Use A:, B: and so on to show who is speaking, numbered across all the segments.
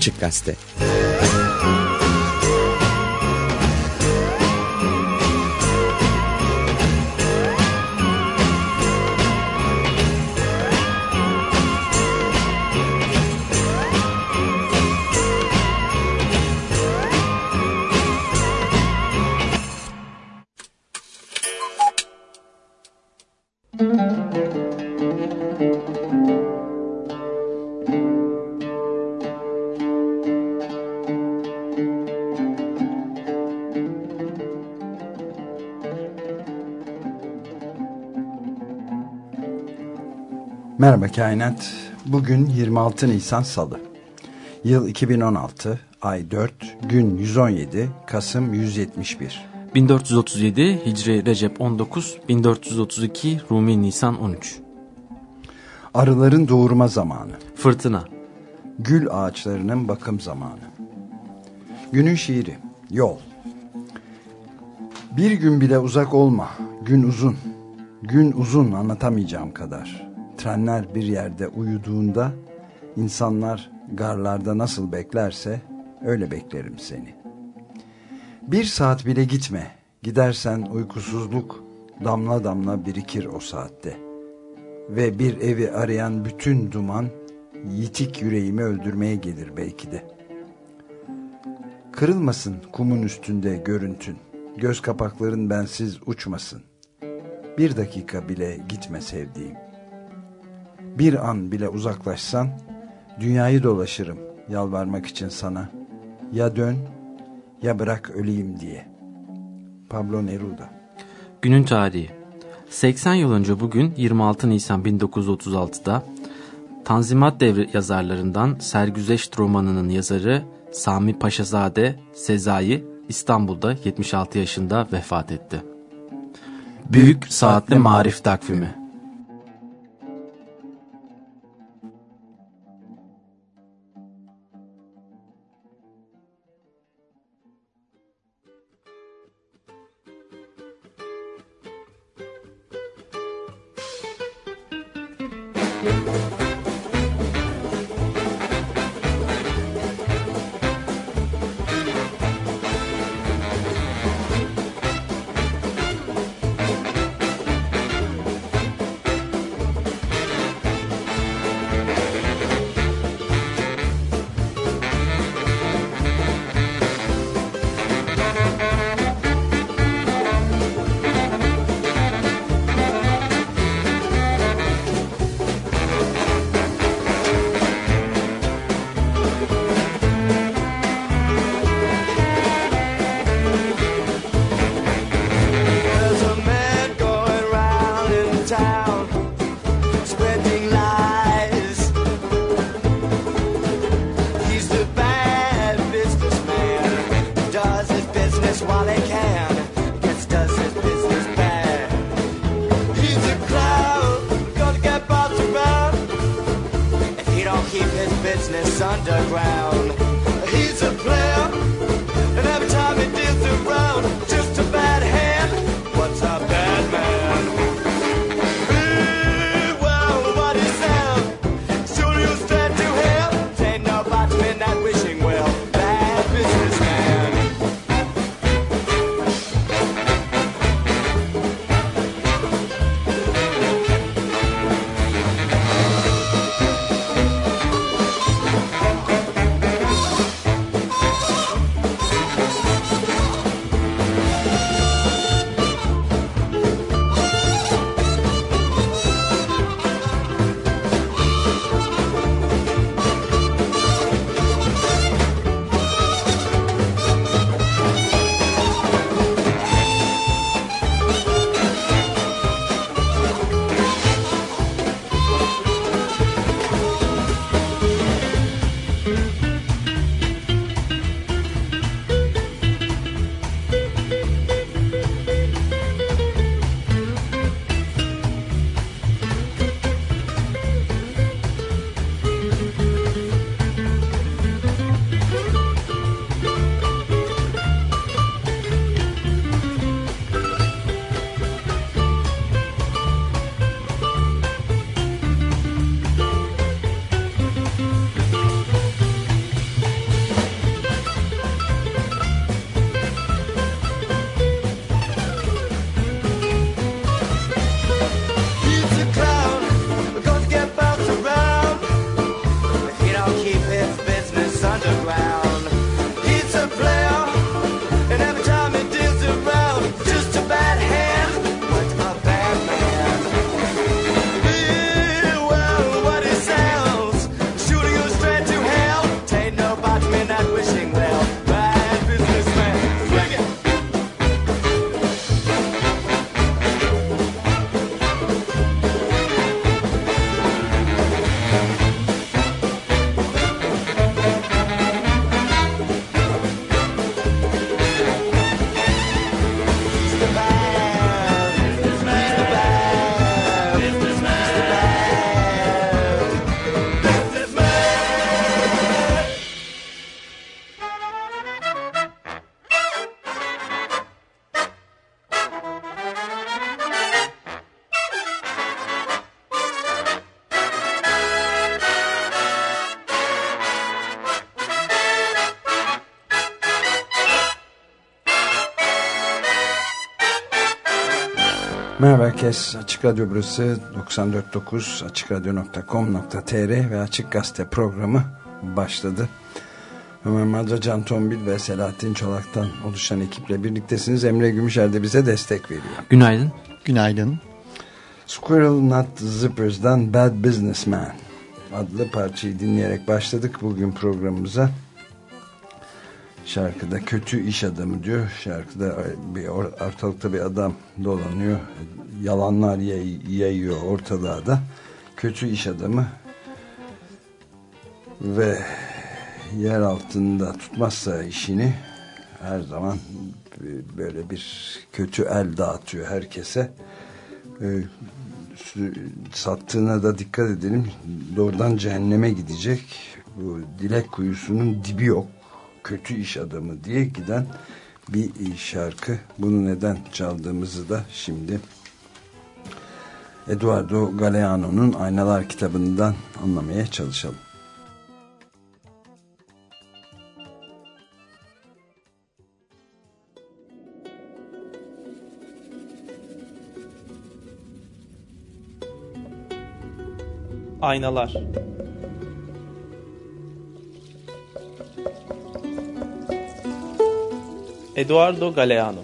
A: Açık Gazete
B: Kainat. Bugün 26 Nisan Salı. Yıl 2016, ay 4, gün 117, Kasım 171.
C: 1437 Hicri Recep 19, 1432 Rumi Nisan 13.
B: Arıların doğurma zamanı.
C: Fırtına.
B: Gül ağaçlarının bakım zamanı. Günün şiiri. Yol. Bir gün bile uzak olma. Gün uzun. Gün uzun anlatamayacağım kadar trenler bir yerde uyuduğunda insanlar garlarda nasıl beklerse öyle beklerim seni. Bir saat bile gitme. Gidersen uykusuzluk damla damla birikir o saatte. Ve bir evi arayan bütün duman yitik yüreğimi öldürmeye gelir belki de. Kırılmasın kumun üstünde görüntün. Göz kapakların bensiz uçmasın. Bir dakika bile gitme sevdiğim bir an bile uzaklaşsan dünyayı dolaşırım yalvarmak için sana. Ya dön ya bırak öleyim diye. Pablo Neruda
C: Günün tarihi 80 yıl önce bugün 26 Nisan 1936'da Tanzimat devri yazarlarından Sergüzeşt romanının yazarı Sami Paşazade Sezai İstanbul'da 76 yaşında vefat etti. Büyük Saatli Marif Takvimi
B: Merhaba herkes. Açık Radyo burası 94.9 açıkradyo.com.tr ve Açık Gazete programı başladı. Ömer Madra, Can Tombil ve Selahattin Çolak'tan oluşan ekiple birliktesiniz. Emre Gümüşer de bize destek veriyor.
D: Günaydın.
E: Günaydın.
B: Squirrel Nut Zippers'dan Bad Businessman adlı parçayı dinleyerek başladık bugün programımıza. Şarkıda kötü iş adamı diyor. Şarkıda bir ortalıkta bir adam dolanıyor. Yalanlar yayıyor ortalığa da. Kötü iş adamı ve yer altında tutmazsa işini her zaman böyle bir kötü el dağıtıyor herkese. Ee, sattığına da dikkat edelim. Doğrudan cehenneme gidecek. Bu dilek kuyusunun dibi yok kötü iş adamı diye giden bir şarkı. Bunu neden çaldığımızı da şimdi Eduardo Galeano'nun Aynalar kitabından anlamaya çalışalım.
F: Aynalar Eduardo Galeano.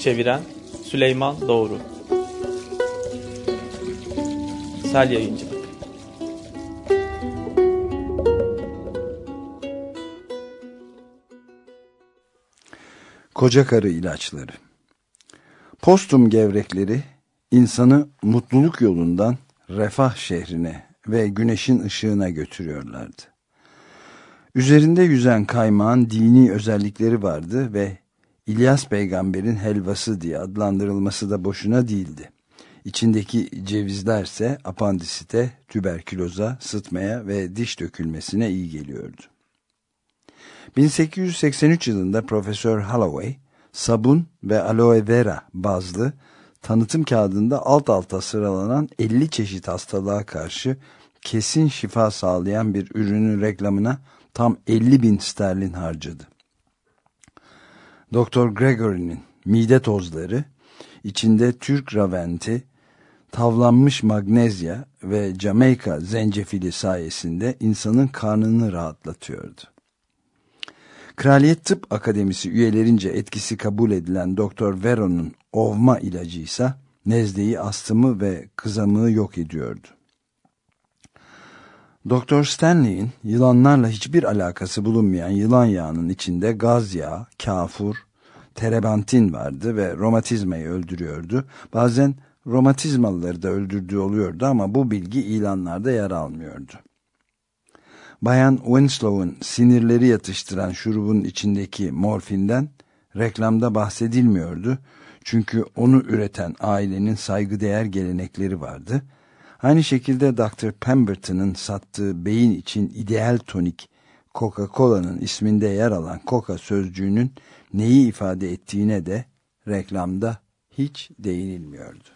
F: Çeviren Süleyman Doğru. Sel Yayıncı
B: Koca karı ilaçları. Postum gevrekleri insanı mutluluk yolundan refah şehrine ve güneşin ışığına götürüyorlardı. Üzerinde yüzen kaymağın dini özellikleri vardı ve İlyas peygamberin helvası diye adlandırılması da boşuna değildi. İçindeki cevizlerse apandisite, tüberküloza, sıtmaya ve diş dökülmesine iyi geliyordu. 1883 yılında Profesör Holloway, sabun ve aloe vera bazlı tanıtım kağıdında alt alta sıralanan 50 çeşit hastalığa karşı kesin şifa sağlayan bir ürünün reklamına tam 50 bin sterlin harcadı. Dr. Gregory'nin mide tozları, içinde Türk raventi, tavlanmış magnezya ve Jamaika zencefili sayesinde insanın karnını rahatlatıyordu. Kraliyet Tıp Akademisi üyelerince etkisi kabul edilen Doktor Veron'un ovma ilacı ise nezleyi, astımı ve kızamığı yok ediyordu. Doktor Stanley'in yılanlarla hiçbir alakası bulunmayan yılan yağının içinde gaz yağı, kafur, terebantin vardı ve romatizmayı öldürüyordu. Bazen romatizmalıları da öldürdüğü oluyordu ama bu bilgi ilanlarda yer almıyordu. Bayan Winslow'un sinirleri yatıştıran şurubun içindeki morfinden reklamda bahsedilmiyordu. Çünkü onu üreten ailenin saygıdeğer gelenekleri vardı. Aynı şekilde Dr. Pemberton'ın sattığı beyin için ideal tonik Coca-Cola'nın isminde yer alan Coca sözcüğünün neyi ifade ettiğine de reklamda hiç değinilmiyordu.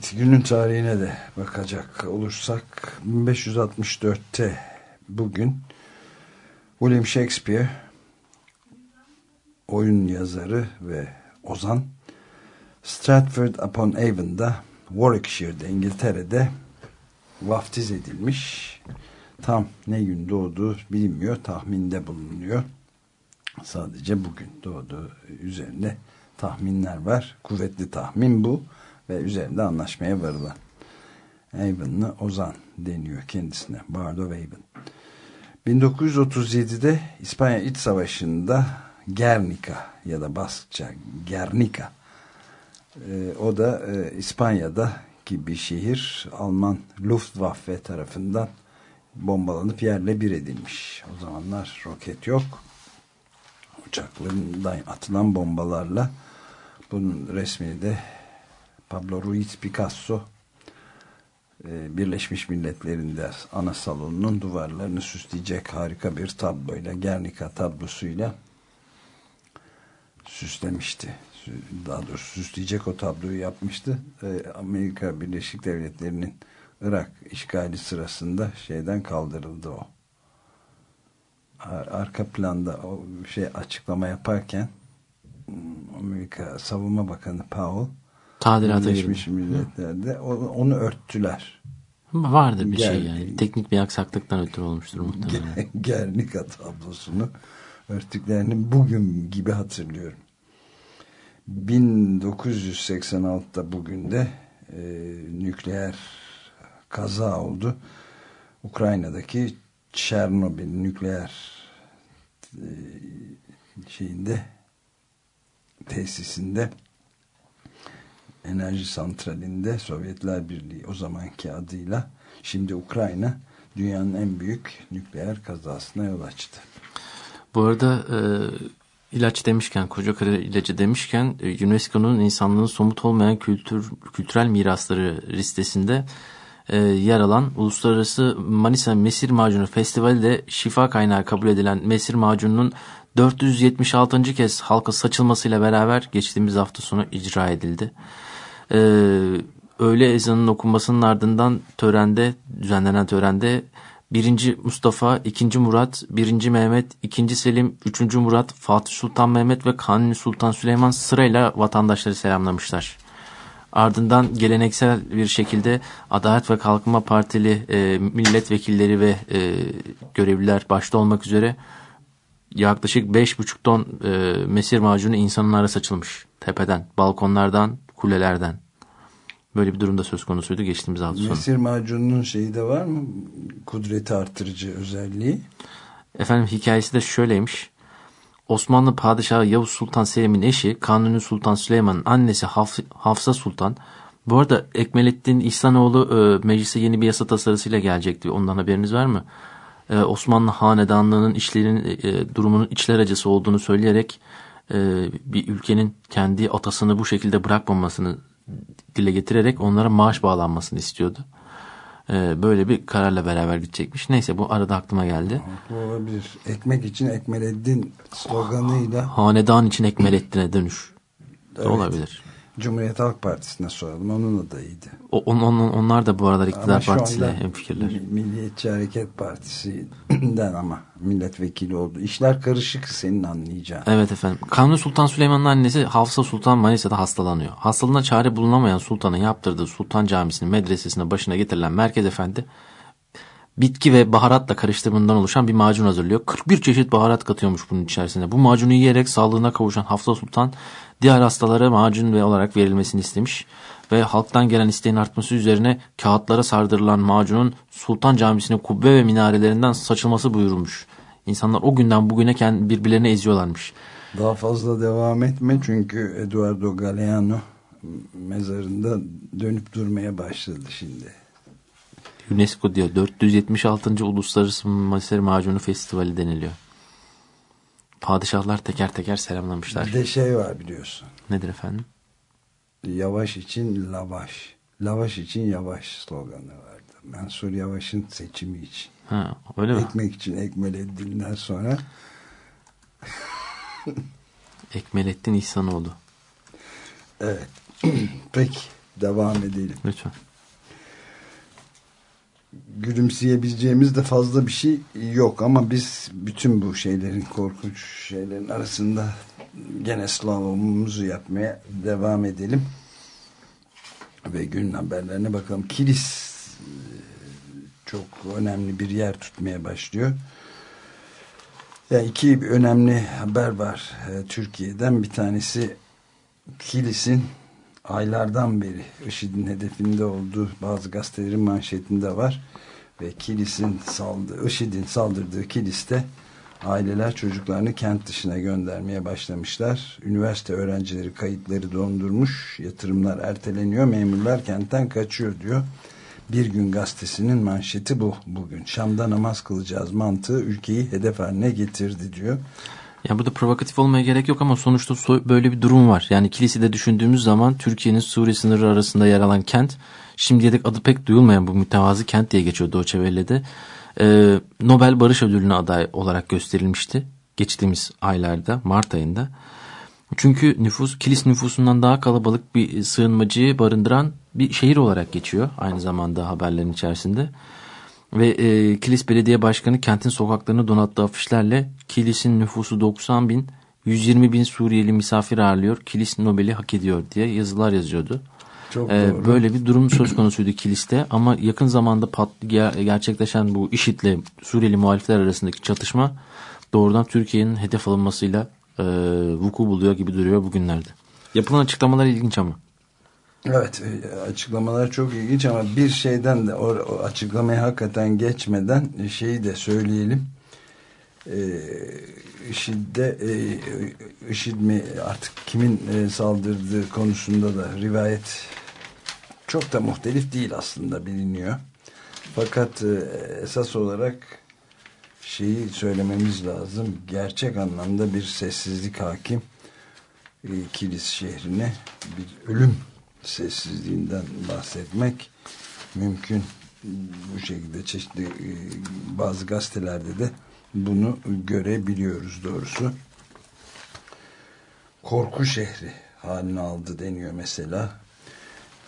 B: Evet günün tarihine de bakacak olursak 1564'te bugün William Shakespeare oyun yazarı ve ozan Stratford upon Avon'da Warwickshire'de İngiltere'de vaftiz edilmiş. Tam ne gün doğduğu bilinmiyor. Tahminde bulunuyor. Sadece bugün doğduğu üzerinde tahminler var. Kuvvetli tahmin bu ve üzerinde anlaşmaya varılan. Avon'lı Ozan deniyor kendisine. Bard of Avon. 1937'de İspanya İç Savaşı'nda Gernika ya da Baskça Gernika. E, o da e, İspanya'da bir şehir Alman Luftwaffe tarafından bombalanıp yerle bir edilmiş. O zamanlar roket yok. Uçaklarından atılan bombalarla bunun resmini de Pablo Ruiz Picasso e, Birleşmiş Milletler'in de ana salonunun duvarlarını süsleyecek harika bir tabloyla Gernika tablosuyla süslemişti. Daha doğrusu süsleyecek o tabloyu yapmıştı. E, Amerika Birleşik Devletleri'nin Irak işgali sırasında şeyden kaldırıldı o. Arka planda o şey açıklama yaparken Amerika Savunma Bakanı Powell
D: Tadilata
B: Birleşmiş Milletler'de onu örttüler.
D: Vardır bir Ger şey yani. Teknik bir aksaklıktan ötürü olmuştur muhtemelen.
B: Gernika tablosunu örttüklerini bugün gibi hatırlıyorum. 1986'da bugün de e, nükleer kaza oldu. Ukrayna'daki Çernobil nükleer e, şeyinde tesisinde enerji santralinde Sovyetler Birliği o zamanki adıyla şimdi Ukrayna dünyanın en büyük nükleer kazasına yol açtı.
D: Bu arada e, ilaç demişken, koca karı ilacı demişken e, UNESCO'nun insanlığın somut olmayan kültür kültürel mirasları listesinde e, yer alan Uluslararası Manisa Mesir Macunu Festivali de şifa kaynağı kabul edilen mesir macununun 476. kez halka saçılmasıyla beraber geçtiğimiz hafta sonu icra edildi. Ee, öğle ezanının okunmasının ardından törende düzenlenen törende 1. Mustafa, 2. Murat, 1. Mehmet, 2. Selim, 3. Murat, Fatih Sultan Mehmet ve Kanuni Sultan Süleyman sırayla vatandaşları selamlamışlar. Ardından geleneksel bir şekilde Adalet ve Kalkınma Partili e, milletvekilleri ve e, görevliler başta olmak üzere yaklaşık 5,5 ton e, mesir macunu insanlara saçılmış tepeden, balkonlardan, kulelerden. Böyle bir durumda söz konusuydu geçtiğimiz hafta sonu.
B: Mesir macununun şeyi de var mı? Kudreti artırıcı özelliği.
D: Efendim hikayesi de şöyleymiş. Osmanlı Padişahı Yavuz Sultan Selim'in eşi Kanuni Sultan Süleyman'ın annesi Haf Hafsa Sultan. Bu arada Ekmelettin İhsanoğlu e, meclise yeni bir yasa tasarısıyla gelecekti. Ondan haberiniz var mı? E, Osmanlı Hanedanlığı'nın işlerinin e, durumunun içler acısı olduğunu söyleyerek bir ülkenin kendi atasını bu şekilde bırakmamasını dile getirerek onlara maaş bağlanmasını istiyordu. E, böyle bir kararla beraber gidecekmiş. Neyse bu arada aklıma geldi.
B: Bu olabilir. Ekmek için Ekmeleddin sloganıyla.
D: Hanedan için Ekmeleddin'e dönüş. Evet. olabilir.
B: Cumhuriyet Halk Partisi'ne soralım. Onun adayıydı.
D: O, on, on, onlar da bu aralar iktidar partisiyle hemfikirler.
B: Milliyetçi Hareket Partisi'den ama milletvekili oldu. İşler karışık senin anlayacağın.
D: Evet efendim. Kanuni Sultan Süleyman'ın annesi Hafsa Sultan Manisa'da hastalanıyor. Hastalığına çare bulunamayan sultanın yaptırdığı Sultan Camisi'nin medresesine başına getirilen Merkez Efendi bitki ve baharatla karıştırımından oluşan bir macun hazırlıyor. 41 çeşit baharat katıyormuş bunun içerisine. Bu macunu yiyerek sağlığına kavuşan Hafsa Sultan diğer hastalara macun ve olarak verilmesini istemiş ve halktan gelen isteğin artması üzerine kağıtlara sardırılan macunun Sultan Camisi'nin kubbe ve minarelerinden saçılması buyurulmuş. İnsanlar o günden bugüne birbirlerini eziyorlarmış.
B: Daha fazla devam etme çünkü Eduardo Galeano mezarında dönüp durmaya başladı şimdi.
D: UNESCO diyor 476. Uluslararası Masir Macunu Festivali deniliyor. Padişahlar teker teker selamlamışlar.
B: Bir de şey var biliyorsun.
D: Nedir efendim?
B: Yavaş için lavaş. Lavaş için yavaş sloganı vardı. Mansur Yavaş'ın seçimi için.
D: Ha, öyle mi?
B: Ekmek için Ekmelettin'den sonra
D: Ekmelettin İhsanoğlu.
B: Evet. Peki devam edelim.
D: Lütfen
B: gülümseyebileceğimiz de fazla bir şey yok. Ama biz bütün bu şeylerin korkunç şeylerin arasında gene slalomumuzu yapmaya devam edelim. Ve günün haberlerine bakalım. Kilis e, çok önemli bir yer tutmaya başlıyor. Yani iki önemli haber var e, Türkiye'den. Bir tanesi Kilis'in aylardan beri IŞİD'in hedefinde olduğu bazı gazetelerin manşetinde var. Ve Kilis'in saldı, IŞİD'in saldırdığı Kilis'te Aileler çocuklarını kent dışına göndermeye başlamışlar. Üniversite öğrencileri kayıtları dondurmuş. Yatırımlar erteleniyor. Memurlar kentten kaçıyor diyor. Bir gün gazetesinin manşeti bu bugün. Şam'da namaz kılacağız mantığı ülkeyi hedef haline getirdi diyor.
D: Ya burada provokatif olmaya gerek yok ama sonuçta böyle bir durum var. Yani kilisede düşündüğümüz zaman Türkiye'nin Suriye sınırı arasında yer alan kent şimdiye dek adı pek duyulmayan bu mütevazı kent diye geçiyor Doçevelle'de. Ee, Nobel Barış Ödülü'ne aday olarak gösterilmişti geçtiğimiz aylarda Mart ayında. Çünkü nüfus kilis nüfusundan daha kalabalık bir sığınmacıyı barındıran bir şehir olarak geçiyor aynı zamanda haberlerin içerisinde. Ve e, Kilis Belediye Başkanı kentin sokaklarını donattığı afişlerle Kilis'in nüfusu 90 bin, 120 bin Suriyeli misafir ağırlıyor, Kilis Nobel'i hak ediyor diye yazılar yazıyordu. Çok ee, doğru. Böyle bir durum söz konusuydu Kilis'te ama yakın zamanda pat, gerçekleşen bu IŞİD'le Suriyeli muhalifler arasındaki çatışma doğrudan Türkiye'nin hedef alınmasıyla e, vuku buluyor gibi duruyor bugünlerde. Yapılan açıklamalar ilginç ama.
B: Evet e, açıklamalar çok ilginç ama bir şeyden de o, açıklamaya hakikaten geçmeden şeyi de söyleyelim. Ee, IŞİD'de e, IŞİD mi artık kimin e, saldırdığı konusunda da rivayet çok da muhtelif değil aslında biliniyor. Fakat e, esas olarak şeyi söylememiz lazım. Gerçek anlamda bir sessizlik hakim e, Kilis şehrine bir ölüm sessizliğinden bahsetmek mümkün. Bu şekilde çeşitli e, bazı gazetelerde de bunu görebiliyoruz doğrusu. Korku şehri haline aldı deniyor mesela.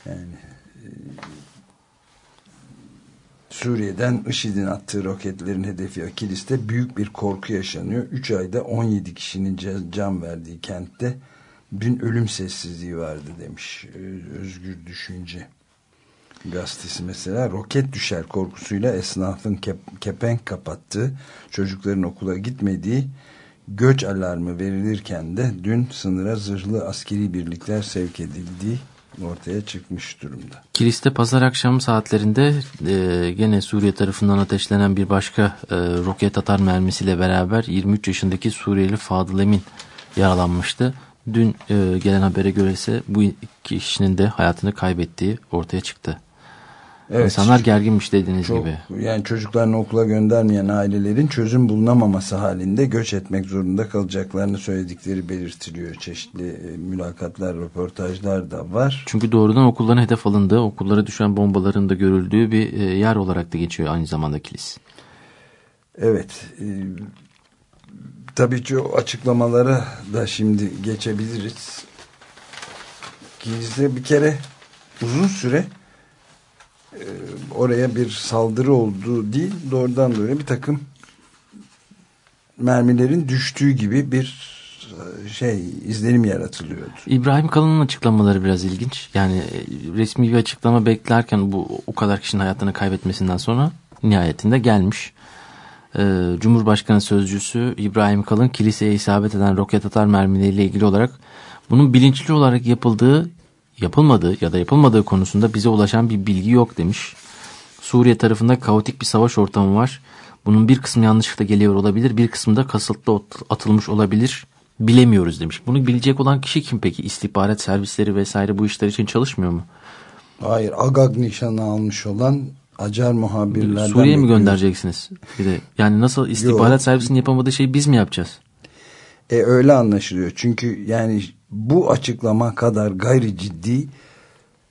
B: Yani e, Suriye'den IŞİD'in attığı roketlerin hedefi Akilis'te büyük bir korku yaşanıyor. 3 ayda 17 kişinin can verdiği kentte bin ölüm sessizliği vardı demiş Özgür Düşünce gazetesi mesela roket düşer korkusuyla esnafın kep kepenk kapattığı çocukların okula gitmediği göç alarmı verilirken de dün sınıra zırhlı askeri birlikler sevk edildiği ortaya çıkmış durumda.
D: Kilis'te pazar akşam saatlerinde e, gene Suriye tarafından ateşlenen bir başka e, roket atar mermisiyle beraber 23 yaşındaki Suriyeli Fadıl Emin yaralanmıştı. Dün e, gelen habere göre ise bu iki kişinin de hayatını kaybettiği ortaya çıktı. Evet, İnsanlar gerginmiş dediğiniz
B: çok,
D: gibi.
B: Yani çocuklarını okula göndermeyen ailelerin çözüm bulunamaması halinde göç etmek zorunda kalacaklarını söyledikleri belirtiliyor. Çeşitli e, mülakatlar, röportajlar da var.
D: Çünkü doğrudan okulların hedef alındığı, okullara düşen bombaların da görüldüğü bir e, yer olarak da geçiyor aynı zamanda kilis.
B: Evet. Tabii ki o açıklamalara da şimdi geçebiliriz. Kilis'te bir kere uzun süre e, oraya bir saldırı olduğu değil doğrudan doğruya bir takım mermilerin düştüğü gibi bir e, şey izlenim yaratılıyordu.
D: İbrahim Kalın'ın açıklamaları biraz ilginç. Yani e, resmi bir açıklama beklerken bu o kadar kişinin hayatını kaybetmesinden sonra nihayetinde gelmiş. Ee, Cumhurbaşkanı Sözcüsü İbrahim Kalın kiliseye isabet eden roket atar mermileriyle ilgili olarak bunun bilinçli olarak yapıldığı yapılmadığı ya da yapılmadığı konusunda bize ulaşan bir bilgi yok demiş. Suriye tarafında kaotik bir savaş ortamı var. Bunun bir kısmı yanlışlıkla geliyor olabilir, bir kısmı da kasıtlı atılmış olabilir. Bilemiyoruz demiş. Bunu bilecek olan kişi kim peki? İstihbarat servisleri vesaire bu işler için çalışmıyor mu?
B: Hayır, Agag nişanı almış olan acar muhabirlerden...
D: Suriye'ye mi göndereceksiniz? Bir de yani nasıl istihbarat Yok. servisinin yapamadığı şeyi biz mi yapacağız?
B: E öyle anlaşılıyor. Çünkü yani bu açıklama kadar gayri ciddi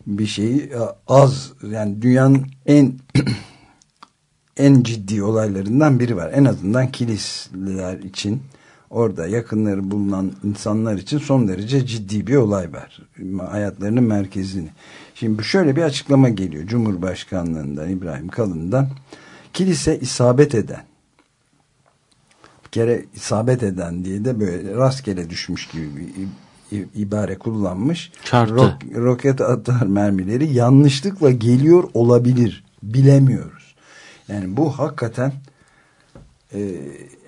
B: bir şeyi e, az yani dünyanın en en ciddi olaylarından biri var. En azından kilisliler için orada yakınları bulunan insanlar için son derece ciddi bir olay var. Hayatlarının merkezini. Şimdi şöyle bir açıklama geliyor Cumhurbaşkanlığından İbrahim Kalın'dan. Kilise isabet eden bir kere isabet eden diye de böyle rastgele düşmüş gibi bir ibare kullanmış.
D: Çarptı. Rok,
B: roket atar mermileri yanlışlıkla geliyor olabilir. Bilemiyoruz. Yani bu hakikaten e,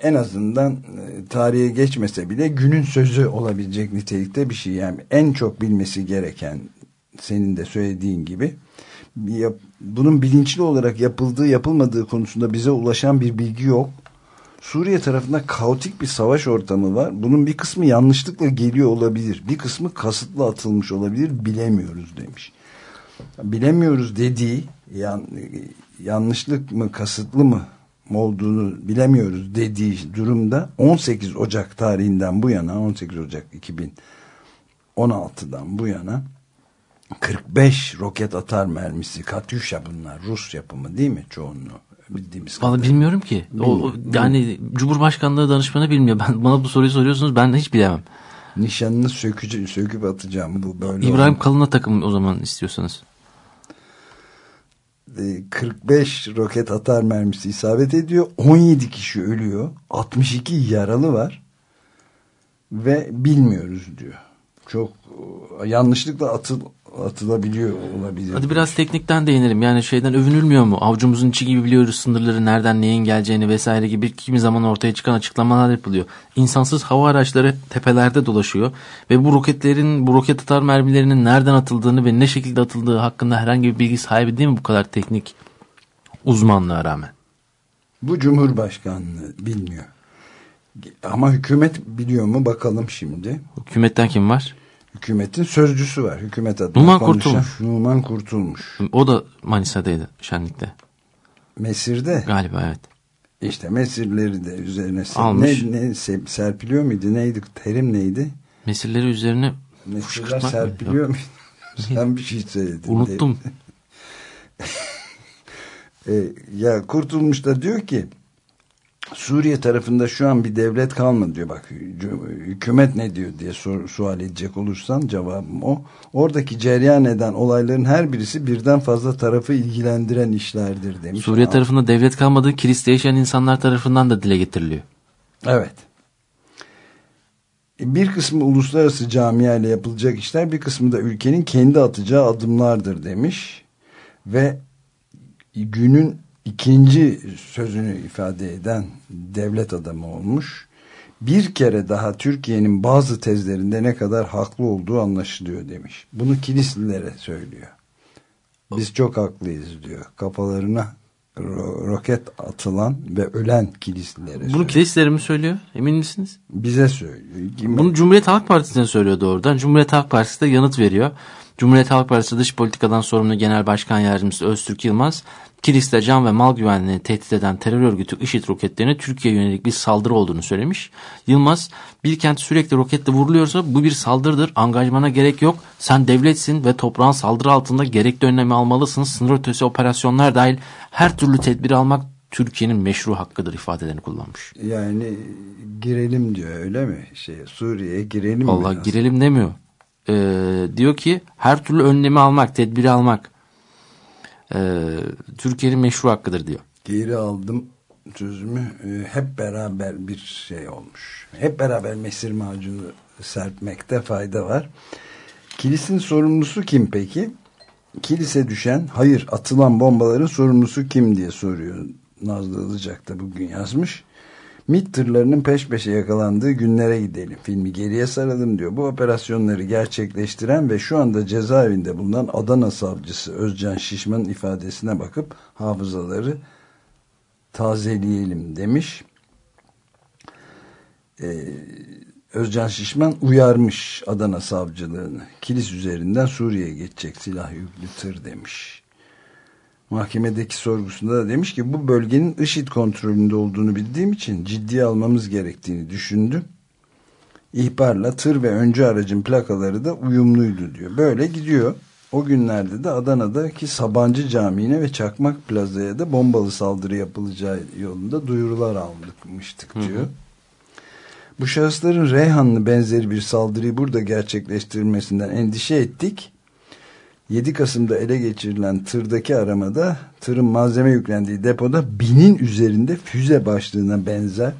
B: en azından e, tarihe geçmese bile günün sözü olabilecek nitelikte bir şey. Yani en çok bilmesi gereken senin de söylediğin gibi bunun bilinçli olarak yapıldığı yapılmadığı konusunda bize ulaşan bir bilgi yok. Suriye tarafında kaotik bir savaş ortamı var. Bunun bir kısmı yanlışlıkla geliyor olabilir. Bir kısmı kasıtlı atılmış olabilir. Bilemiyoruz demiş. Bilemiyoruz dediği yan, yanlışlık mı kasıtlı mı olduğunu bilemiyoruz dediği durumda 18 Ocak tarihinden bu yana 18 Ocak 2016'dan bu yana 45 roket atar mermisi Katyusha bunlar Rus yapımı değil mi çoğunluğu bildiğimiz
D: Vallahi bilmiyorum ki. O, yani Cumhurbaşkanlığı danışmanı bilmiyor. Ben bana bu soruyu soruyorsunuz ben de hiç bilemem.
B: Nişanını sökücü, söküp atacağım bu böyle.
D: İbrahim
B: olmaz.
D: Kalın'a takım o zaman istiyorsanız.
B: E, 45 roket atar mermisi isabet ediyor. 17 kişi ölüyor. 62 yaralı var. Ve bilmiyoruz diyor. Çok yanlışlıkla atıl, atılabiliyor olabilir.
D: Hadi biraz teknikten değinelim. Yani şeyden övünülmüyor mu? Avucumuzun içi gibi biliyoruz sınırları nereden neyin geleceğini vesaire gibi kimi zaman ortaya çıkan açıklamalar yapılıyor. İnsansız hava araçları tepelerde dolaşıyor ve bu roketlerin, bu roket atar mermilerinin nereden atıldığını ve ne şekilde atıldığı hakkında herhangi bir bilgi sahibi değil mi bu kadar teknik uzmanlığa rağmen?
B: Bu Cumhurbaşkanlığı bilmiyor. Ama hükümet biliyor mu bakalım şimdi.
D: Hükümetten kim var?
B: Hükümetin sözcüsü var. Hükümet adına
D: Numan
B: konuşan
D: Kurtulmuş.
B: Numan Kurtulmuş.
D: O da Manisa'daydı şenlikte.
B: Mesir'de
D: Galiba evet.
B: işte mesirleri de üzerine
D: Almış.
B: ne, ne se- serpiliyor muydu neydi terim neydi?
D: Mesirleri üzerine
B: Mesirler serpiliyor muydu? Sen bir şey söyledin.
D: unuttum.
B: E, ya Kurtulmuş da diyor ki Suriye tarafında şu an bir devlet kalmadı diyor bak hü- hükümet ne diyor diye sor, sual edecek olursan cevabım o. Oradaki cereyan eden olayların her birisi birden fazla tarafı ilgilendiren işlerdir demiş.
D: Suriye tarafında devlet kalmadığı kiliste yaşayan insanlar tarafından da dile getiriliyor.
B: Evet. E, Bir kısmı uluslararası camia ile yapılacak işler, bir kısmı da ülkenin kendi atacağı adımlardır demiş. Ve günün ikinci sözünü ifade eden devlet adamı olmuş. Bir kere daha Türkiye'nin bazı tezlerinde ne kadar haklı olduğu anlaşılıyor demiş. Bunu kilislilere söylüyor. Biz çok haklıyız diyor. Kafalarına ro- roket atılan ve ölen kilislilere
D: Bunu
B: söylüyor.
D: mi söylüyor? Emin misiniz?
B: Bize söylüyor. Kim-
D: Bunu Cumhuriyet Halk Partisi'ne söylüyor doğrudan. Cumhuriyet Halk Partisi de yanıt veriyor. Cumhuriyet Halk Partisi dış politikadan sorumlu Genel Başkan Yardımcısı Öztürk Yılmaz, Kilis'te can ve mal güvenliğini tehdit eden terör örgütü IŞİD roketlerine Türkiye'ye yönelik bir saldırı olduğunu söylemiş. Yılmaz, bir kent sürekli roketle vuruluyorsa bu bir saldırıdır, angajmana gerek yok, sen devletsin ve toprağın saldırı altında gerekli önlemi almalısın, sınır ötesi operasyonlar dahil her türlü tedbir almak Türkiye'nin meşru hakkıdır ifadelerini kullanmış.
B: Yani girelim diyor öyle mi? Şey Suriye'ye girelim
D: Allah
B: biraz.
D: girelim demiyor. Ee, diyor ki her türlü önlemi almak, tedbiri almak ee, Türkiye'nin meşru hakkıdır diyor.
B: Geri aldım sözümü. Ee, hep beraber bir şey olmuş. Hep beraber mesir macunu serpmekte fayda var. Kilisin sorumlusu kim peki? Kilise düşen, hayır atılan bombaların sorumlusu kim diye soruyor. Nazlı Ilıcak da bugün yazmış. MİT tırlarının peş peşe yakalandığı günlere gidelim. Filmi geriye saralım diyor. Bu operasyonları gerçekleştiren ve şu anda cezaevinde bulunan Adana savcısı Özcan Şişman'ın ifadesine bakıp hafızaları tazeleyelim demiş. Ee, Özcan Şişman uyarmış Adana savcılığını. Kilis üzerinden Suriye'ye geçecek silah yüklü tır demiş. Mahkemedeki sorgusunda da demiş ki bu bölgenin IŞİD kontrolünde olduğunu bildiğim için ciddiye almamız gerektiğini düşündüm. İhbarla tır ve öncü aracın plakaları da uyumluydu diyor. Böyle gidiyor. O günlerde de Adana'daki Sabancı Camii'ne ve Çakmak Plaza'ya da bombalı saldırı yapılacağı yolunda duyurular almıştık diyor. Bu şahısların Reyhanlı benzeri bir saldırıyı burada gerçekleştirmesinden endişe ettik. 7 Kasım'da ele geçirilen tırdaki aramada tırın malzeme yüklendiği depoda binin üzerinde füze başlığına benzer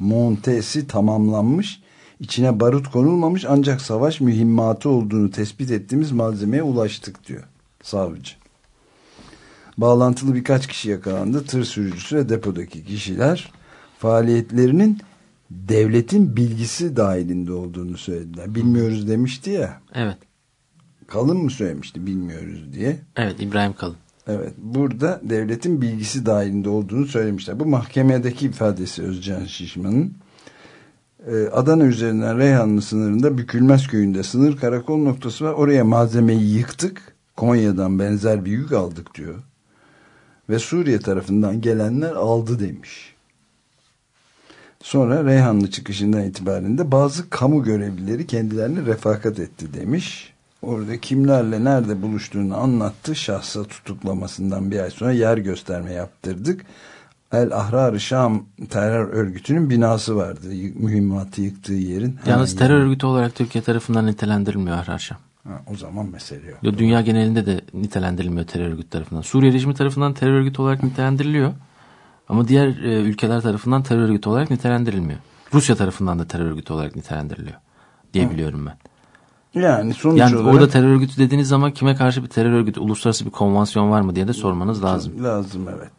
B: montesi tamamlanmış. içine barut konulmamış ancak savaş mühimmatı olduğunu tespit ettiğimiz malzemeye ulaştık diyor savcı. Bağlantılı birkaç kişi yakalandı. Tır sürücüsü ve depodaki kişiler faaliyetlerinin devletin bilgisi dahilinde olduğunu söylediler. Bilmiyoruz demişti ya.
D: Evet.
B: Kalın mı söylemişti bilmiyoruz diye.
D: Evet İbrahim Kalın.
B: Evet burada devletin bilgisi dahilinde olduğunu söylemişler. Bu mahkemedeki ifadesi Özcan Şişman'ın. Ee, Adana üzerinden Reyhanlı sınırında Bükülmez köyünde sınır karakol noktası var. Oraya malzemeyi yıktık. Konya'dan benzer bir yük aldık diyor. Ve Suriye tarafından gelenler aldı demiş. Sonra Reyhanlı çıkışından itibaren de bazı kamu görevlileri kendilerine refakat etti demiş. Orada kimlerle nerede buluştuğunu anlattı. Şahsa tutuklamasından bir ay sonra yer gösterme yaptırdık. El Ahrar-ı Şam terör örgütünün binası vardı. Mühimmatı yıktığı yerin.
D: Yalnız terör örgütü olarak Türkiye tarafından nitelendirilmiyor Ahrar Şam.
B: Ha, o zaman mesele yok.
D: Yo, dünya genelinde de nitelendirilmiyor terör örgütü tarafından. Suriye rejimi tarafından terör örgütü olarak nitelendiriliyor. Ama diğer e, ülkeler tarafından terör örgütü olarak nitelendirilmiyor. Rusya tarafından da terör örgütü olarak nitelendiriliyor diye biliyorum ben.
B: Yani sonuç
D: Yani
B: olarak...
D: orada terör örgütü dediğiniz zaman kime karşı bir terör örgütü, uluslararası bir konvansiyon var mı diye de sormanız lazım.
B: Lazım evet.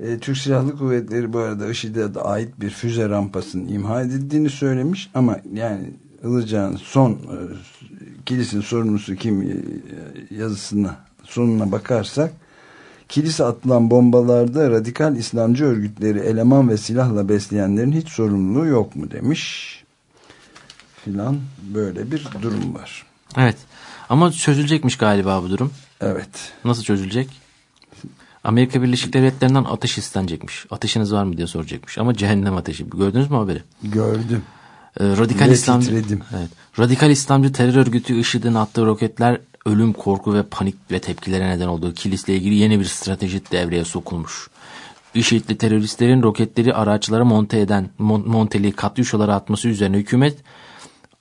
B: E, Türk Silahlı Kuvvetleri bu arada IŞİD'e ait bir füze rampasının imha edildiğini söylemiş ama yani Ilıcağ'ın son e, kilisin sorumlusu kim e, yazısına sonuna bakarsak kilise atılan bombalarda radikal İslamcı örgütleri eleman ve silahla besleyenlerin hiç sorumluluğu yok mu demiş filan böyle bir durum var.
D: Evet ama çözülecekmiş galiba bu durum.
B: Evet.
D: Nasıl çözülecek? Amerika Birleşik Devletleri'nden ateş istenecekmiş. Ateşiniz var mı diye soracakmış. Ama cehennem ateşi. Gördünüz mü haberi?
B: Gördüm.
D: Ee, radikal
B: titredim.
D: evet, radikal İslamcı terör örgütü IŞİD'in attığı roketler ölüm, korku ve panik ve tepkilere neden olduğu kilisle ilgili yeni bir strateji devreye sokulmuş. IŞİD'li teröristlerin roketleri araçlara monte eden mon monteli katyuşalara atması üzerine hükümet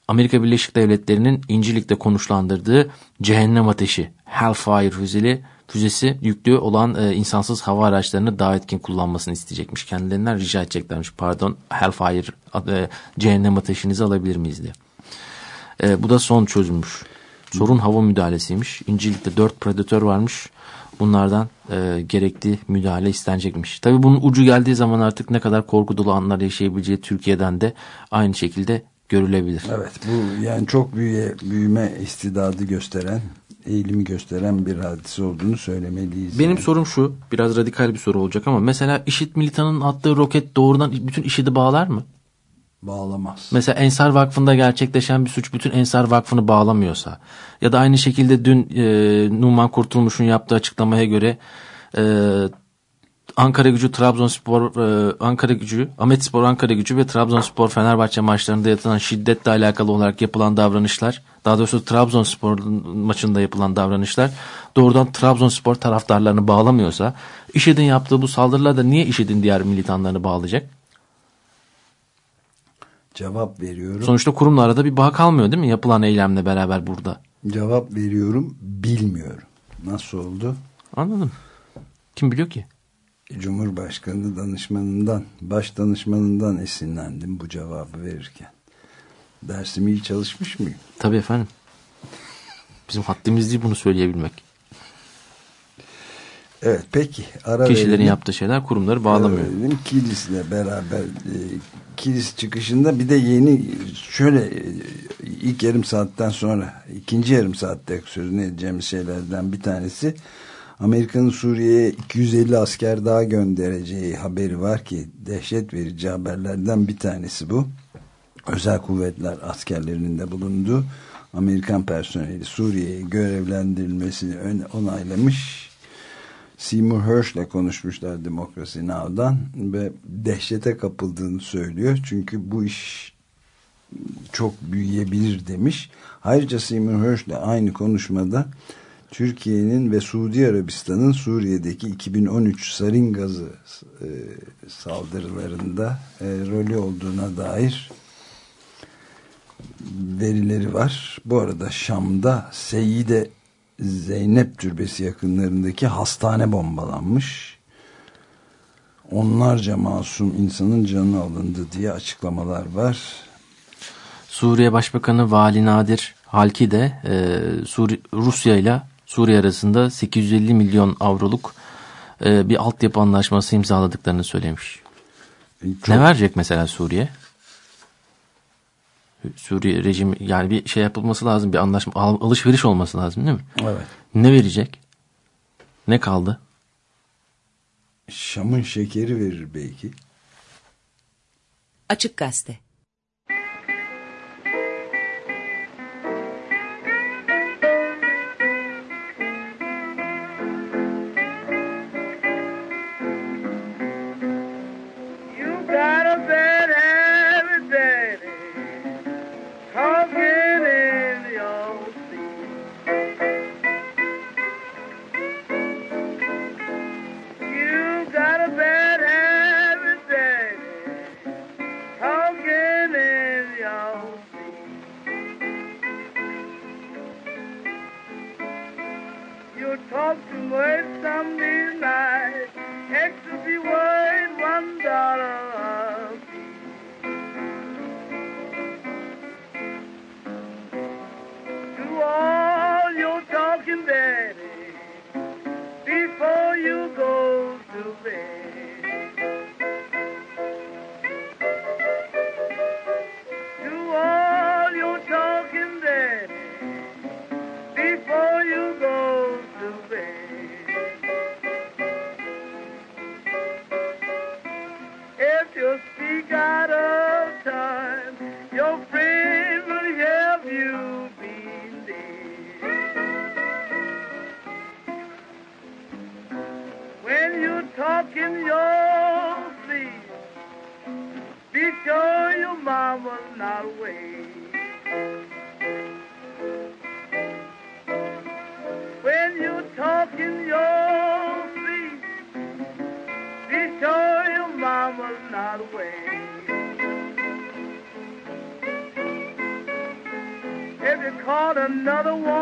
D: Amerika Birleşik Devletleri'nin İncil'likte konuşlandırdığı cehennem ateşi Hellfire füzeli füzesi yüklü olan e, insansız hava araçlarını daha etkin kullanmasını isteyecekmiş. Kendilerinden rica edeceklermiş. Pardon Hellfire e, cehennem ateşinizi alabilir miyiz diye. E, bu da son çözülmüş. Sorun hava müdahalesiymiş. İncil'likte dört predatör varmış. Bunlardan e, gerekli müdahale istenecekmiş. Tabii bunun ucu geldiği zaman artık ne kadar korku dolu anlar yaşayabileceği Türkiye'den de aynı şekilde görülebilir.
B: Evet bu yani çok büyüye, büyüme istidadı gösteren eğilimi gösteren bir hadise olduğunu söylemeliyiz.
D: Benim
B: yani.
D: sorum şu biraz radikal bir soru olacak ama mesela IŞİD militanının attığı roket doğrudan bütün IŞİD'i bağlar mı?
B: Bağlamaz.
D: Mesela Ensar Vakfı'nda gerçekleşen bir suç bütün Ensar Vakfı'nı bağlamıyorsa ya da aynı şekilde dün e, Numan Kurtulmuş'un yaptığı açıklamaya göre e, Ankara Gücü, Trabzonspor, e, Ankara Gücü, Ahmetspor, Ankara Gücü ve Trabzonspor Fenerbahçe maçlarında yapılan şiddetle alakalı olarak yapılan davranışlar, daha doğrusu Trabzonspor maçında yapılan davranışlar doğrudan Trabzonspor taraftarlarını bağlamıyorsa, IŞİD'in yaptığı bu saldırılar da niye IŞİD'in diğer militanlarını bağlayacak?
B: Cevap veriyorum.
D: Sonuçta kurumla arada bir bağ kalmıyor değil mi yapılan eylemle beraber burada?
B: Cevap veriyorum. Bilmiyorum. Nasıl oldu?
D: Anladım. Kim biliyor ki?
B: Cumhurbaşkanı danışmanından, baş danışmanından esinlendim bu cevabı verirken. Dersimi iyi çalışmış mıyım?
D: Tabii efendim. Bizim haddimiz değil bunu söyleyebilmek.
B: Evet peki. Ara
D: Kişilerin
B: verelim.
D: yaptığı şeyler kurumları bağlamıyor.
B: Verelim. Kilis'le beraber e, Kilis çıkışında bir de yeni şöyle e, ilk yarım saatten sonra ikinci yarım saatte sözünü edeceğimiz şeylerden bir tanesi Amerika'nın Suriye'ye 250 asker daha göndereceği haberi var ki dehşet verici haberlerden bir tanesi bu. Özel kuvvetler askerlerinin de bulunduğu Amerikan personeli Suriye'ye görevlendirilmesini onaylamış. Seymour Hersh'le konuşmuşlar Demokrasi Now'dan ve dehşete kapıldığını söylüyor. Çünkü bu iş çok büyüyebilir demiş. Ayrıca Seymour Hersh'le aynı konuşmada Türkiye'nin ve Suudi Arabistan'ın Suriye'deki 2013 sarin gazı e, saldırılarında e, rolü olduğuna dair verileri var. Bu arada Şam'da Seyyide Zeynep Türbesi yakınlarındaki hastane bombalanmış. Onlarca masum insanın canı alındı diye açıklamalar var.
D: Suriye Başbakanı Vali Nadir Halki de e, Rusya ile Suriye arasında 850 milyon avroluk e, bir altyapı anlaşması imzaladıklarını söylemiş.
B: Çok,
D: Ne verecek mesela Suriye? Suriye rejimi yani bir şey yapılması lazım bir anlaşma al- alışveriş olması lazım değil mi?
B: Evet.
D: Ne verecek? Ne kaldı?
B: Şam'ın şekeri verir belki.
E: Açık Gazete
B: Evet,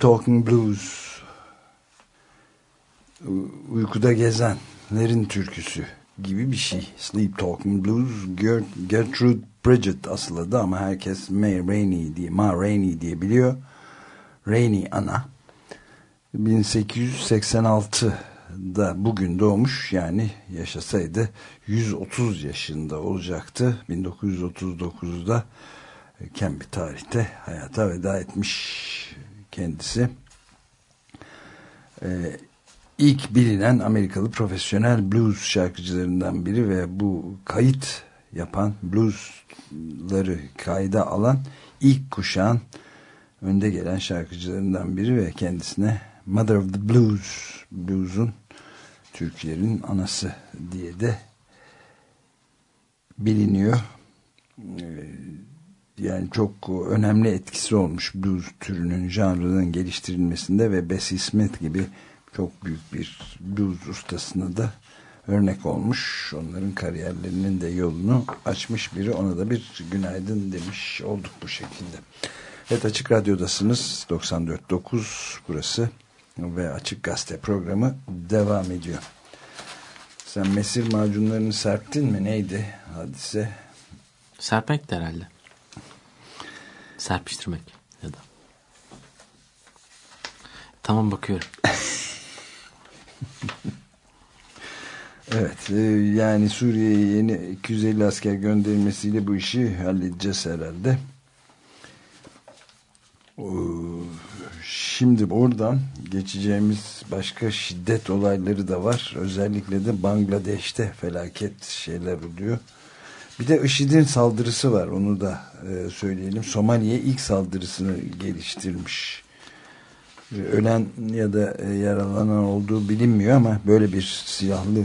B: Talking Blues. Uykuda gezenlerin türküsü gibi bir şey. Sleep Talking Blues. Gertrude Bridget asıl ama herkes Ma Rainey diye, Ma Rainey diye biliyor. Rainey ana. 1886'da bugün doğmuş yani yaşasaydı 130 yaşında olacaktı. 1939'da ken bir tarihte hayata veda etmiş kendisi. Ee, ilk bilinen Amerikalı profesyonel blues şarkıcılarından biri ve bu kayıt yapan bluesları kayda alan ilk kuşağın önde gelen şarkıcılarından biri ve kendisine Mother of the Blues blues'un Türklerin anası diye de biliniyor. Ee, yani çok önemli etkisi olmuş blues türünün janrının geliştirilmesinde ve Bessie Smith gibi çok büyük bir blues ustasına da örnek olmuş. Onların kariyerlerinin de yolunu açmış biri. Ona da bir günaydın demiş olduk bu şekilde. Evet Açık Radyo'dasınız. 94.9 burası ve Açık Gazete programı devam ediyor. Sen mesir macunlarını serptin mi? Neydi hadise?
D: Serpmek de herhalde. Serpiştirmek ya da. Tamam bakıyorum.
B: Evet e, yani Suriye'ye yeni 250 asker gönderilmesiyle bu işi halledeceğiz herhalde. Şimdi oradan geçeceğimiz başka şiddet olayları da var. Özellikle de Bangladeş'te felaket şeyler oluyor. Bir de IŞİD'in saldırısı var onu da e, söyleyelim. Somali'ye ilk saldırısını geliştirmiş. Ölen ya da e, yaralanan olduğu bilinmiyor ama böyle bir silahlı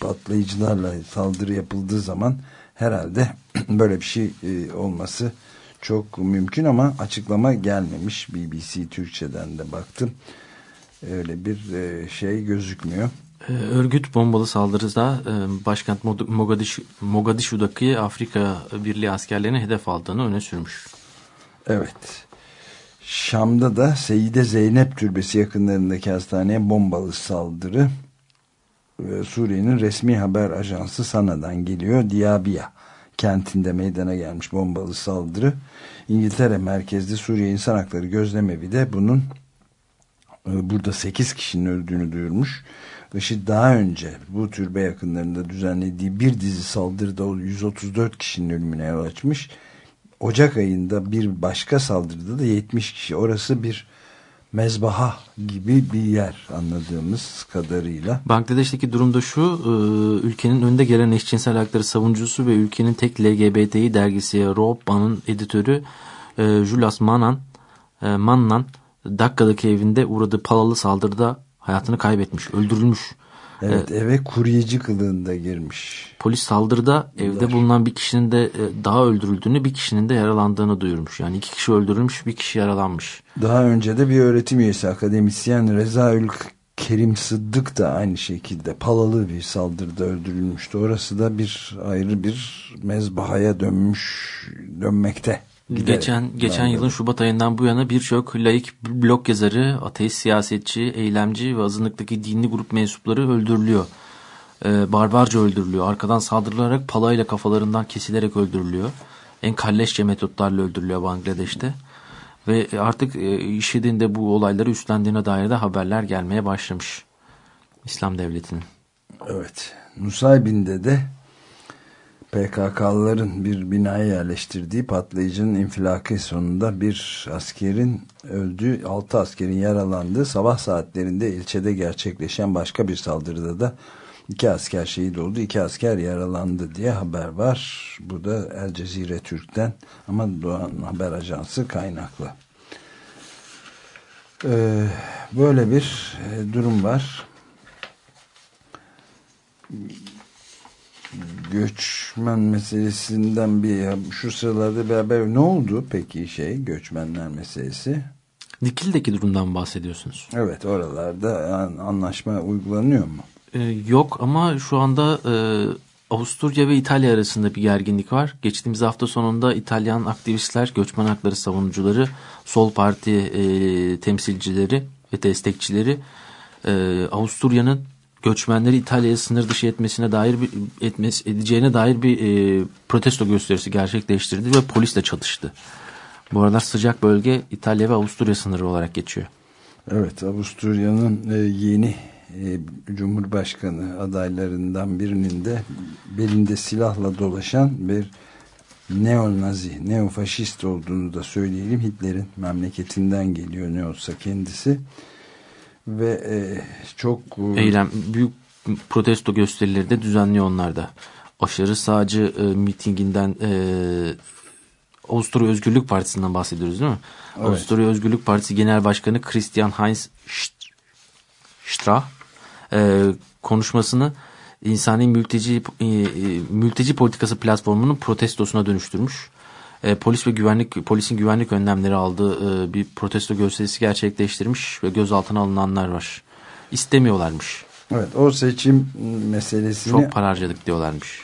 B: patlayıcılarla saldırı yapıldığı zaman herhalde böyle bir şey e, olması çok mümkün ama açıklama gelmemiş. BBC Türkçe'den de baktım. Öyle bir e, şey gözükmüyor.
D: Ee, örgüt bombalı saldırıda e, başkent Mogadishu, Mogadishu'daki Afrika Birliği askerlerine hedef aldığını öne sürmüş.
B: Evet. Şam'da da Seyide Zeynep Türbesi yakınlarındaki hastaneye bombalı saldırı Suriye'nin resmi haber ajansı Sana'dan geliyor. Diabia kentinde meydana gelmiş bombalı saldırı. İngiltere merkezli Suriye İnsan Hakları Gözlemevi de bunun e, burada 8 kişinin öldüğünü duyurmuş. IŞİD daha önce bu türbe yakınlarında düzenlediği bir dizi saldırıda 134 kişinin ölümüne yol açmış. Ocak ayında bir başka saldırıda da 70 kişi. Orası bir mezbaha gibi bir yer anladığımız kadarıyla.
D: Bangladeş'teki durumda şu e, ülkenin önde gelen eşcinsel hakları savunucusu ve ülkenin tek LGBTİ dergisi Roba'nın editörü e, Julas Manan, e, Mannan Dakka'daki evinde uğradığı palalı saldırıda hayatını kaybetmiş, öldürülmüş.
B: Evet ee, eve kuryeci kılığında girmiş.
D: Polis saldırıda evde Bunlar. bulunan bir kişinin de e, daha öldürüldüğünü bir kişinin de yaralandığını duyurmuş. Yani iki kişi öldürülmüş bir kişi yaralanmış.
B: Daha önce de bir öğretim üyesi akademisyen Reza Ül Kerim Sıddık da aynı şekilde palalı bir saldırıda öldürülmüştü. Orası da bir ayrı bir mezbahaya dönmüş dönmekte.
D: Geçen geçen yılın Şubat ayından bu yana birçok laik blog yazarı, ateist siyasetçi, eylemci ve azınlıktaki dini grup mensupları öldürülüyor. Ee, barbarca öldürülüyor. Arkadan saldırılarak palayla kafalarından kesilerek öldürülüyor. En kalleşçe metotlarla öldürülüyor Bangladeş'te. Ve artık e, IŞİD'in de bu olayları üstlendiğine dair de haberler gelmeye başlamış. İslam Devleti'nin.
B: Evet. Nusaybin'de de PKK'lıların bir binaya yerleştirdiği patlayıcının infilakı sonunda bir askerin öldüğü, altı askerin yaralandığı sabah saatlerinde ilçede gerçekleşen başka bir saldırıda da iki asker şehit oldu, iki asker yaralandı diye haber var. Bu da El Cezire Türk'ten ama Doğan Haber Ajansı kaynaklı. Ee, böyle bir e, durum var göçmen meselesinden bir şu sıralarda bir haber ne oldu peki şey göçmenler meselesi?
D: Dikil'deki durumdan bahsediyorsunuz.
B: Evet oralarda anlaşma uygulanıyor mu?
D: Ee, yok ama şu anda e, Avusturya ve İtalya arasında bir gerginlik var. Geçtiğimiz hafta sonunda İtalyan aktivistler, göçmen hakları savunucuları, Sol Parti e, temsilcileri ve destekçileri e, Avusturya'nın göçmenleri İtalya'ya sınır dışı etmesine dair bir etmesi, edeceğine dair bir e, protesto gösterisi gerçekleştirdi ve polisle çatıştı. Bu aralar sıcak bölge İtalya ve Avusturya sınırı olarak geçiyor.
B: Evet Avusturya'nın e, yeni e, Cumhurbaşkanı adaylarından birinin de belinde silahla dolaşan bir neonazi, neofaşist olduğunu da söyleyelim. Hitler'in memleketinden geliyor ne olsa kendisi ve e, çok
D: e, eylem büyük protesto gösterileri de düzenliyor onlar da. Aşırı sağcı e, mitinginden e, Avusturya Özgürlük Partisi'nden bahsediyoruz değil mi? Evet. Avusturya Özgürlük Partisi Genel Başkanı Christian Heinz Strah e, konuşmasını insani mülteci e, e, mülteci politikası platformunun protestosuna dönüştürmüş e, polis ve güvenlik polisin güvenlik önlemleri aldığı e, bir protesto gösterisi gerçekleştirmiş ve gözaltına alınanlar var. İstemiyorlarmış.
B: Evet o seçim meselesini...
D: Çok para harcadık diyorlarmış.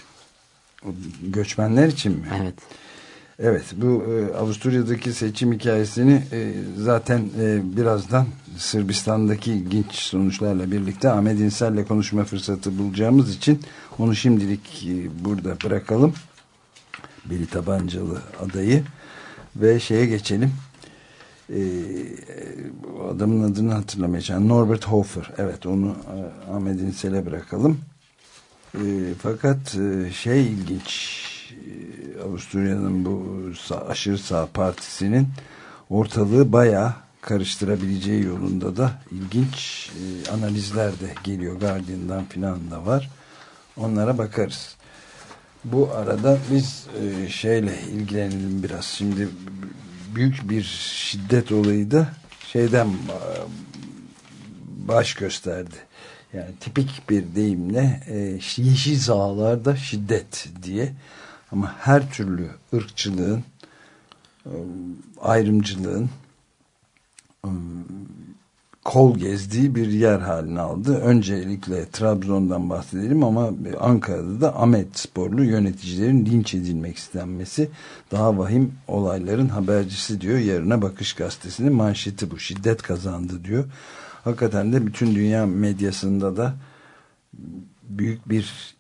B: Göçmenler için mi?
D: Evet.
B: Evet bu e, Avusturya'daki seçim hikayesini e, zaten e, birazdan Sırbistan'daki ilginç sonuçlarla birlikte Ahmet İnsel'le konuşma fırsatı bulacağımız için onu şimdilik e, burada bırakalım. Beli Tabancalı adayı ve şeye geçelim e, adamın adını hatırlamaya çalışıyorum. Norbert Hofer. Evet onu e, Ahmet İnsel'e bırakalım. E, fakat e, şey ilginç e, Avusturya'nın bu sağ, aşırı sağ partisinin ortalığı bayağı karıştırabileceği yolunda da ilginç e, analizler de geliyor. Guardian'dan filan da var. Onlara bakarız. Bu arada biz e, şeyle ilgilenelim biraz. Şimdi büyük bir şiddet olayı da şeyden e, baş gösterdi. Yani tipik bir deyimle e, yeşil sahalarda şiddet diye ama her türlü ırkçılığın e, ayrımcılığın e, kol gezdiği bir yer haline aldı. Öncelikle Trabzon'dan bahsedelim ama Ankara'da da Ahmet sporlu yöneticilerin linç edilmek istenmesi daha vahim olayların habercisi diyor. Yarına Bakış Gazetesi'nin manşeti bu. Şiddet kazandı diyor. Hakikaten de bütün dünya medyasında da büyük bir,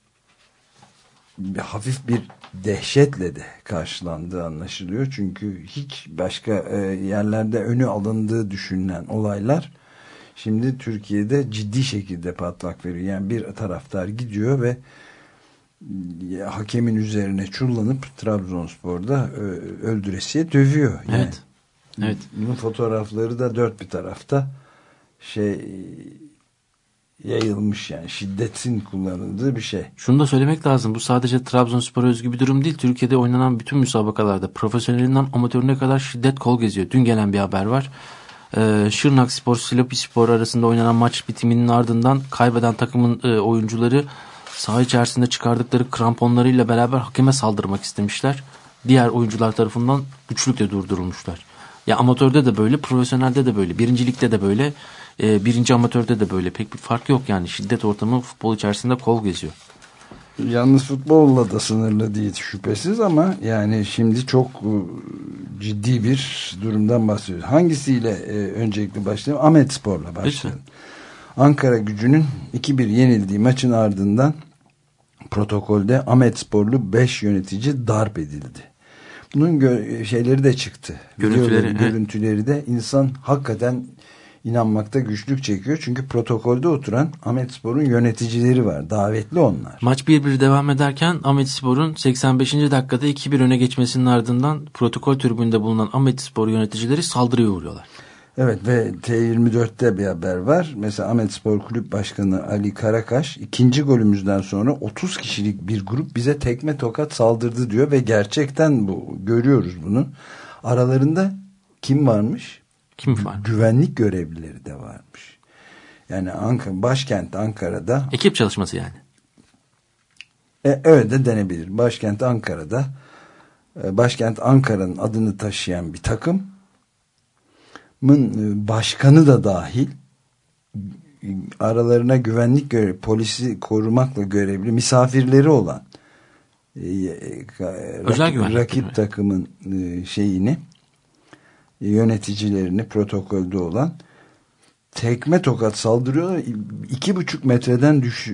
B: bir hafif bir dehşetle de karşılandığı anlaşılıyor. Çünkü hiç başka e, yerlerde önü alındığı düşünülen olaylar şimdi Türkiye'de ciddi şekilde patlak veriyor. Yani bir taraftar gidiyor ve hakemin üzerine çullanıp Trabzonspor'da öldüresiye dövüyor. Yani
D: evet. Evet.
B: Bunun fotoğrafları da dört bir tarafta şey yayılmış yani şiddetin kullanıldığı bir şey.
D: Şunu da söylemek lazım. Bu sadece Trabzonspor özgü bir durum değil. Türkiye'de oynanan bütün müsabakalarda profesyonelinden amatörüne kadar şiddet kol geziyor. Dün gelen bir haber var. Ee, Şırnak Spor, Silopi Spor arasında oynanan maç bitiminin ardından kaybeden takımın e, oyuncuları saha içerisinde çıkardıkları kramponlarıyla beraber hakeme saldırmak istemişler. Diğer oyuncular tarafından güçlükle durdurulmuşlar. Ya amatörde de böyle, profesyonelde de böyle, birincilikte de böyle, e, birinci amatörde de böyle. Pek bir fark yok yani. Şiddet ortamı futbol içerisinde kol geziyor.
B: Yalnız futbolla da sınırlı değil şüphesiz ama yani şimdi çok e, ciddi bir durumdan bahsediyoruz. Hangisiyle e, öncelikle başlayalım? Ahmet Spor'la başlayalım. Ankara gücünün 2-1 yenildiği maçın ardından protokolde Ahmet Sporlu 5 yönetici darp edildi. Bunun şeyleri de çıktı.
D: Görüntüleri,
B: görüntüleri de insan hakikaten inanmakta güçlük çekiyor. Çünkü protokolde oturan Ahmet Spor'un yöneticileri var. Davetli onlar.
D: Maç 1-1 devam ederken Ahmet Spor'un 85. dakikada 2-1 öne geçmesinin ardından protokol tribünde bulunan Ahmet Spor yöneticileri saldırıya uğruyorlar.
B: Evet ve T24'te bir haber var. Mesela Ahmet Spor Kulüp Başkanı Ali Karakaş ikinci golümüzden sonra 30 kişilik bir grup bize tekme tokat saldırdı diyor ve gerçekten bu görüyoruz bunu. Aralarında kim varmış?
D: Kim var?
B: Güvenlik görevlileri de varmış. Yani Ankara, başkent Ankara'da.
D: Ekip çalışması yani.
B: E, öyle de denebilir. Başkent Ankara'da e, başkent Ankara'nın adını taşıyan bir takımın e, başkanı da dahil aralarına güvenlik görevi, polisi korumakla görevli misafirleri olan e, e, rakip, rakip takımın şeyini yöneticilerini protokolde olan tekme tokat saldırıyorlar. İki buçuk metreden düş,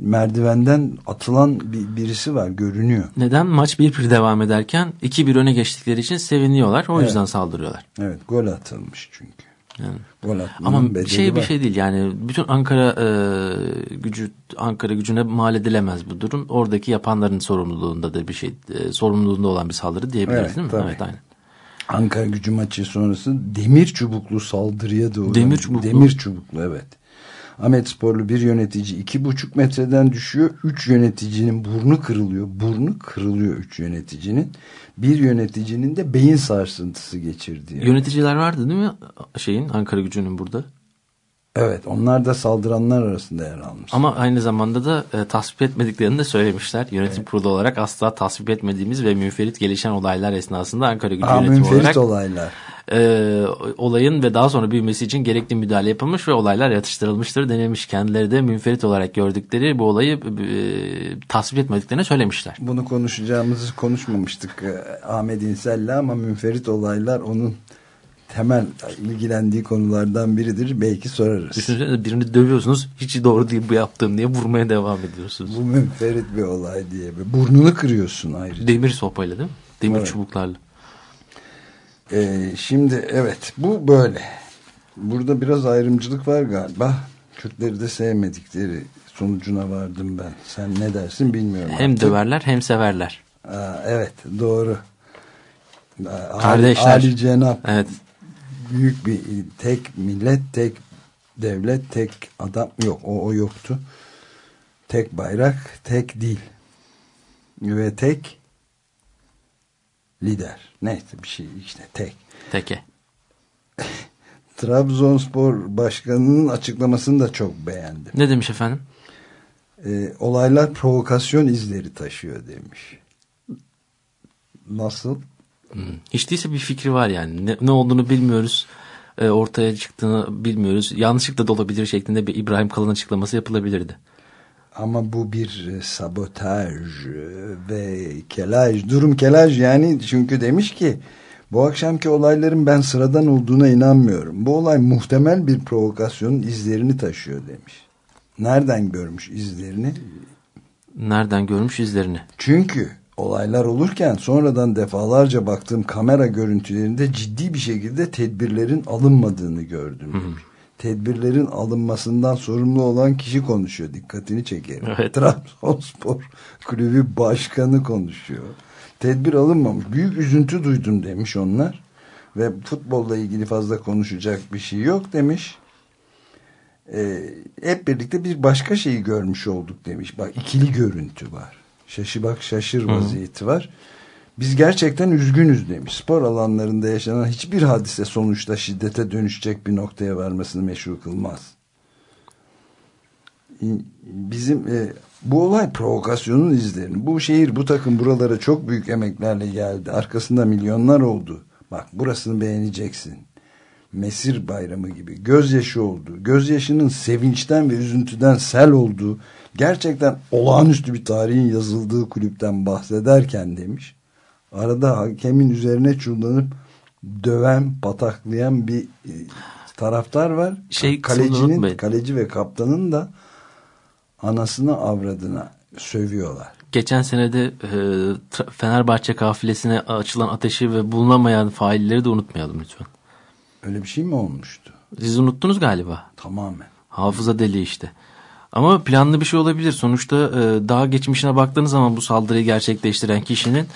B: merdivenden atılan bir, birisi var görünüyor.
D: Neden? Maç bir bir devam ederken iki bir öne geçtikleri için seviniyorlar. O evet. yüzden saldırıyorlar.
B: Evet gol atılmış çünkü.
D: Yani. Gol Ama bir şey var. bir şey değil yani bütün Ankara e, gücü Ankara gücüne mal edilemez bu durum. Oradaki yapanların sorumluluğunda da bir şey e, sorumluluğunda olan bir saldırı diyebiliriz
B: evet,
D: değil mi?
B: Tabii.
D: Evet aynen.
B: Ankara gücü maçı sonrası demir çubuklu saldırıya doğru.
D: Demir çubuklu.
B: Demir çubuklu evet. Ahmet Sporlu bir yönetici iki buçuk metreden düşüyor. Üç yöneticinin burnu kırılıyor. Burnu kırılıyor üç yöneticinin. Bir yöneticinin de beyin sarsıntısı geçirdiği.
D: Yöneticiler vardı değil mi şeyin Ankara gücünün burada?
B: Evet onlar da saldıranlar arasında yer almış.
D: Ama aynı zamanda da e, tasvip etmediklerini de söylemişler. Yönetim evet. kurulu olarak asla tasvip etmediğimiz ve münferit gelişen olaylar esnasında Ankara gücü Aa, yönetimi olarak.
B: olaylar.
D: E, olayın ve daha sonra büyümesi için gerekli müdahale yapılmış ve olaylar yatıştırılmıştır denilmiş. Kendileri de münferit olarak gördükleri bu olayı e, tasvip etmediklerini söylemişler.
B: Bunu konuşacağımızı konuşmamıştık e, Ahmet İnsel'le ama münferit olaylar onun temel ilgilendiği konulardan biridir. Belki sorarız.
D: Düşünsene birini dövüyorsunuz. Hiç doğru değil bu yaptığım diye vurmaya devam ediyorsunuz.
B: Bu münferit bir olay diye. Burnunu kırıyorsun ayrıca.
D: Demir sopayla değil mi? Demir evet. çubuklarla.
B: Ee, şimdi evet bu böyle. Burada biraz ayrımcılık var galiba. Kürtleri de sevmedikleri sonucuna vardım ben. Sen ne dersin bilmiyorum.
D: Hem
B: artık.
D: döverler hem severler.
B: Aa, evet doğru.
D: Kardeşler.
B: Ali Cenap
D: Evet.
B: Büyük bir tek millet, tek devlet, tek adam yok. O, o yoktu. Tek bayrak, tek dil ve tek lider. Neyse bir şey işte tek.
D: Teke.
B: Trabzonspor başkanının açıklamasını da çok beğendim.
D: Ne demiş efendim?
B: Ee, olaylar provokasyon izleri taşıyor demiş. Nasıl?
D: Hmm. Hiç değilse bir fikri var yani. Ne, ne olduğunu bilmiyoruz. E, ortaya çıktığını bilmiyoruz. Yanlışlıkla da olabilir şeklinde bir İbrahim Kalın açıklaması yapılabilirdi.
B: Ama bu bir e, sabotaj e, ve kelaj. Durum kelaj yani çünkü demiş ki bu akşamki olayların ben sıradan olduğuna inanmıyorum. Bu olay muhtemel bir provokasyonun izlerini taşıyor demiş. Nereden görmüş izlerini?
D: Nereden görmüş izlerini?
B: Çünkü olaylar olurken sonradan defalarca baktığım kamera görüntülerinde ciddi bir şekilde tedbirlerin alınmadığını gördüm demiş. Tedbirlerin alınmasından sorumlu olan kişi konuşuyor. Dikkatini çekerim.
D: Evet.
B: Trabzonspor kulübü başkanı konuşuyor. Tedbir alınmamış. Büyük üzüntü duydum demiş onlar. Ve futbolla ilgili fazla konuşacak bir şey yok demiş. Ee, hep birlikte bir başka şeyi görmüş olduk demiş. Bak ikili görüntü var. Şaşı bak şaşır vaziyeti var. Biz gerçekten üzgünüz demiş. Spor alanlarında yaşanan hiçbir hadise sonuçta şiddete dönüşecek bir noktaya varmasını meşru kılmaz. Bizim e, bu olay provokasyonun izlerini. Bu şehir bu takım buralara çok büyük emeklerle geldi. Arkasında milyonlar oldu. Bak burasını beğeneceksin. Mesir bayramı gibi gözyaşı oldu. Gözyaşının sevinçten ve üzüntüden sel olduğu gerçekten olağanüstü bir tarihin yazıldığı kulüpten bahsederken demiş. Arada hakemin üzerine çullanıp döven, pataklayan bir e, taraftar var.
D: Şey,
B: Kalecinin, kaleci ve kaptanın da anasına avradına sövüyorlar.
D: Geçen senede e, Fenerbahçe kafilesine açılan ateşi ve bulunamayan failleri de unutmayalım lütfen.
B: Öyle bir şey mi olmuştu?
D: Siz unuttunuz galiba.
B: Tamamen.
D: Hafıza deli işte. Ama planlı bir şey olabilir. Sonuçta e, daha geçmişine baktığınız zaman bu saldırıyı gerçekleştiren kişinin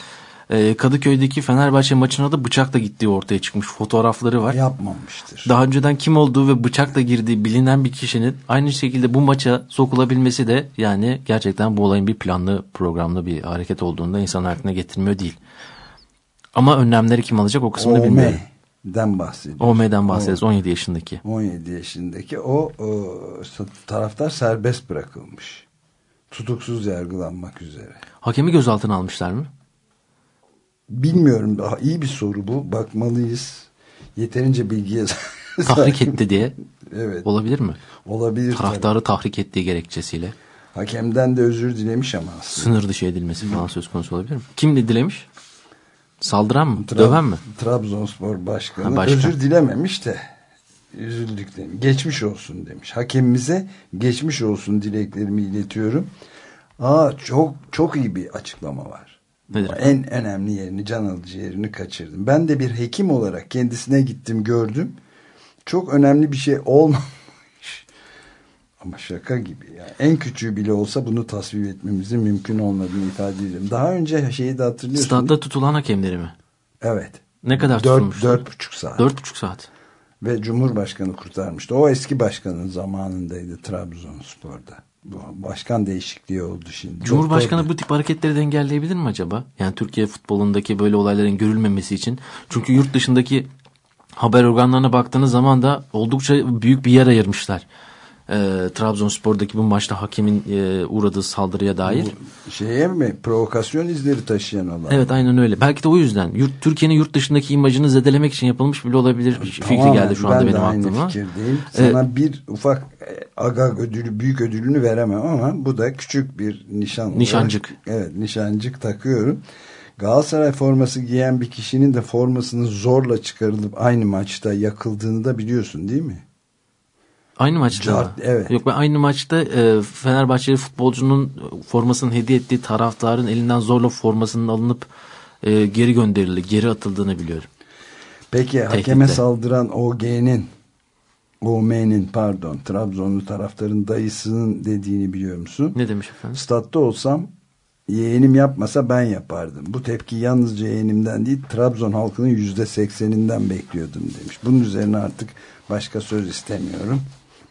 D: e, Kadıköy'deki Fenerbahçe maçına da bıçakla gittiği ortaya çıkmış fotoğrafları var.
B: Yapmamıştır.
D: Daha önceden kim olduğu ve bıçakla girdiği bilinen bir kişinin aynı şekilde bu maça sokulabilmesi de yani gerçekten bu olayın bir planlı programlı bir hareket olduğunda insan aklına getirmiyor değil. Ama önlemleri kim alacak o kısmını bilmiyorum.
B: Ome'den bahsediyoruz.
D: Ome'den bahsederiz 17 yaşındaki.
B: 17 yaşındaki o, o taraftar serbest bırakılmış. Tutuksuz yargılanmak üzere.
D: Hakemi gözaltına almışlar mı?
B: Bilmiyorum. Daha iyi bir soru bu. Bakmalıyız. Yeterince bilgiye
D: Tahrik etti diye
B: Evet.
D: olabilir mi?
B: Olabilir. tabii.
D: Taraftarı tahrik ettiği gerekçesiyle.
B: Hakemden de özür dilemiş ama aslında.
D: Sınır dışı edilmesi falan söz konusu olabilir mi? Kim dilemiş? Saldıran mı?
B: Tra-
D: Döven mi?
B: Trabzonspor başkanı
D: Ha, başkan.
B: özür dilememiş de üzüldük demiş. Geçmiş olsun demiş. Hakemimize geçmiş olsun dileklerimi iletiyorum. Aa çok çok iyi bir açıklama var.
D: Nedir?
B: En önemli yerini, can alıcı yerini kaçırdım. Ben de bir hekim olarak kendisine gittim, gördüm. Çok önemli bir şey olmamış. Ama şaka gibi. Yani. En küçüğü bile olsa bunu tasvip etmemizin mümkün olmadığını ifade ediyorum. Daha önce şeyi de hatırlıyorsun.
D: Stadda tutulan hakemleri mi?
B: Evet.
D: Ne kadar
B: Dört,
D: tutulmuştu?
B: dört buçuk saat.
D: Dört buçuk saat.
B: Ve Cumhurbaşkanı kurtarmıştı. O eski başkanın zamanındaydı Trabzonspor'da. Başkan değişikliği oldu şimdi.
D: Cumhurbaşkanı
B: Doktor-
D: bu tip hareketleri de engelleyebilir mi acaba? Yani Türkiye futbolundaki böyle olayların görülmemesi için. Çünkü yurt dışındaki haber organlarına baktığınız zaman da oldukça büyük bir yer ayırmışlar. Ee, Trabzonspor'daki bu maçta hakemin e, uğradığı saldırıya dair.
B: Bu şeye mi? Provokasyon izleri taşıyan olan.
D: Evet aynen öyle. Belki de o yüzden. Yurt, Türkiye'nin yurt dışındaki imajını zedelemek için yapılmış bile olabilir. Bir fikri geldi şu anda
B: ben de
D: benim
B: aynı
D: aklıma.
B: fikirdeyim. Sana bir ufak e, agag ödülü, büyük ödülünü veremem ama bu da küçük bir nişan. olarak-
D: Nişancık.
B: evet nişancık takıyorum. Galatasaray forması giyen bir kişinin de formasını zorla çıkarılıp aynı maçta yakıldığını da biliyorsun değil mi?
D: Aynı maçta?
B: Cart- evet.
D: Yok ben aynı maçta e, Fenerbahçeli futbolcunun formasını hediye ettiği taraftarın elinden zorla formasının alınıp e, geri gönderildi, geri atıldığını biliyorum.
B: Peki hakeme
D: Tehditle.
B: saldıran OG'nin OM'nin pardon Trabzonlu taraftarın dayısının dediğini biliyor musun?
D: Ne demiş efendim?
B: Statta olsam yeğenim yapmasa ben yapardım. Bu tepki yalnızca yeğenimden değil Trabzon halkının yüzde sekseninden bekliyordum demiş. Bunun üzerine artık başka söz istemiyorum.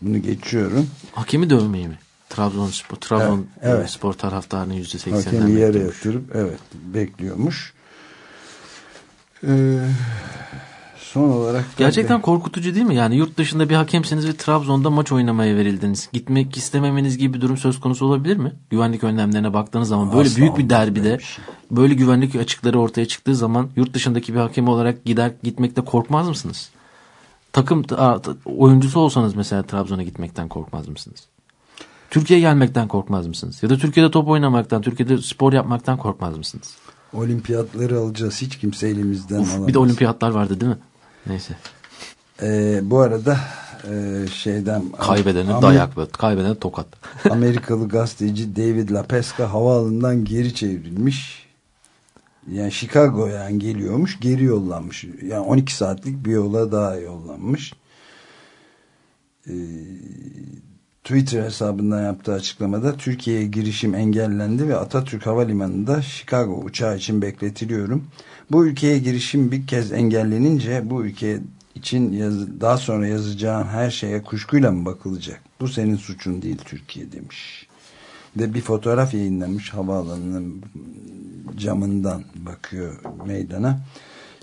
B: Bunu geçiyorum.
D: Hakemi dövmeyi mi? Trabzon spor, Trabzon
B: Evet, evet.
D: spor taraftarının yüzde sekseninden
B: Hakemi yere yatırıp evet bekliyormuş. Ee, son olarak
D: Gerçekten korkutucu değil mi? Yani yurt dışında bir hakemsiniz ve Trabzon'da maç oynamaya verildiniz. Gitmek istememeniz gibi bir durum söz konusu olabilir mi? Güvenlik önlemlerine baktığınız zaman böyle
B: Asla
D: büyük bir derbide
B: şey.
D: böyle güvenlik açıkları ortaya çıktığı zaman yurt dışındaki bir hakem olarak gider gitmekte korkmaz mısınız? Takım oyuncusu olsanız mesela Trabzon'a gitmekten korkmaz mısınız? Türkiye'ye gelmekten korkmaz mısınız? Ya da Türkiye'de top oynamaktan, Türkiye'de spor yapmaktan korkmaz mısınız?
B: olimpiyatları alacağız. Hiç kimse elimizden
D: Uf,
B: alamaz.
D: bir de olimpiyatlar vardı değil mi? Neyse.
B: Ee, bu arada e, şeyden
D: Kaybedene
B: Amer-
D: dayak ve kaybedene tokat.
B: Amerikalı gazeteci David LaPesca havaalanından geri çevrilmiş. Yani Chicago'ya geliyormuş, geri yollanmış. Yani 12 saatlik bir yola daha yollanmış. Ee, Twitter hesabından yaptığı açıklamada Türkiye'ye girişim engellendi ve Atatürk Havalimanı'nda Chicago uçağı için bekletiliyorum. Bu ülkeye girişim bir kez engellenince bu ülke için yaz- daha sonra yazacağım her şeye kuşkuyla mı bakılacak? Bu senin suçun değil Türkiye demiş. De bir fotoğraf yayınlamış havaalanının camından bakıyor meydana.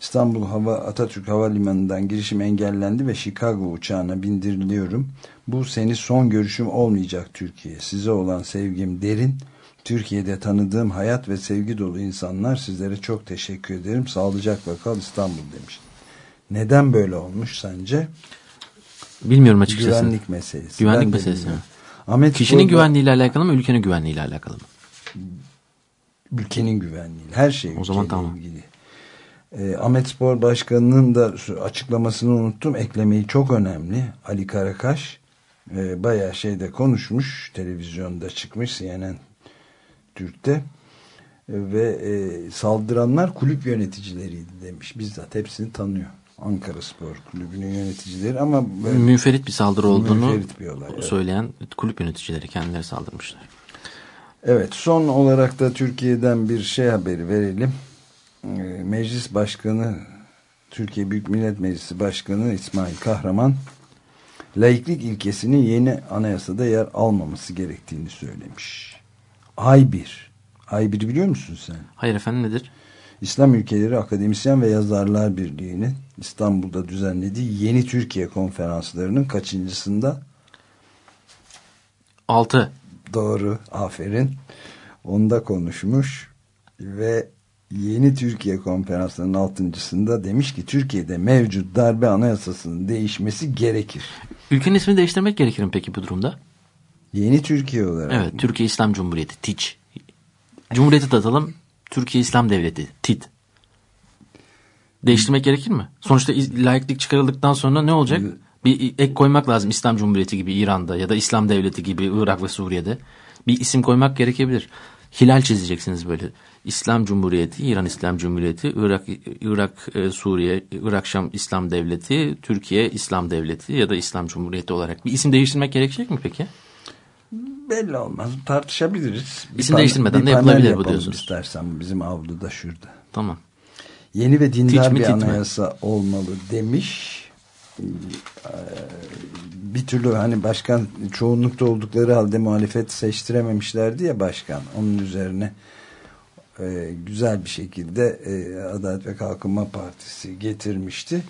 B: İstanbul Hava Atatürk Havalimanı'ndan girişim engellendi ve Chicago uçağına bindiriliyorum. Bu seni son görüşüm olmayacak Türkiye. Size olan sevgim derin. Türkiye'de tanıdığım hayat ve sevgi dolu insanlar sizlere çok teşekkür ederim. Sağlıcakla kal İstanbul demiş. Neden böyle olmuş sence?
D: Bilmiyorum açıkçası.
B: Güvenlik meselesi.
D: Güvenlik
B: Ben
D: meselesi mi?
B: Ahmet
D: Kişinin
B: Spor'da-
D: güvenliğiyle alakalı mı, ülkenin güvenliğiyle alakalı mı?
B: ülkenin güvenliği. Her şey
D: O zaman tamam.
B: ilgili. E, Ahmet Spor Başkanı'nın da açıklamasını unuttum. Eklemeyi çok önemli. Ali Karakaş e, bayağı şeyde konuşmuş. Televizyonda çıkmış CNN Türk'te. E, ve e, saldıranlar kulüp yöneticileriydi demiş. Bizzat hepsini tanıyor. Ankara Spor Kulübü'nün yöneticileri ama böyle
D: Münferit bir saldırı olduğunu
B: bir olay, evet.
D: söyleyen kulüp yöneticileri kendileri saldırmışlar.
B: Evet son olarak da Türkiye'den bir şey haberi verelim. Ee, Meclis Başkanı Türkiye Büyük Millet Meclisi Başkanı İsmail Kahraman laiklik ilkesinin yeni anayasada yer almaması gerektiğini söylemiş. Ay bir. Ay bir biliyor musun sen?
D: Hayır efendim nedir?
B: İslam Ülkeleri Akademisyen ve Yazarlar Birliği'nin İstanbul'da düzenlediği Yeni Türkiye konferanslarının kaçıncısında
D: 6.
B: Doğru, aferin. Onda konuşmuş ve Yeni Türkiye Konferansı'nın altıncısında demiş ki Türkiye'de mevcut darbe anayasasının değişmesi gerekir.
D: Ülkenin ismini değiştirmek gerekir mi peki bu durumda?
B: Yeni Türkiye olarak.
D: Evet, Türkiye İslam Cumhuriyeti, TİÇ. Cumhuriyeti de atalım, Türkiye İslam Devleti, TİT. Değiştirmek gerekir mi? Sonuçta laiklik çıkarıldıktan sonra ne olacak? Bir ek koymak lazım İslam Cumhuriyeti gibi İran'da ya da İslam Devleti gibi Irak ve Suriye'de. Bir isim koymak gerekebilir. Hilal çizeceksiniz böyle. İslam Cumhuriyeti, İran İslam Cumhuriyeti, Irak, Irak e, Suriye, Irak Şam İslam Devleti, Türkiye İslam Devleti ya da İslam Cumhuriyeti olarak bir isim değiştirmek gerekecek mi peki?
B: Belli olmaz. Tartışabiliriz. Bir
D: İsim değiştirmeden de yapılabilir bu diyorsunuz.
B: istersen bizim avluda şurada.
D: Tamam.
B: Yeni ve dindar
D: me,
B: bir anayasa olmalı demiş. Ee, Bir türlü hani başkan çoğunlukta oldukları halde muhalefet seçtirememişlerdi ya başkan. Onun üzerine e, güzel bir şekilde e, Adalet ve Kalkınma Partisi getirmişti.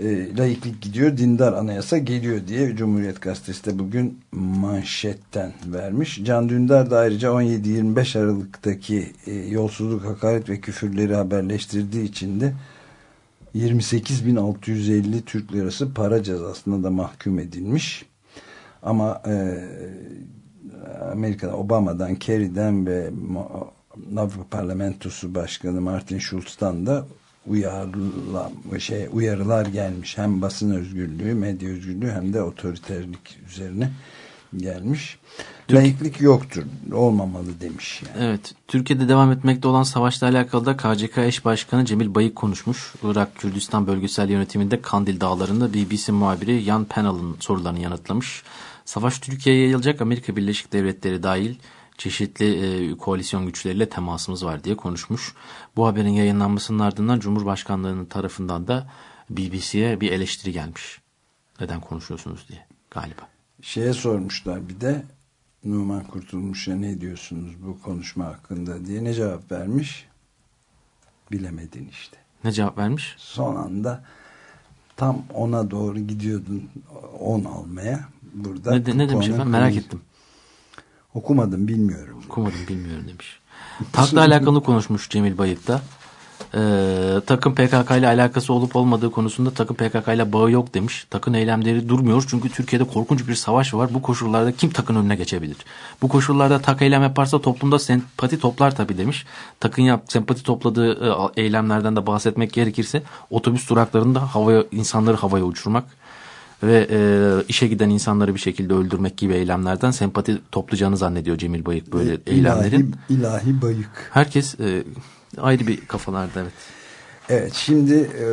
B: E, laiklik gidiyor, dindar anayasa geliyor diye Cumhuriyet Gazetesi de bugün manşetten vermiş. Can Dündar da ayrıca 17-25 Aralık'taki e, yolsuzluk, hakaret ve küfürleri haberleştirdiği için de 28.650 Türk Lirası para cezasına da mahkum edilmiş. Ama e, Amerika'da Obama'dan, Kerry'den ve Avrupa Parlamentosu Başkanı Martin Schulz'tan da uyarıla, şey, uyarılar gelmiş. Hem basın özgürlüğü, medya özgürlüğü hem de otoriterlik üzerine. gelmiş. Laiklik yoktur, olmamalı demiş. Yani.
D: Evet, Türkiye'de devam etmekte olan savaşla alakalı da KCK eş başkanı Cemil Bayık konuşmuş. Irak Kürdistan bölgesel yönetiminde Kandil Dağları'nda BBC muhabiri Yan Penal'ın sorularını yanıtlamış. Savaş Türkiye'ye yayılacak Amerika Birleşik Devletleri dahil çeşitli e, koalisyon güçleriyle temasımız var diye konuşmuş. Bu haberin yayınlanmasının ardından Cumhurbaşkanlığının tarafından da BBC'ye bir eleştiri gelmiş. Neden konuşuyorsunuz diye galiba.
B: Şeye sormuşlar bir de Numan Kurtulmuş'a ne diyorsunuz bu konuşma hakkında diye ne cevap vermiş? Bilemedin işte.
D: Ne cevap vermiş?
B: Son anda tam ona doğru gidiyordun on almaya. Burada
D: ne, ne demiş efendim merak ettim.
B: Okumadım bilmiyorum.
D: Okumadım bilmiyorum demiş. Takla alakalı konuşmuş Cemil Bayık da. Ee, takım PKK ile alakası olup olmadığı konusunda takım PKK ile bağı yok demiş. Takın eylemleri durmuyor çünkü Türkiye'de korkunç bir savaş var. Bu koşullarda kim takın önüne geçebilir? Bu koşullarda tak eylem yaparsa toplumda sempati toplar tabii demiş. Takın yap, sempati topladığı e, eylemlerden de bahsetmek gerekirse otobüs duraklarında havaya insanları havaya uçurmak ve e, işe giden insanları bir şekilde öldürmek gibi eylemlerden sempati toplayacağını zannediyor Cemil Bayık böyle ilahi, eylemlerin.
B: İlahi bayık.
D: Herkes e, ayrı bir kafalarda evet.
B: Evet şimdi e,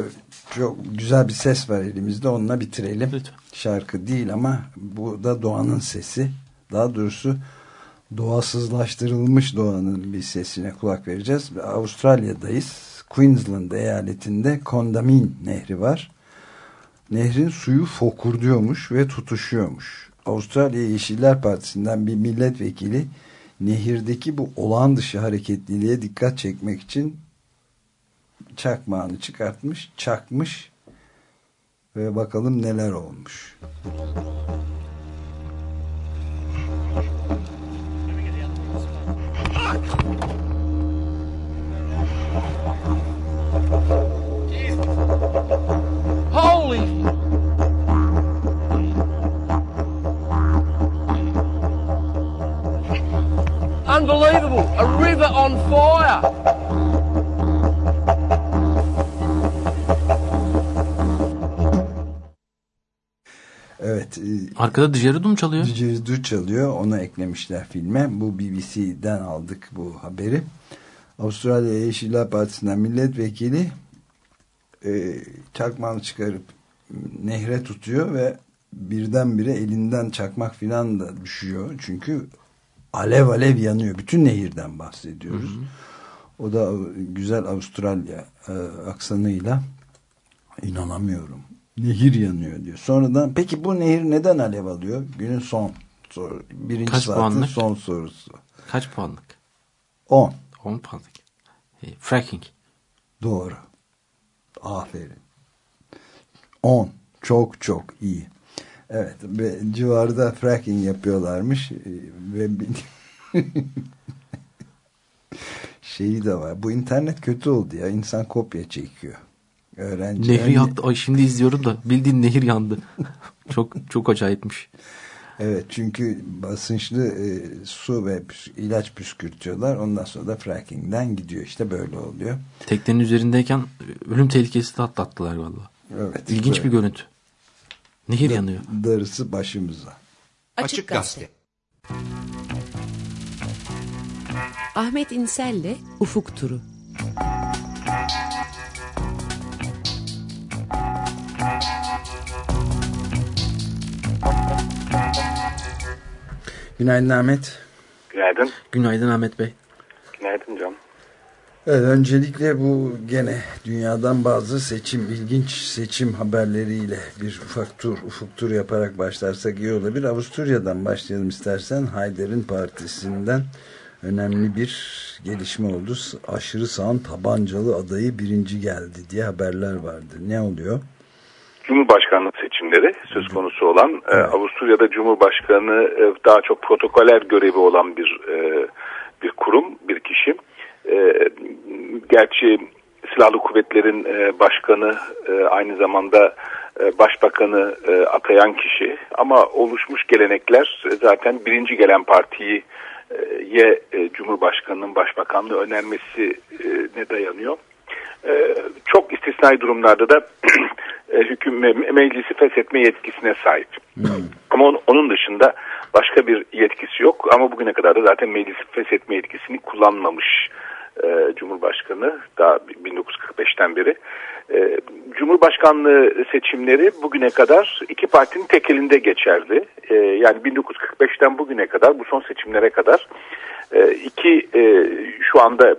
B: çok güzel bir ses var elimizde onunla bitirelim.
D: Lütfen.
B: Şarkı değil ama bu da doğanın sesi. Daha doğrusu doğasızlaştırılmış doğanın bir sesine kulak vereceğiz. Avustralya'dayız. Queensland eyaletinde Kondamin Nehri var. Nehrin suyu fokurduyormuş ve tutuşuyormuş. Avustralya Yeşiller Partisi'nden bir milletvekili nehirdeki bu olağan dışı hareketliliğe dikkat çekmek için çakmağını çıkartmış, çakmış ve bakalım neler olmuş. Holy Unbelievable. A river on fire. Evet. E,
D: Arkada Didgeridoo mu çalıyor?
B: Didgeridoo çalıyor. Onu eklemişler filme. Bu BBC'den aldık bu haberi. Avustralya Yeşiller Partisi'nden milletvekili e, çakmağını çıkarıp nehre tutuyor ve birdenbire elinden çakmak filan da düşüyor. Çünkü alev alev yanıyor. Bütün nehirden bahsediyoruz. Hı hı. O da güzel Avustralya e, aksanıyla inanamıyorum. Nehir yanıyor diyor. Sonradan peki bu nehir neden alev alıyor? Günün son soru. Birinci Kaç saatin puanlık? son sorusu.
D: Kaç puanlık?
B: 10.
D: 10 puanlık. E, fracking.
B: Doğru. Aferin. 10. Çok çok iyi. Evet ve civarda fracking yapıyorlarmış e, ve şeyi de var. Bu internet kötü oldu ya. İnsan kopya çekiyor. Öğrenci.
D: Nehri yaktı. Ay şimdi izliyorum da bildiğin nehir yandı. çok çok acayipmiş.
B: Evet çünkü basınçlı e, su ve ilaç püskürtüyorlar. Ondan sonra da frackingden gidiyor. İşte böyle oluyor.
D: Teknenin üzerindeyken ölüm tehlikesi de atlattılar valla. Evet. İlginç böyle. bir görüntü. Nehir yanıyor.
B: Darısı başımıza.
E: Açık Gazete. Ahmet İnsel'le Ufuk Turu.
B: Günaydın Ahmet.
G: Günaydın.
D: Günaydın Ahmet Bey.
G: Günaydın Can.
B: Evet, öncelikle bu gene dünyadan bazı seçim, ilginç seçim haberleriyle bir ufak tur, ufuk tur yaparak başlarsak iyi olabilir. Avusturya'dan başlayalım istersen. Hayder'in partisinden önemli bir gelişme oldu. Aşırı sağın tabancalı adayı birinci geldi diye haberler vardı. Ne oluyor?
G: Cumhurbaşkanlığı seçimleri söz konusu olan e, evet. Avusturya'da Cumhurbaşkanı e, daha çok protokoler görevi olan bir e, bir kurum, bir kişi e, gerçi silahlı kuvvetlerin e, başkanı e, aynı zamanda e, başbakanı e, atayan kişi ama oluşmuş gelenekler e, zaten birinci gelen partiyi ye e, Cumhurbaşkanı'nın başbakanlığı önermesi e, ne dayanıyor. E, çok istisnai durumlarda da hüküm meclisi feshetme yetkisine sahip. Hmm. Ama on, onun dışında Başka bir yetkisi yok ama bugüne kadar da zaten meclis feshetme yetkisini kullanmamış e, Cumhurbaşkanı daha 1945'ten beri. E, Cumhurbaşkanlığı seçimleri bugüne kadar iki partinin tek elinde geçerdi. E, yani 1945'ten bugüne kadar bu son seçimlere kadar e, iki e, şu anda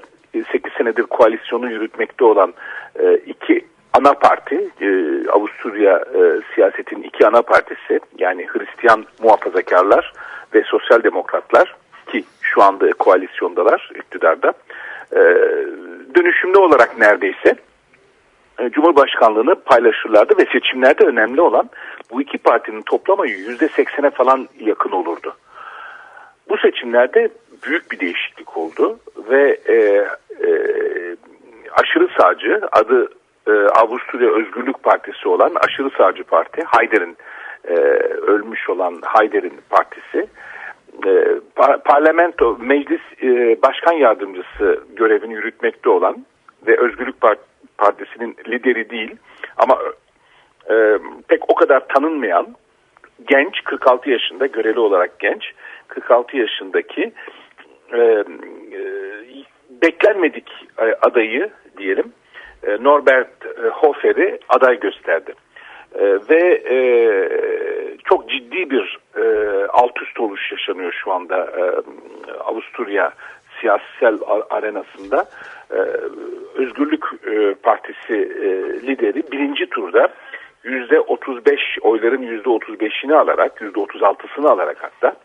G: 8 senedir koalisyonu yürütmekte olan e, iki ana parti e, Avusturya e, siyasetin iki ana partisi yani Hristiyan muhafazakarlar ve sosyal demokratlar ki şu anda koalisyondalar iktidarda dönüşümlü olarak neredeyse e, Cumhurbaşkanlığını paylaşırlardı ve seçimlerde önemli olan bu iki partinin toplama yüzde seksene falan yakın olurdu. Bu seçimlerde büyük bir değişiklik oldu ve e, e, aşırı sağcı adı e, Avusturya Özgürlük Partisi olan aşırı sağcı parti Hayder'in e, ölmüş olan Hayder'in partisi e, par parlamento meclis e, başkan yardımcısı görevini yürütmekte olan ve Özgürlük Part Partisi'nin lideri değil ama e, pek o kadar tanınmayan genç 46 yaşında göreli olarak genç 46 yaşındaki e, e, beklenmedik e, adayı diyelim e, Norbert e, Hofer'i aday gösterdi. E, ve e, çok ciddi bir e, alt üst oluş yaşanıyor şu anda e, Avusturya siyasal arenasında. E, Özgürlük e, Partisi e, lideri birinci turda yüzde 35 oyların yüzde 35'ini alarak yüzde 36'sını alarak hatta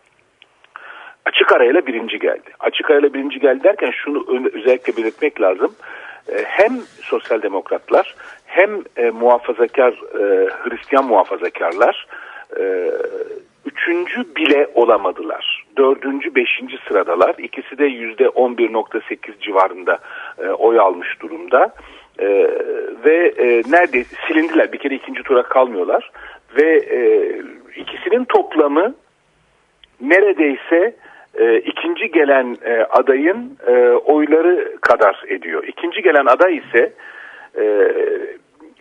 G: açık arayla birinci geldi. Açık arayla birinci geldi derken şunu özellikle belirtmek lazım. E, hem sosyal demokratlar hem e, muhafazakar e, Hristiyan muhafazakarlar e, üçüncü bile olamadılar. Dördüncü, beşinci sıradalar. İkisi de yüzde 11.8 civarında e, oy almış durumda. E, ve e, neredeyse silindiler. Bir kere ikinci tura kalmıyorlar. Ve e, ikisinin toplamı neredeyse e, ikinci gelen e, adayın e, oyları kadar ediyor. İkinci gelen aday ise e,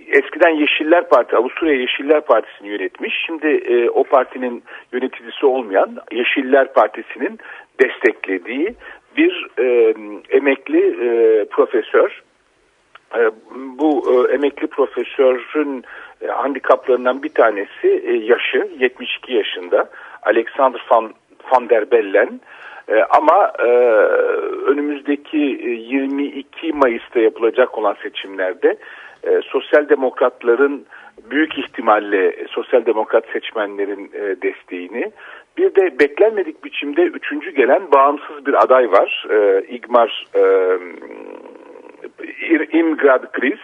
G: eskiden Yeşiller Parti, Avusturya Yeşiller Partisi'ni yönetmiş. Şimdi e, o partinin yöneticisi olmayan Yeşiller Partisi'nin desteklediği bir e, emekli e, profesör. E, bu e, emekli profesörün e, handikaplarından bir tanesi e, yaşı, 72 yaşında. Alexander van, van der Bellen. E, ama e, önümüzdeki 22 Mayıs'ta yapılacak olan seçimlerde e, sosyal demokratların büyük ihtimalle sosyal demokrat seçmenlerin e, desteğini bir de beklenmedik biçimde üçüncü gelen bağımsız bir aday var. E, İgmar e, İmgrad Gris.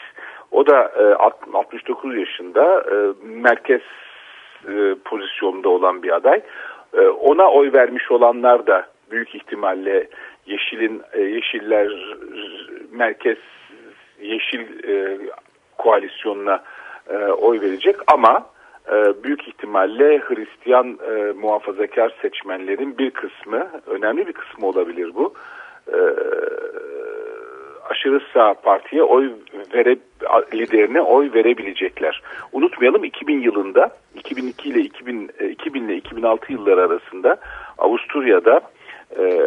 G: O da e, 69 yaşında e, merkez e, pozisyonda olan bir aday. E, ona oy vermiş olanlar da büyük ihtimalle Yeşil'in e, Yeşiller merkez Yeşil e, koalisyonuna e, oy verecek. Ama büyük ihtimalle Hristiyan muhafazakar seçmenlerin bir kısmı, önemli bir kısmı olabilir bu, e, aşırı sağ partiye oy vere liderine oy verebilecekler. Unutmayalım 2000 yılında 2002 ile 2000 2000 ile 2006 yılları arasında Avusturya'da e,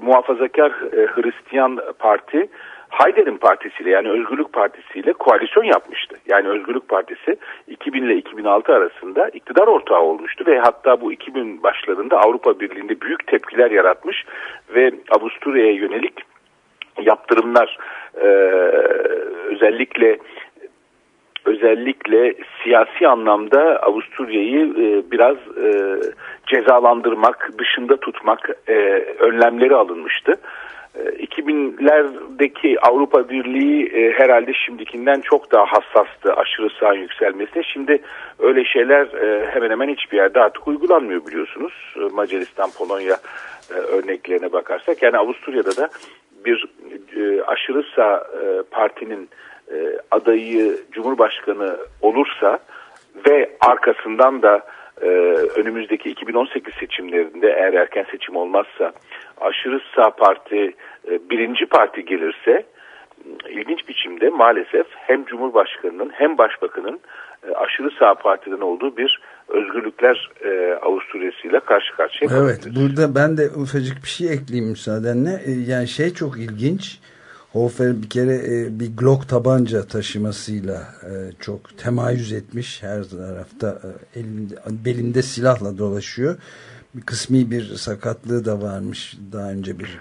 G: muhafazakar e, Hristiyan Parti Hayder'in partisiyle yani Özgürlük Partisi ile koalisyon yapmıştı. Yani Özgürlük Partisi 2000 ile 2006 arasında iktidar ortağı olmuştu ve hatta bu 2000 başlarında Avrupa Birliği'nde büyük tepkiler yaratmış ve Avusturya'ya yönelik yaptırımlar e, özellikle özellikle siyasi anlamda Avusturya'yı e, biraz e, cezalandırmak, dışında tutmak e, önlemleri alınmıştı. 2000'lerdeki e, Avrupa Birliği e, herhalde şimdikinden çok daha hassastı aşırı sağ yükselmesine. Şimdi öyle şeyler e, hemen hemen hiçbir yerde artık uygulanmıyor biliyorsunuz. E, Macaristan, Polonya e, örneklerine bakarsak. Yani Avusturya'da da bir e, aşırı sağ e, partinin e, adayı Cumhurbaşkanı olursa ve arkasından da e, önümüzdeki 2018 seçimlerinde eğer erken seçim olmazsa aşırı sağ parti e, birinci parti gelirse ilginç biçimde maalesef hem Cumhurbaşkanı'nın hem Başbakan'ın e, aşırı sağ partiden olduğu bir özgürlükler e, Avusturya'sıyla karşı karşıya.
B: Evet burada ben de ufacık bir şey ekleyeyim müsaadenle. E, yani şey çok ilginç. Hofer bir kere e, bir Glock tabanca taşımasıyla e, çok temayüz etmiş. Her tarafta e, elinde, belinde silahla dolaşıyor. Bir kısmi bir sakatlığı da varmış. Daha önce bir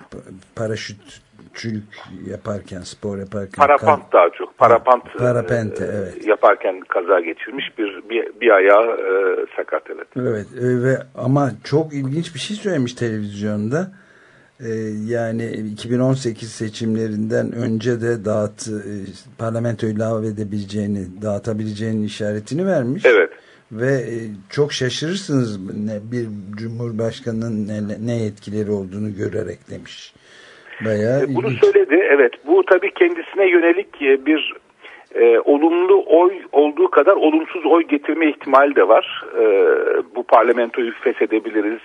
B: paraşütçülük yaparken, spor yaparken.
G: Parapant daha çok. Parapant
B: Parapente, e, evet.
G: yaparken kaza geçirmiş. Bir, bir, bir ayağı e, sakat evet.
B: Evet e, ve ama çok ilginç bir şey söylemiş televizyonda ee, yani 2018 seçimlerinden önce de dağıt e, parlamentoyu ilave edebileceğini, dağıtabileceğini işaretini vermiş.
G: Evet.
B: Ve e, çok şaşırırsınız ne, bir cumhurbaşkanının ne, ne etkileri olduğunu görerek demiş. Bayağı
G: e, Bunu
B: ilginç.
G: söyledi. Evet. Bu tabii kendisine yönelik e, bir e, olumlu oy olduğu kadar olumsuz oy getirme ihtimali de var. E, bu parlamentoyu feshedebiliriz.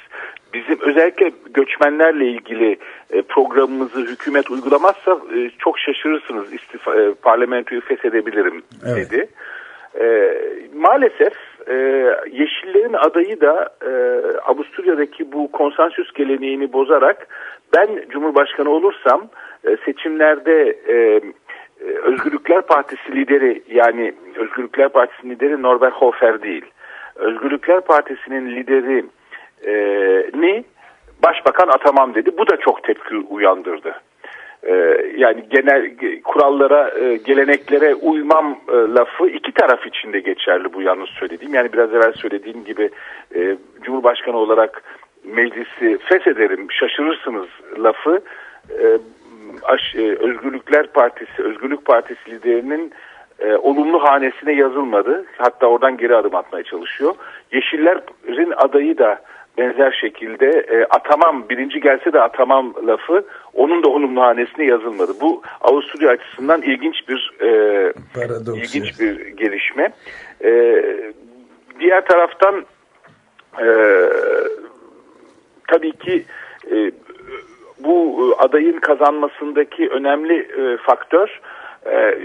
G: Bizim özellikle göçmenlerle ilgili e, programımızı hükümet uygulamazsa e, çok şaşırırsınız istifa, e, parlamentoyu feshedebilirim
B: Evet.
G: dedi. E, maalesef e, Yeşillerin adayı da e, Avusturya'daki bu konsensüs geleneğini bozarak ben Cumhurbaşkanı olursam e, seçimlerde e, e, Özgürlükler Partisi lideri yani Özgürlükler Partisi lideri Norbert Hofer değil. Özgürlükler Partisi'nin lideri e, ni başbakan atamam dedi. Bu da çok tepki uyandırdı. E, yani genel ge- kurallara, e, geleneklere uymam e, lafı iki taraf için de geçerli bu yalnız söylediğim. Yani biraz evvel söylediğim gibi e, Cumhurbaşkanı olarak meclisi feshederim, şaşırırsınız lafı Özgürlükler Partisi, Özgürlük Partisi liderinin olumlu hanesine yazılmadı. Hatta oradan geri adım atmaya çalışıyor. Yeşillerin adayı da benzer şekilde e, atamam, birinci gelse de atamam lafı onun da olumlu hanesine yazılmadı. Bu Avusturya açısından ilginç bir e,
B: Paradoks,
G: ilginç bir gelişme. E, diğer taraftan e, tabii ki e, bu adayın kazanmasındaki önemli e, faktör e,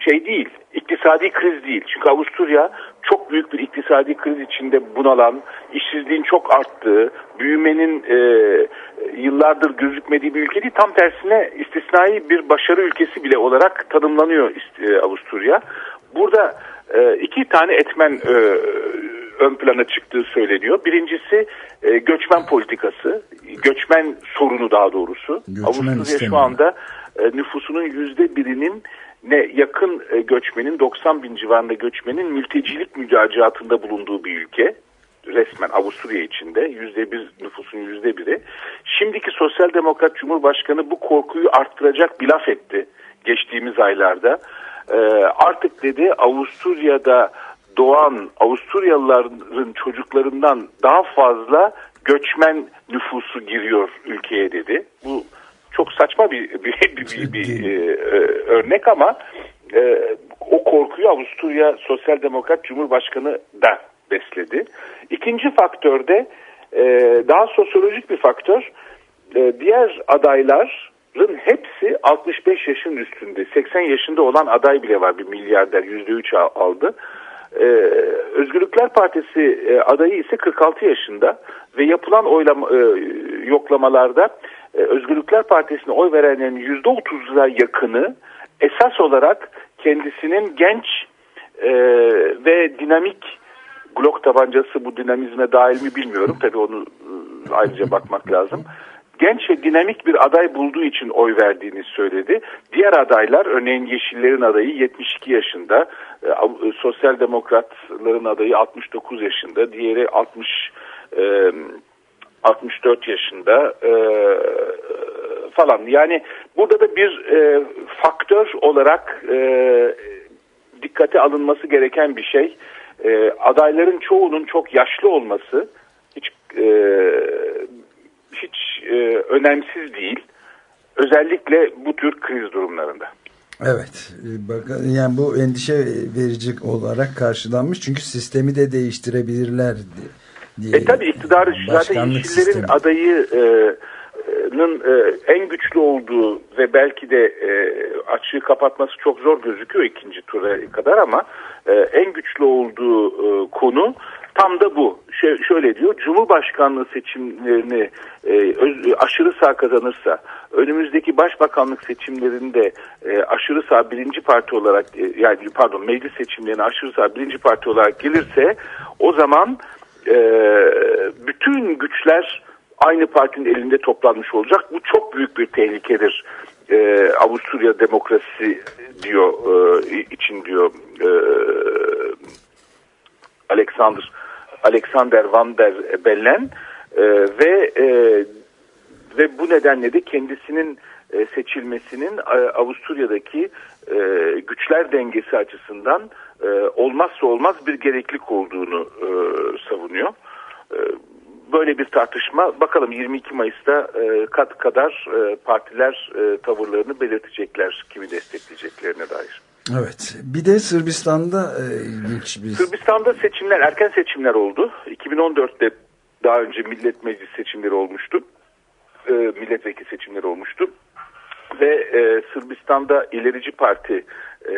G: şey değil, iktisadi kriz değil. Çünkü Avusturya çok büyük bir iktisadi kriz içinde bunalan, işsizliğin çok arttığı, büyümenin e, yıllardır gözükmediği bir ülke değil. Tam tersine istisnai bir başarı ülkesi bile olarak tanımlanıyor e, Avusturya. Burada e, iki tane etmen e, ön plana çıktığı söyleniyor. Birincisi e, göçmen politikası, göçmen sorunu daha doğrusu.
B: Göçmen
G: Avusturya
B: istemiyor.
G: şu anda e, nüfusunun yüzde birinin ne yakın e, göçmenin 90 bin civarında göçmenin mültecilik müracaatında bulunduğu bir ülke. Resmen Avusturya içinde yüzde bir nüfusun yüzde biri. Şimdiki Sosyal Demokrat Cumhurbaşkanı bu korkuyu arttıracak bir laf etti geçtiğimiz aylarda. E, artık dedi Avusturya'da doğan Avusturyalıların çocuklarından daha fazla göçmen nüfusu giriyor ülkeye dedi. Bu çok saçma bir bir, bir, bir, bir, e, e, örnek ama e, o korkuyu Avusturya Sosyal Demokrat Cumhurbaşkanı da besledi. İkinci faktör de e, daha sosyolojik bir faktör. E, diğer adayların hepsi 65 yaşın üstünde. 80 yaşında olan aday bile var bir milyarder %3 al- aldı. Ee, Özgürlükler Partisi e, adayı ise 46 yaşında ve yapılan oylama, e, yoklamalarda e, Özgürlükler Partisi'ne oy verenlerin %30'a yakını esas olarak kendisinin genç e, ve dinamik Glock tabancası bu dinamizme dahil mi bilmiyorum. Tabii onu e, ayrıca bakmak lazım. Genç ve dinamik bir aday bulduğu için oy verdiğini söyledi. Diğer adaylar örneğin Yeşillerin adayı 72 yaşında, e, e, Sosyal Demokratların adayı 69 yaşında, diğeri 60 e, 64 yaşında e, falan. Yani burada da bir faktör olarak dikkate alınması gereken bir şey. Adayların çoğunun çok yaşlı olması hiç hiç e, önemsiz değil. Özellikle bu tür kriz durumlarında.
B: Evet. e, Bakın yani bu endişe verici olarak karşılanmış. Çünkü sistemi de değiştirebilirler di- diye.
G: E tabi iktidarı zaten Yeşillerin
B: sistemi.
G: adayının e, en güçlü olduğu ve belki de e, açığı kapatması çok zor gözüküyor ikinci tura kadar ama e, en güçlü olduğu e, konu tam da bu. Ş şöyle diyor, Cumhurbaşkanlığı seçimlerini e, aşırı sağ kazanırsa, önümüzdeki başbakanlık seçimlerinde e, aşırı sağ birinci parti olarak, e, yani pardon meclis seçimlerine aşırı sağ birinci parti olarak gelirse, o zaman e, bütün güçler aynı partinin elinde toplanmış olacak. Bu çok büyük bir tehlikedir. Ee, Avusturya demokrasi diyor e, için diyor e, Alexander Alexander Van der Bellen e, ve e, ve bu nedenle de kendisinin e, seçilmesinin e, Avusturya'daki e, güçler dengesi açısından e, olmazsa olmaz bir gereklilik olduğunu e, savunuyor. E, böyle bir tartışma bakalım 22 Mayıs'ta e, kat kadar e, partiler e, tavırlarını belirtecekler kimi destekleyeceklerine dair.
B: Evet. Bir de Sırbistan'da e, ilginç bir...
G: Sırbistan'da seçimler, erken seçimler oldu. 2014'te daha önce millet meclis seçimleri olmuştu. E, milletvekili seçimleri olmuştu. Ve e, Sırbistan'da ilerici parti e,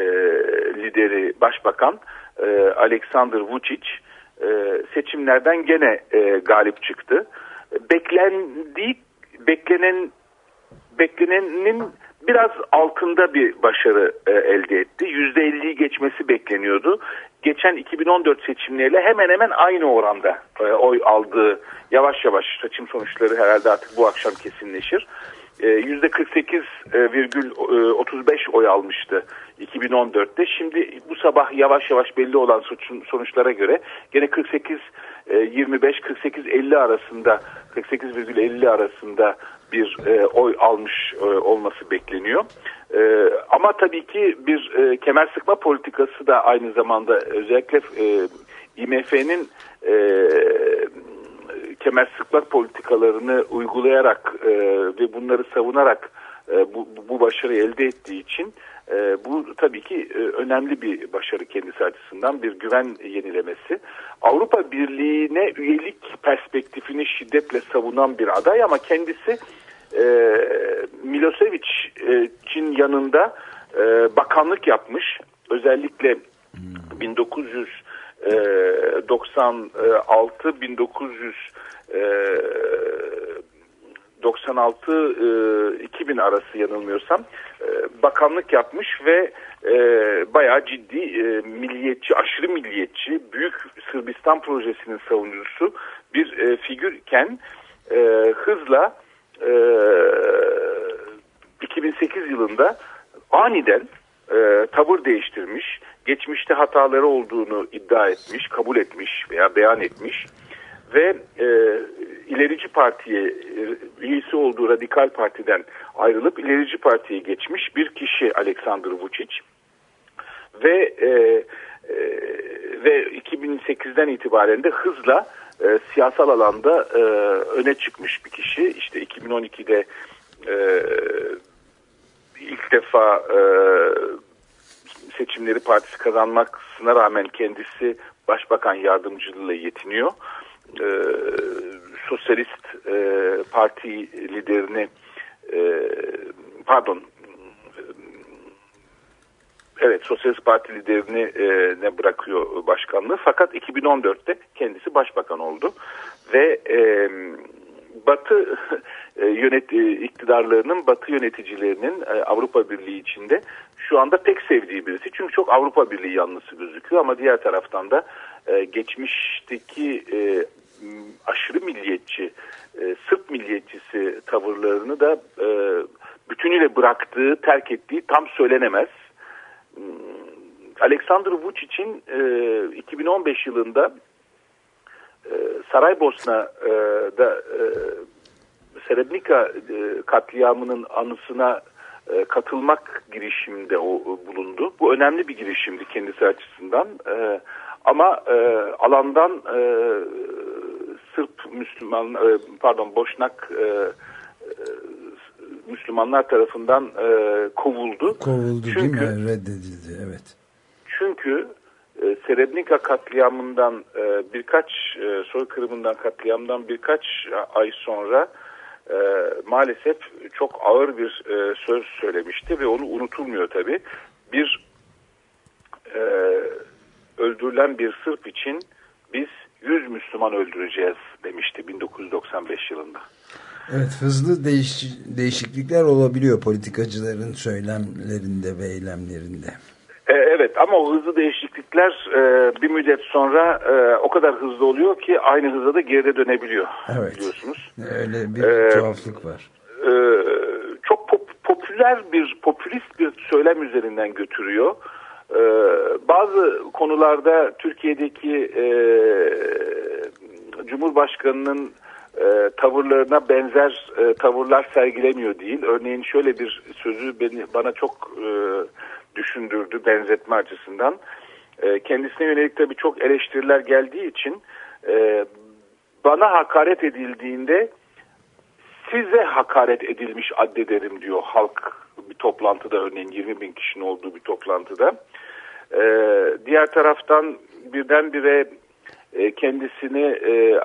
G: lideri başbakan e, Aleksandr Vučić e, seçimlerden gene e, galip çıktı. Beklendiği, beklenen beklenenin biraz altında bir başarı e, elde etti. %50'yi geçmesi bekleniyordu. Geçen 2014 seçimleriyle hemen hemen aynı oranda e, oy aldığı yavaş yavaş seçim sonuçları herhalde artık bu akşam kesinleşir. %48,35 e, oy almıştı 2014'te. Şimdi bu sabah yavaş yavaş belli olan sonuçlara göre gene 48 25 48 50 arasında 48,50 arasında bir e, oy almış e, olması bekleniyor. E, ama tabii ki bir e, kemer sıkma politikası da aynı zamanda özellikle e, IMF'nin e, kemer sıkma politikalarını uygulayarak e, ve bunları savunarak e, bu, bu başarıyı elde ettiği için e, bu tabii ki e, önemli bir başarı kendisi açısından bir güven yenilemesi. Avrupa Birliği'ne üyelik perspektifini şiddetle savunan bir aday ama kendisi e, Milosevic'in yanında e, bakanlık yapmış. Özellikle 1996 1900 96-2000 arası yanılmıyorsam e, bakanlık yapmış ve e, bayağı ciddi e, milliyetçi, aşırı milliyetçi, büyük Sırbistan projesinin savunucusu bir e, figürken e, hızla e, 2008 yılında aniden e, tavır değiştirmiş, geçmişte hataları olduğunu iddia etmiş, kabul etmiş veya beyan etmiş ve e, ilerici partiye e, üyesi olduğu radikal partiden ayrılıp ilerici partiye geçmiş bir kişi Aleksandr Vučić ve e, e, ve 2008'den itibaren de hızla e, siyasal alanda e, öne çıkmış bir kişi. İşte 2012'de e, ilk defa e, seçimleri partisi kazanmasına rağmen kendisi başbakan yardımcılığıyla yetiniyor. E, sosyalist e, parti liderini e, pardon Evet Sosyalist Parti liderini e, ne bırakıyor başkanlığı? Fakat 2014'te kendisi başbakan oldu ve e, Batı e, yönet iktidarlarının Batı yöneticilerinin e, Avrupa Birliği içinde şu anda pek sevdiği birisi. Çünkü çok Avrupa Birliği yanlısı gözüküyor ama diğer taraftan da e, geçmişteki e, aşırı milliyetçi, e, Sırp milliyetçisi tavırlarını da e, bütünüyle bıraktığı, terk ettiği tam söylenemez. Hmm, Aleksandr Vučić'in e, 2015 yılında e, Saraybosna'da e, Srebrenica e, katliamının anısına e, katılmak girişiminde o bulundu. Bu önemli bir girişimdi kendisi açısından. E, ama e, alandan e, Sırp Müslüman e, pardon Boşnak e, e, Müslümanlar tarafından kovuldu.
B: Kovuldu çünkü, değil mi? Reddedildi evet.
G: Çünkü Srebrenica katliamından birkaç soykırımından katliamdan birkaç ay sonra e, maalesef çok ağır bir e, söz söylemişti ve onu unutulmuyor tabi. Bir e, öldürülen bir Sırp için biz 100 Müslüman öldüreceğiz demişti 1995 yılında.
B: Evet hızlı değiş değişiklikler olabiliyor politikacıların söylemlerinde ve eylemlerinde.
G: E, evet ama o hızlı değişiklikler e, bir müddet sonra e, o kadar hızlı oluyor ki aynı hızda da geride dönebiliyor
B: evet.
G: biliyorsunuz.
B: Öyle bir ee, tuhaflık var.
G: E, çok pop popüler bir popülist bir söylem üzerinden götürüyor. E, bazı konularda Türkiye'deki e, Cumhurbaşkanı'nın e, tavırlarına benzer e, tavırlar sergilemiyor değil. Örneğin şöyle bir sözü beni bana çok e, düşündürdü benzetme açısından. E, kendisine yönelik tabii çok eleştiriler geldiği için e, bana hakaret edildiğinde size hakaret edilmiş addederim diyor halk bir toplantıda örneğin 20 bin kişinin olduğu bir toplantıda. E, diğer taraftan birdenbire e, kendisini e,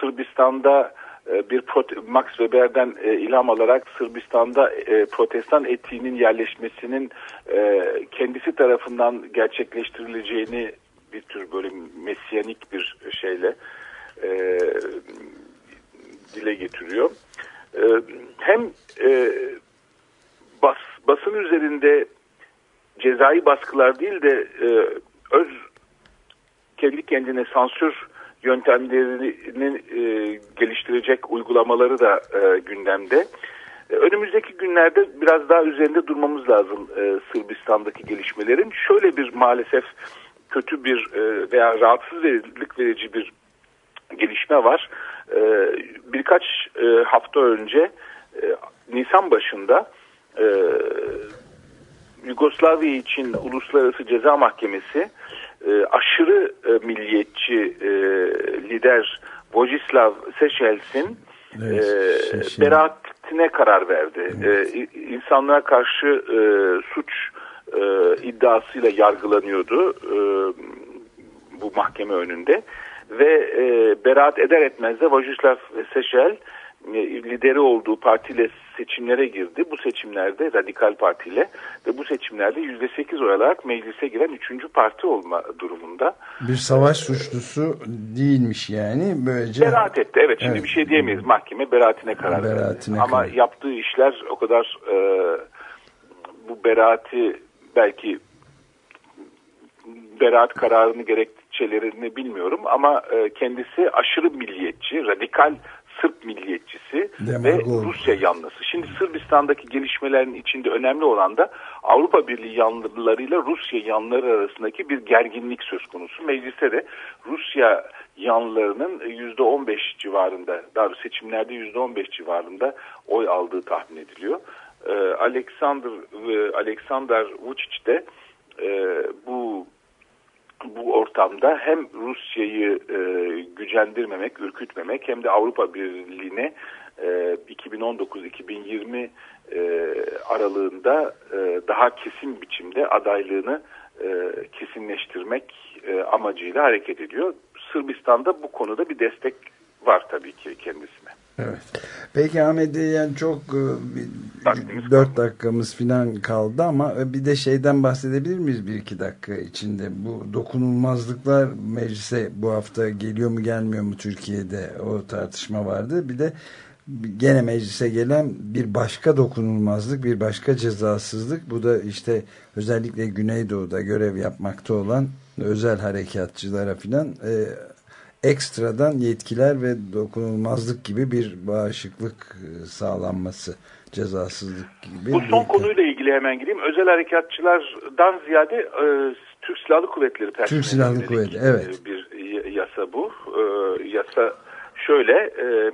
G: Sırbistan'da e, bir Max Weber'den e, ilham alarak Sırbistan'da e, protestan etiğinin yerleşmesinin kendisi tarafından gerçekleştirileceğini bir tür böyle mesyanik bir şeyle dile getiriyor. hem bas, basın üzerinde cezai baskılar değil de öz kendi kendine sansür yöntemlerini e, geliştirecek uygulamaları da e, gündemde. E, önümüzdeki günlerde biraz daha üzerinde durmamız lazım e, Sırbistan'daki gelişmelerin. Şöyle bir maalesef kötü bir e, veya rahatsızlık verici bir gelişme var. E, birkaç e, hafta önce e, Nisan başında e, Yugoslavya için Uluslararası Ceza Mahkemesi e, aşırı e, milliyetçi e, lider Vojislav Seçels'in evet, e, beraatine karar verdi. Evet. E, insanlığa karşı e, suç e, iddiasıyla yargılanıyordu e, bu mahkeme önünde ve e, beraat eder etmez de Vojislav Seçel e, lideri olduğu partiyle seçimlere girdi. Bu seçimlerde Radikal Parti ile ve bu seçimlerde %8 oy alarak meclise giren üçüncü parti olma durumunda.
B: Bir savaş suçlusu değilmiş yani. Böylece...
G: Beraat etti. Evet şimdi evet. bir şey diyemeyiz. Mahkeme beraatine karar beraatine verdi. Ama yaptığı işler o kadar e, bu beraati belki beraat kararını gerekçelerini bilmiyorum ama e, kendisi aşırı milliyetçi, radikal Sırp milliyetçisi ve Rusya yanlısı. Şimdi Sırbistan'daki gelişmelerin içinde önemli olan da Avrupa Birliği yanlılarıyla Rusya yanlıları arasındaki bir gerginlik söz konusu. Mecliste de Rusya yanlılarının %15 civarında, daha seçimlerde %15 civarında oy aldığı tahmin ediliyor. Alexander Alexander Vučić de e, bu bu ortamda hem Rusya'yı e, gücendirmemek, ürkütmemek hem de Avrupa Birliği'ne e, 2019-2020 e, aralığında e, daha kesin biçimde adaylığını e, kesinleştirmek e, amacıyla hareket ediyor. Sırbistan'da bu konuda bir destek var tabii ki kendisine.
B: Evet. Peki Ahmet yani çok e, dört dakikamız falan kaldı ama e, bir de şeyden bahsedebilir miyiz bir iki dakika içinde? Bu dokunulmazlıklar meclise bu hafta geliyor mu gelmiyor mu Türkiye'de o tartışma vardı. Bir de gene meclise gelen bir başka dokunulmazlık, bir başka cezasızlık. Bu da işte özellikle Güneydoğu'da görev yapmakta olan özel harekatçılara filan e, ekstradan yetkiler ve dokunulmazlık gibi bir bağışıklık e, sağlanması, cezasızlık gibi.
G: Bu son konuyla ilgili hemen gireyim. Özel harekatçılardan ziyade e, Türk Silahlı Kuvvetleri
B: Türk Silahlı Kuvvetleri, evet.
G: Bir yasa bu. E, yasa şöyle, e,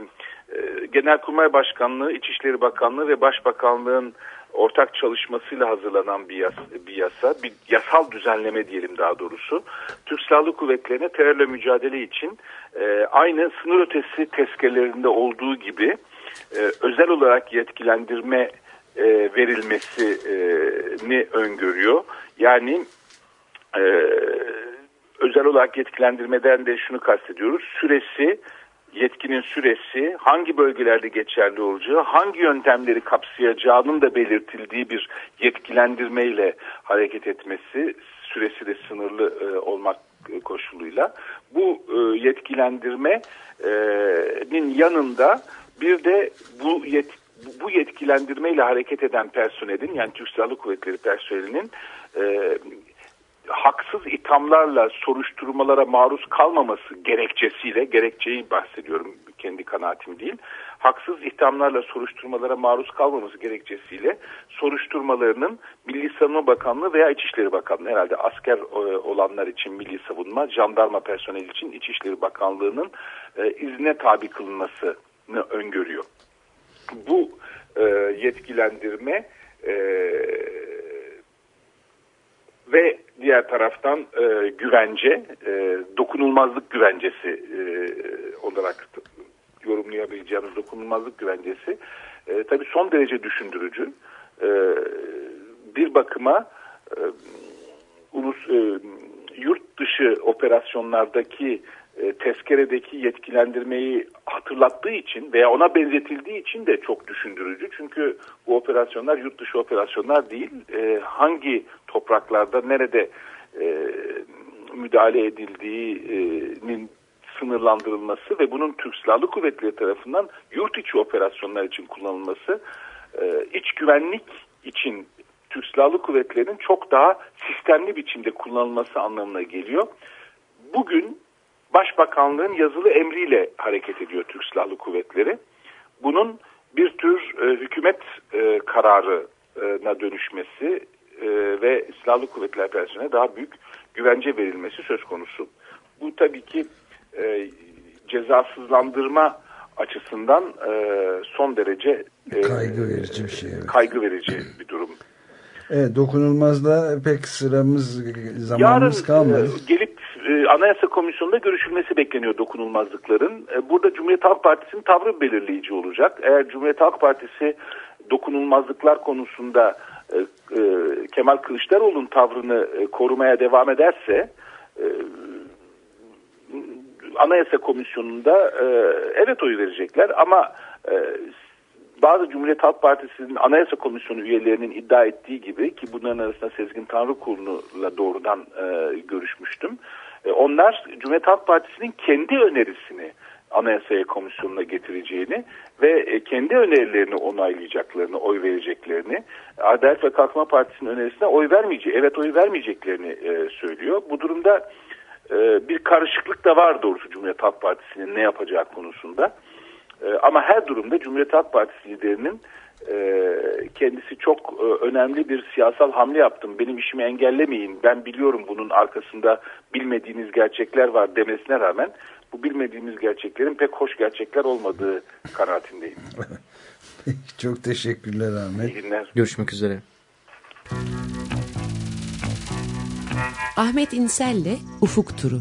G: e, Genelkurmay Başkanlığı, İçişleri Bakanlığı ve Başbakanlığın ortak çalışmasıyla hazırlanan bir yasa, bir yasa, bir yasal düzenleme diyelim daha doğrusu. Türk Silahlı Kuvvetleri'ne terörle mücadele için e, aynı sınır ötesi tezkerelerinde olduğu gibi e, özel olarak yetkilendirme e, verilmesini öngörüyor. Yani e, özel olarak yetkilendirmeden de şunu kastediyoruz. Süresi yetkinin süresi, hangi bölgelerde geçerli olacağı, hangi yöntemleri kapsayacağının da belirtildiği bir yetkilendirmeyle hareket etmesi, süresi de sınırlı e, olmak koşuluyla. Bu e, yetkilendirmenin yanında bir de bu yet, bu yetkilendirmeyle hareket eden personelin yani Türk Silahlı Kuvvetleri personelinin e, haksız ithamlarla soruşturmalara maruz kalmaması gerekçesiyle, gerekçeyi bahsediyorum kendi kanaatim değil, haksız ithamlarla soruşturmalara maruz kalmaması gerekçesiyle soruşturmalarının Milli Savunma Bakanlığı veya İçişleri Bakanlığı herhalde asker e, olanlar için Milli Savunma, jandarma personeli için İçişleri Bakanlığı'nın e, izne tabi kılınmasını öngörüyor. Bu e, yetkilendirme ve diğer taraftan e, güvence, e, dokunulmazlık güvencesi e, olarak yorumlayabileceğimiz dokunulmazlık güvencesi e, tabii son derece düşündürücü. E, bir bakıma e, ulus e, yurt dışı operasyonlardaki e, tezkeredeki yetkilendirmeyi hatırlattığı için veya ona benzetildiği için de çok düşündürücü. Çünkü bu operasyonlar yurt dışı operasyonlar değil. E, hangi topraklarda nerede e, müdahale edildiğinin sınırlandırılması ve bunun Türk Silahlı Kuvvetleri tarafından yurt içi operasyonlar için kullanılması e, iç güvenlik için Türk Silahlı Kuvvetleri'nin çok daha sistemli biçimde kullanılması anlamına geliyor. Bugün Başbakanlığın yazılı emriyle hareket ediyor Türk Silahlı Kuvvetleri. Bunun bir tür e, hükümet e, kararına dönüşmesi e, ve Silahlı Kuvvetler personeline daha büyük güvence verilmesi söz konusu. Bu tabii ki e, cezasızlandırma açısından e, son derece
B: e, kaygı verici bir şey. Evet.
G: Kaygı verici bir durum.
B: Evet, dokunulmazda pek sıramız zamanımız Yarın, kalmadı.
G: E, gelip e, Anayasa Komisyonu'nda görüşülmesi bekleniyor dokunulmazlıkların. E, burada Cumhuriyet Halk Partisi'nin tavrı belirleyici olacak. Eğer Cumhuriyet Halk Partisi dokunulmazlıklar konusunda e, e, Kemal Kılıçdaroğlu'nun tavrını e, korumaya devam ederse e, Anayasa Komisyonu'nda e, evet oyu verecekler ama e, bazı Cumhuriyet Halk Partisi'nin Anayasa Komisyonu üyelerinin iddia ettiği gibi ki bunların arasında Sezgin Tanrıkulu'yla doğrudan e, görüşmüştüm. E, onlar Cumhuriyet Halk Partisi'nin kendi önerisini Anayasaya Komisyonu'na getireceğini ve e, kendi önerilerini onaylayacaklarını, oy vereceklerini, Adalet ve Kalkınma Partisi'nin önerisine oy vermeyeceği, evet oy vermeyeceklerini e, söylüyor. Bu durumda bir karışıklık da var doğrusu Cumhuriyet Halk Partisi'nin ne yapacağı konusunda. Ama her durumda Cumhuriyet Halk Partisi liderinin kendisi çok e, önemli bir siyasal hamle yaptım. Benim işimi engellemeyin. Ben biliyorum bunun arkasında bilmediğiniz gerçekler var demesine rağmen bu bilmediğimiz gerçeklerin pek hoş gerçekler olmadığı kanaatindeyim.
B: çok teşekkürler Ahmet.
G: İyi günler.
D: Görüşmek üzere.
E: Ahmet İnsel'le Ufuk Turu.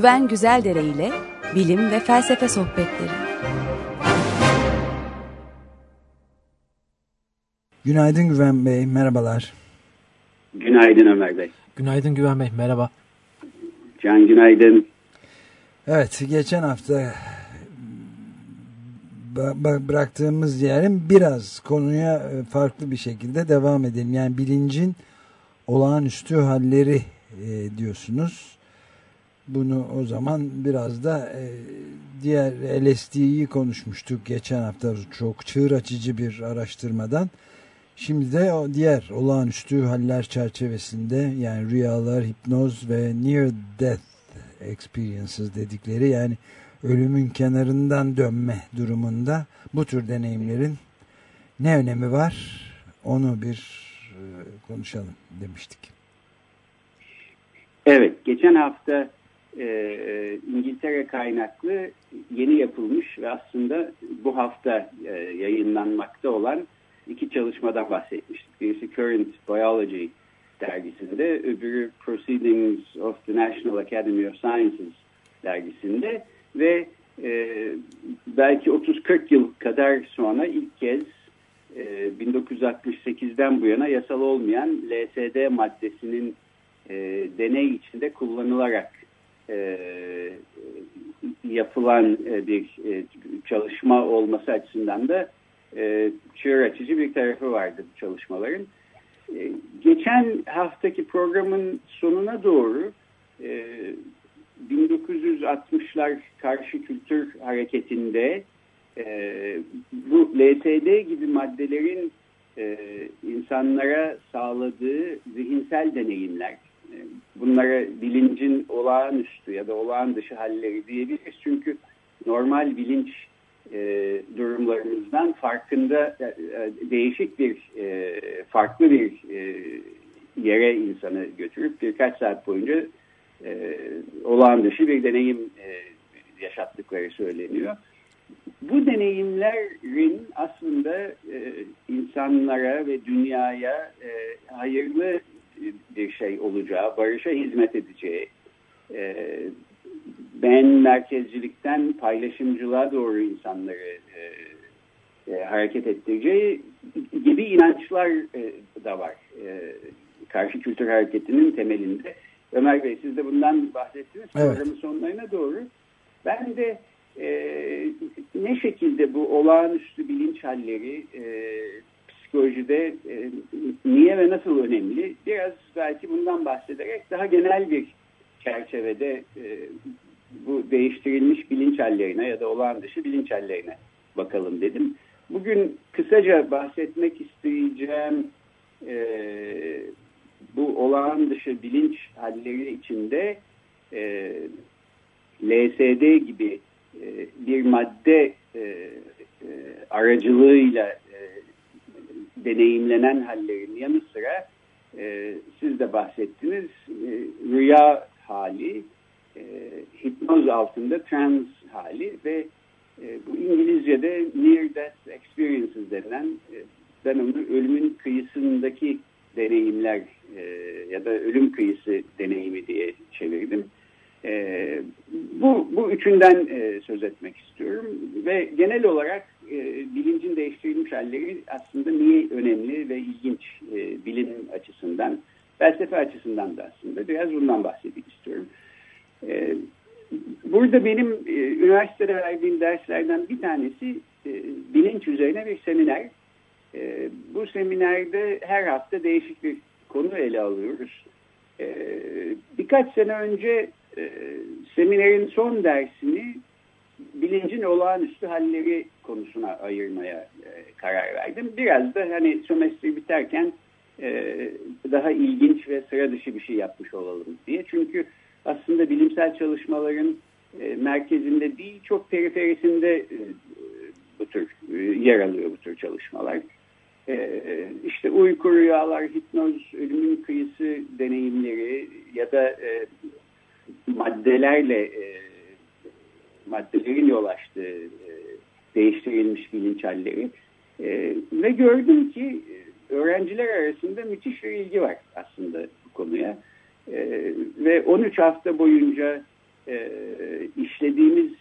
E: Güven Güzeldere ile bilim ve felsefe sohbetleri.
B: Günaydın Güven Bey, merhabalar.
H: Günaydın Ömer Bey.
D: Günaydın Güven Bey, merhaba.
H: Can günaydın.
B: Evet, geçen hafta bıraktığımız yerin biraz konuya e, farklı bir şekilde devam edelim. Yani bilincin olağanüstü halleri e, diyorsunuz. Bunu o zaman biraz da e, diğer LSD'yi konuşmuştuk geçen hafta çok çığır açıcı bir araştırmadan. Şimdi de o diğer olağanüstü haller çerçevesinde yani rüyalar, hipnoz ve near death experiences dedikleri yani ölümün kenarından dönme durumunda bu tür deneyimlerin ne önemi var onu bir e, konuşalım demiştik.
H: Evet, geçen hafta e, İngiltere kaynaklı yeni yapılmış ve aslında bu hafta e, yayınlanmakta olan iki çalışmadan bahsetmiştik. Birisi Current Biology dergisinde, öbürü Proceedings of the National Academy of Sciences dergisinde ve e, belki 30-40 yıl kadar sonra ilk kez e, 1968'den bu yana yasal olmayan LSD maddesinin e, deney içinde kullanılarak e, yapılan e, bir e, çalışma olması açısından da e, çığır açıcı bir tarafı vardı bu çalışmaların. E, geçen haftaki programın sonuna doğru e, 1960'lar karşı kültür hareketinde e, bu LSD gibi maddelerin e, insanlara sağladığı zihinsel deneyimler, bunlara bilincin olağanüstü ya da olağan dışı halleri diyebiliriz. Çünkü normal bilinç e, durumlarımızdan farkında e, değişik bir e, farklı bir e, yere insanı götürüp birkaç saat boyunca e, olağan dışı bir deneyim e, yaşattıkları söyleniyor. Bu deneyimlerin aslında e, insanlara ve dünyaya e, hayırlı bir şey olacağı, barışa hizmet edeceği, e, ben merkezcilikten paylaşımcılığa doğru insanları e, e, hareket ettireceği gibi inançlar e, da var. E, karşı kültür hareketinin temelinde. Ömer Bey siz de bundan bahsettiniz evet. programın sonlarına doğru. Ben de e, ne şekilde bu olağanüstü bilinç halleri e, psikolojide e, niye ve nasıl önemli? Biraz belki bundan bahsederek daha genel bir çerçevede e, bu değiştirilmiş bilinç hallerine ya da olağan dışı bilinç hallerine bakalım dedim. Bugün kısaca bahsetmek isteyeceğim e, bu olağan dışı bilinç halleri içinde e, LSD gibi bir madde aracılığıyla deneyimlenen hallerin yanı sıra e, siz de bahsettiniz e, rüya hali, e, hipnoz altında trans hali ve e, bu İngilizce'de near death experiences denilen e, ben onu ölümün kıyısındaki deneyimler e, ya da ölüm kıyısı deneyimi diye çevirdim. E, bu, bu üçünden e, söz etmek istiyorum ve genel olarak e, bilincin değiştirilmiş halleri aslında niye önemli ve ilginç e, bilim açısından, felsefe açısından da aslında biraz bundan bahsetmek istiyorum. E, burada benim e, üniversitede verdiğim derslerden bir tanesi e, bilinç üzerine bir seminer. E, bu seminerde her hafta değişik bir konu ele alıyoruz. E, birkaç sene önce e, seminerin son dersini bilincin olağanüstü halleri konusuna ayırmaya e, karar verdim. Biraz da hani sömestri biterken e, daha ilginç ve sıra dışı bir şey yapmış olalım diye. Çünkü aslında bilimsel çalışmaların e, merkezinde değil çok periferisinde e, bu tür e, yer alıyor bu tür çalışmalar. E, işte uyku rüyalar, hipnoz, ölümün kıyısı deneyimleri ya da e, maddelerle e, maddelerin yol açtığı e, değiştirilmiş bilinç halleri e, ve gördüm ki e, öğrenciler arasında müthiş bir ilgi var aslında bu konuya. E, ve 13 hafta boyunca e, işlediğimiz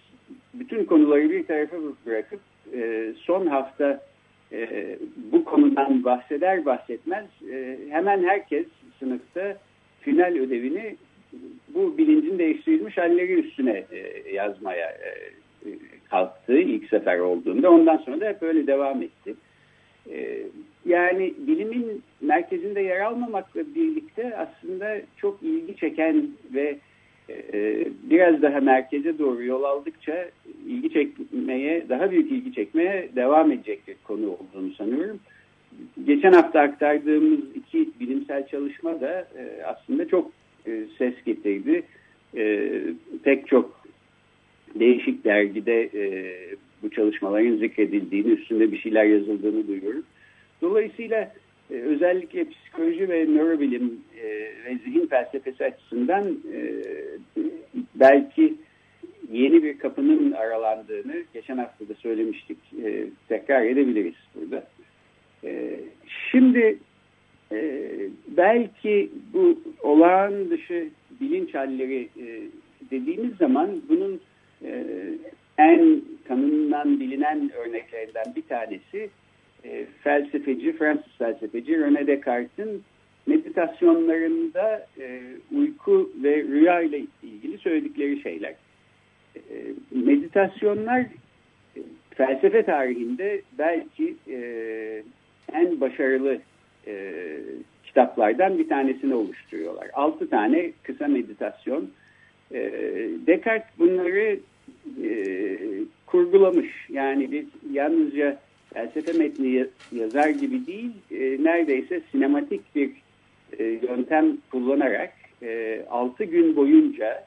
H: bütün konuları bir tarafa bırakıp e, son hafta e, bu konudan bahseder bahsetmez e, hemen herkes sınıfta final ödevini bu bilincin değiştirilmiş halleri üstüne e, yazmaya e, kalktı ilk sefer olduğunda. Ondan sonra da hep böyle devam etti. E, yani bilimin merkezinde yer almamakla birlikte aslında çok ilgi çeken ve biraz daha merkeze doğru yol aldıkça ilgi çekmeye, daha büyük ilgi çekmeye devam edecek bir konu olduğunu sanıyorum. Geçen hafta aktardığımız iki bilimsel çalışma da aslında çok e, ses getirdi. e, pek çok değişik dergide e, bu çalışmaların zikredildiğini, üstünde bir şeyler yazıldığını duyuyoruz. Dolayısıyla e, özellikle psikoloji ve nörobilim e, ve zihin felsefesi açısından e, belki yeni bir kapının aralandığını geçen hafta da söylemiştik. E, tekrar edebiliriz burada. E, şimdi e, belki bu olağan dışı bilinç halleri e, dediğimiz zaman bunun e, en tanınan bilinen örneklerinden bir tanesi e, felsefeci, Fransız felsefeci René Descartes'in meditasyonlarında e, uyku ve rüya ile ilgili söyledikleri şeyler. E, meditasyonlar e, felsefe tarihinde belki e, en başarılı kitaplardan bir tanesini oluşturuyorlar. Altı tane kısa meditasyon. E, Descartes bunları e, kurgulamış. Yani biz yalnızca felsefe metni yazar gibi değil, e, neredeyse sinematik bir e, yöntem kullanarak e, 6 gün boyunca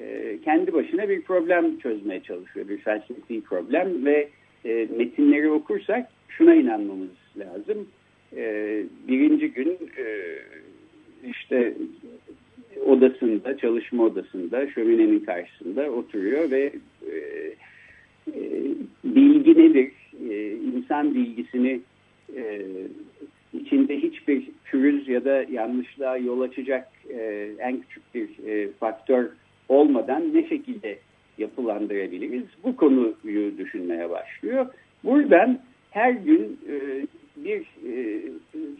H: e, kendi başına bir problem çözmeye çalışıyor. Bir felsefi problem ve e, metinleri okursak şuna inanmamız lazım. E, birinci gün e, işte odasında, çalışma odasında, şöminenin karşısında oturuyor ve e, e, bilgi nedir, e, insan bilgisini e, içinde hiçbir pürüz ya da yanlışlığa yol açacak en küçük bir faktör olmadan ne şekilde yapılandırabiliriz? Bu konuyu düşünmeye başlıyor. Buradan her gün bir e,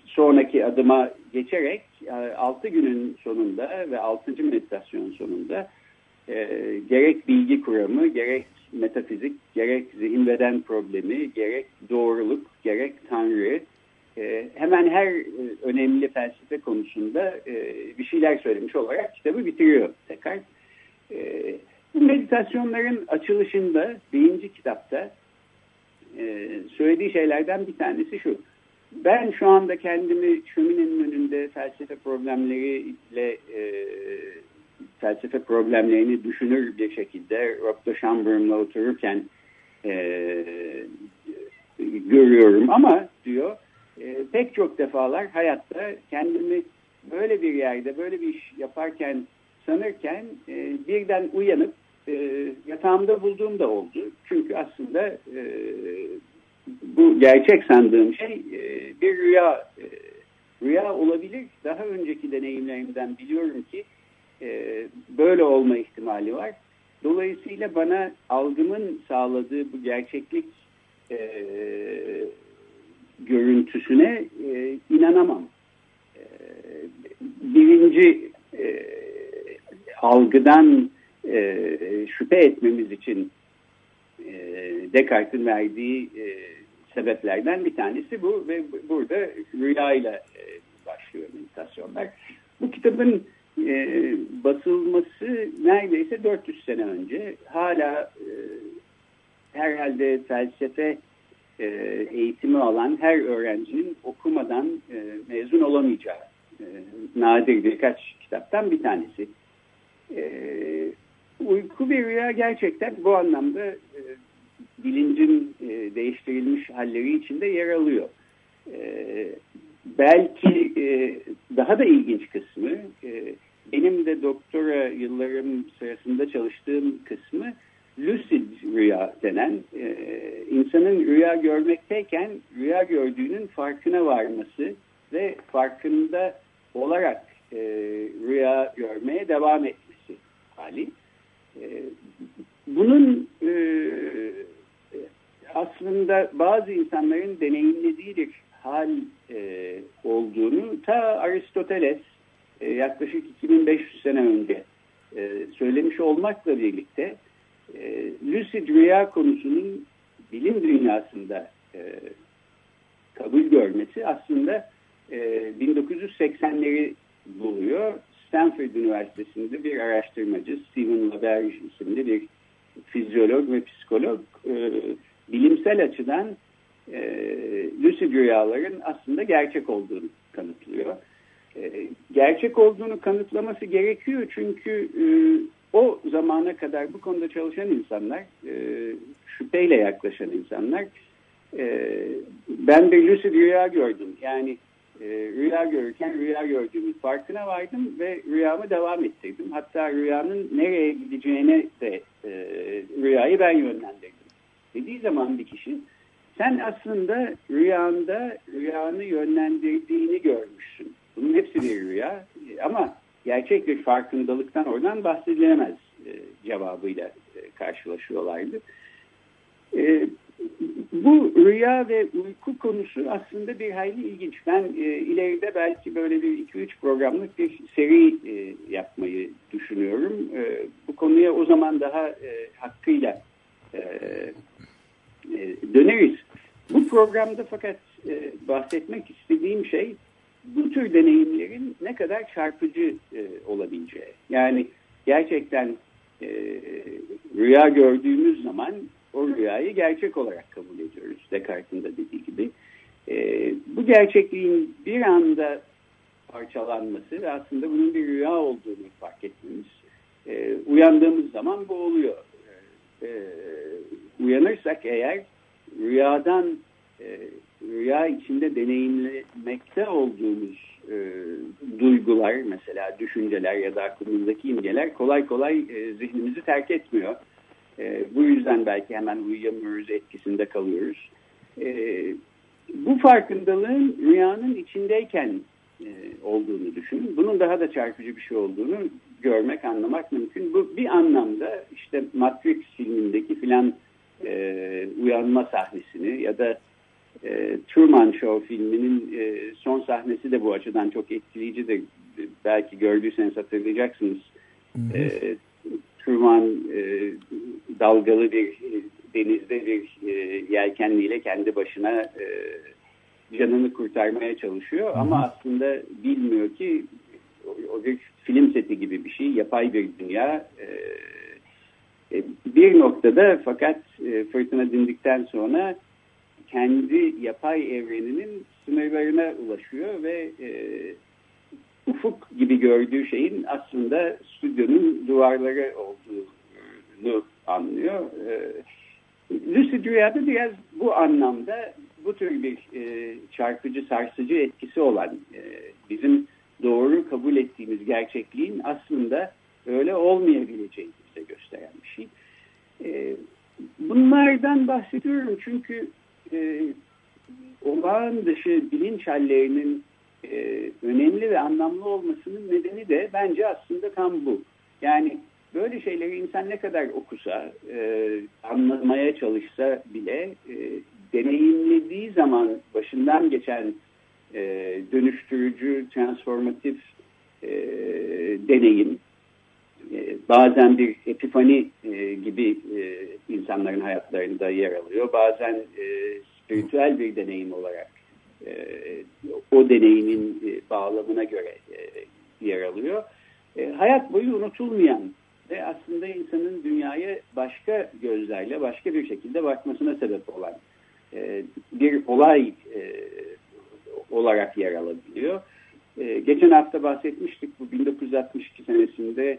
H: sonraki adıma geçerek e, 6 günün sonunda ve 6. meditasyon sonunda e, gerek bilgi kuramı, gerek metafizik, gerek zihin beden problemi, gerek doğruluk, gerek tanrı, e, hemen her önemli felsefe konusunda bir şeyler söylemiş olarak kitabı bitiriyor tekrar. E, bu meditasyonların açılışında birinci kitapta e, söylediği şeylerden bir tanesi şu. Ben şu anda kendimi şöminenin önünde felsefe problemleriyle e, felsefe problemlerini düşünür bir şekilde Rob Chamberlain'la otururken e, görüyorum ama diyor e, pek çok defalar hayatta kendimi böyle bir yerde böyle bir iş yaparken sanırken e, birden uyanıp e, yatağımda bulduğum da oldu. Çünkü aslında e, bu gerçek sandığım şey e, bir rüya e, rüya olabilir. Daha önceki deneyimlerimden biliyorum ki e, böyle olma ihtimali var. Dolayısıyla bana algımın sağladığı bu gerçeklik e, görüntüsüne e, inanamam. E, birinci e, algıdan e, şüphe etmemiz için e, Descartes'in verdiği e, sebeplerden bir tanesi bu ve burada rüyayla e, başlıyor meditasyonlar. Bu kitabın basılması neredeyse 400 sene önce hala herhalde felsefe eğitimi alan her öğrencinin okumadan mezun olamayacağı nadir birkaç kitaptan bir tanesi. Uyku ve rüya gerçekten bu anlamda e, bilincin e, değiştirilmiş halleri içinde yer alıyor. E, belki e, daha da ilginç kısmı e, benim de doktora yıllarım sırasında çalıştığım kısmı lucid rüya denen e, insanın rüya görmekteyken rüya gördüğünün farkına varması ve farkında olarak e, rüya görmeye devam etmesi hali. E, bunun e, aslında bazı insanların deneyimlediği bir hal e, olduğunu ta Aristoteles e, yaklaşık 2500 sene önce söylemiş olmakla birlikte e, lucid rüya konusunun bilim dünyasında kabul görmesi aslında e, 1980'leri buluyor. Stanford Üniversitesi'nde bir araştırmacı Stephen LaBerge isimli bir fizyolog ve psikolog e, bilimsel açıdan e, lucid rüyaların aslında gerçek olduğunu kanıtlıyor. e, gerçek olduğunu kanıtlaması gerekiyor çünkü e, o zamana kadar bu konuda çalışan insanlar, e, şüpheyle yaklaşan insanlar, e, ben bir lucid rüya gördüm. Yani e, rüya görürken rüya gördüğümün farkına vardım ve rüyamı devam ettirdim. Hatta rüyanın nereye gideceğine de e, rüyayı ben yönlendirdim. Dediği zaman bir kişi sen aslında rüyanda rüyanı yönlendirdiğini görmüşsün. Bunun hepsi bir rüya ama gerçek bir farkındalıktan oradan bahsedilemez e, cevabıyla e, karşılaşıyorlardı. E, bu rüya ve uyku konusu aslında bir hayli ilginç. Ben e, ileride belki böyle bir 2-3 programlık bir seri e, yapmayı düşünüyorum. E, bu konuya o zaman daha e, hakkıyla e, e, döneriz. Bu programda fakat e, bahsetmek istediğim şey bu tür deneyimlerin ne kadar çarpıcı e, olabileceği. Yani gerçekten e, rüya gördüğümüz zaman o rüyayı gerçek olarak kabul ediyoruz. Descartes'in de dediği gibi. E, bu gerçekliğin bir anda parçalanması ve aslında bunun bir rüya olduğunu fark etmemiz. E, uyandığımız zaman bu oluyor. E, uyanırsak eğer rüyadan e, rüya içinde deneyimlemekte olduğumuz e, duygular mesela düşünceler ya da aklımızdaki imgeler kolay kolay e, zihnimizi terk etmiyor. E, bu yüzden belki hemen uyuyamıyoruz, etkisinde kalıyoruz. E, bu farkındalığın rüyanın içindeyken e, olduğunu düşünün. Bunun daha da çarpıcı bir şey olduğunu görmek, anlamak mümkün. Bu bir anlamda işte Matrix filmindeki filan e, uyanma sahnesini ya da e, Truman Show filminin e, son sahnesi de bu açıdan çok etkileyicidir. Belki gördüyseniz hatırlayacaksınız. E, Truman e, dalgalı bir e, denizde bir e, yelkenliyle kendi başına e, canını kurtarmaya çalışıyor. Hı. Ama aslında bilmiyor ki o, o bir film seti gibi bir şey. Yapay bir dünya. E, e bir noktada fakat e, fırtına dindikten sonra kendi yapay evreninin sınırlarına ulaşıyor ve e, ufuk gibi gördüğü şeyin aslında stüdyonun duvarları olduğunu anlıyor. E, Lucid Rüya'da biraz bu anlamda bu tür bir e, çarpıcı, sarsıcı etkisi olan e, bizim doğru kabul ettiğimiz gerçekliğin aslında öyle olmayabileceğini bize gösteren bir şey. E, bunlardan bahsediyorum çünkü e, olağan dışı bilinç hallerinin e, önemli ve anlamlı olmasının nedeni de bence aslında tam bu. Yani böyle şeyleri insan ne kadar okusa, e, anlamaya çalışsa bile e, deneyimlediği zaman başından geçen dönüştürücü, transformatif deneyim, bazen bir epifani e, gibi e, insanların hayatlarında yer alıyor. Bazen e, spiritüel bir deneyim olarak o deneyimin e, bağlamına göre e, yer alıyor. E, hayat boyu unutulmayan ve aslında insanın dünyaya başka gözlerle, başka bir şekilde bakmasına sebep olan bir olay olarak yer alabiliyor. Geçen hafta bahsetmiştik bu 1962 senesinde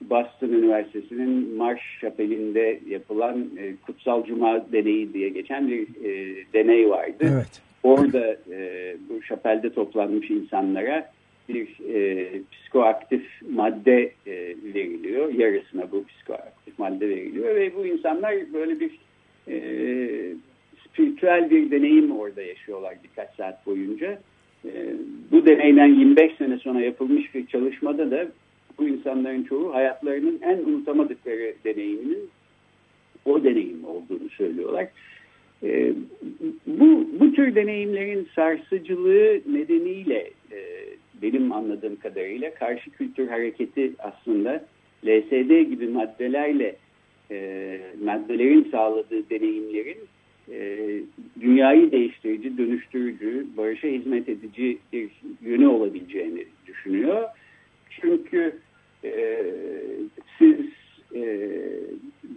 H: Boston Üniversitesi'nin Marş Şapeli'nde yapılan Kutsal Cuma deneyi diye geçen bir deney vardı.
B: Evet.
H: Orada e, bu şapelde toplanmış insanlara bir e, psikoaktif madde e, veriliyor. Yarısına bu psikoaktif madde veriliyor ve bu insanlar böyle bir e, spiritüel bir deneyim orada yaşıyorlar birkaç saat boyunca. E, bu deneyden 25 sene sonra yapılmış bir çalışmada da bu insanların çoğu hayatlarının en unutamadıkları deneyiminin o deneyim olduğunu söylüyorlar. E, bu, bu tür deneyimlerin sarsıcılığı nedeniyle e, benim anladığım kadarıyla karşı kültür hareketi aslında LSD gibi maddelerle e, maddelerin sağladığı deneyimlerin e, dünyayı değiştirici, dönüştürücü, barışa hizmet edici bir yönü olabileceğini düşünüyor. Çünkü e, siz e,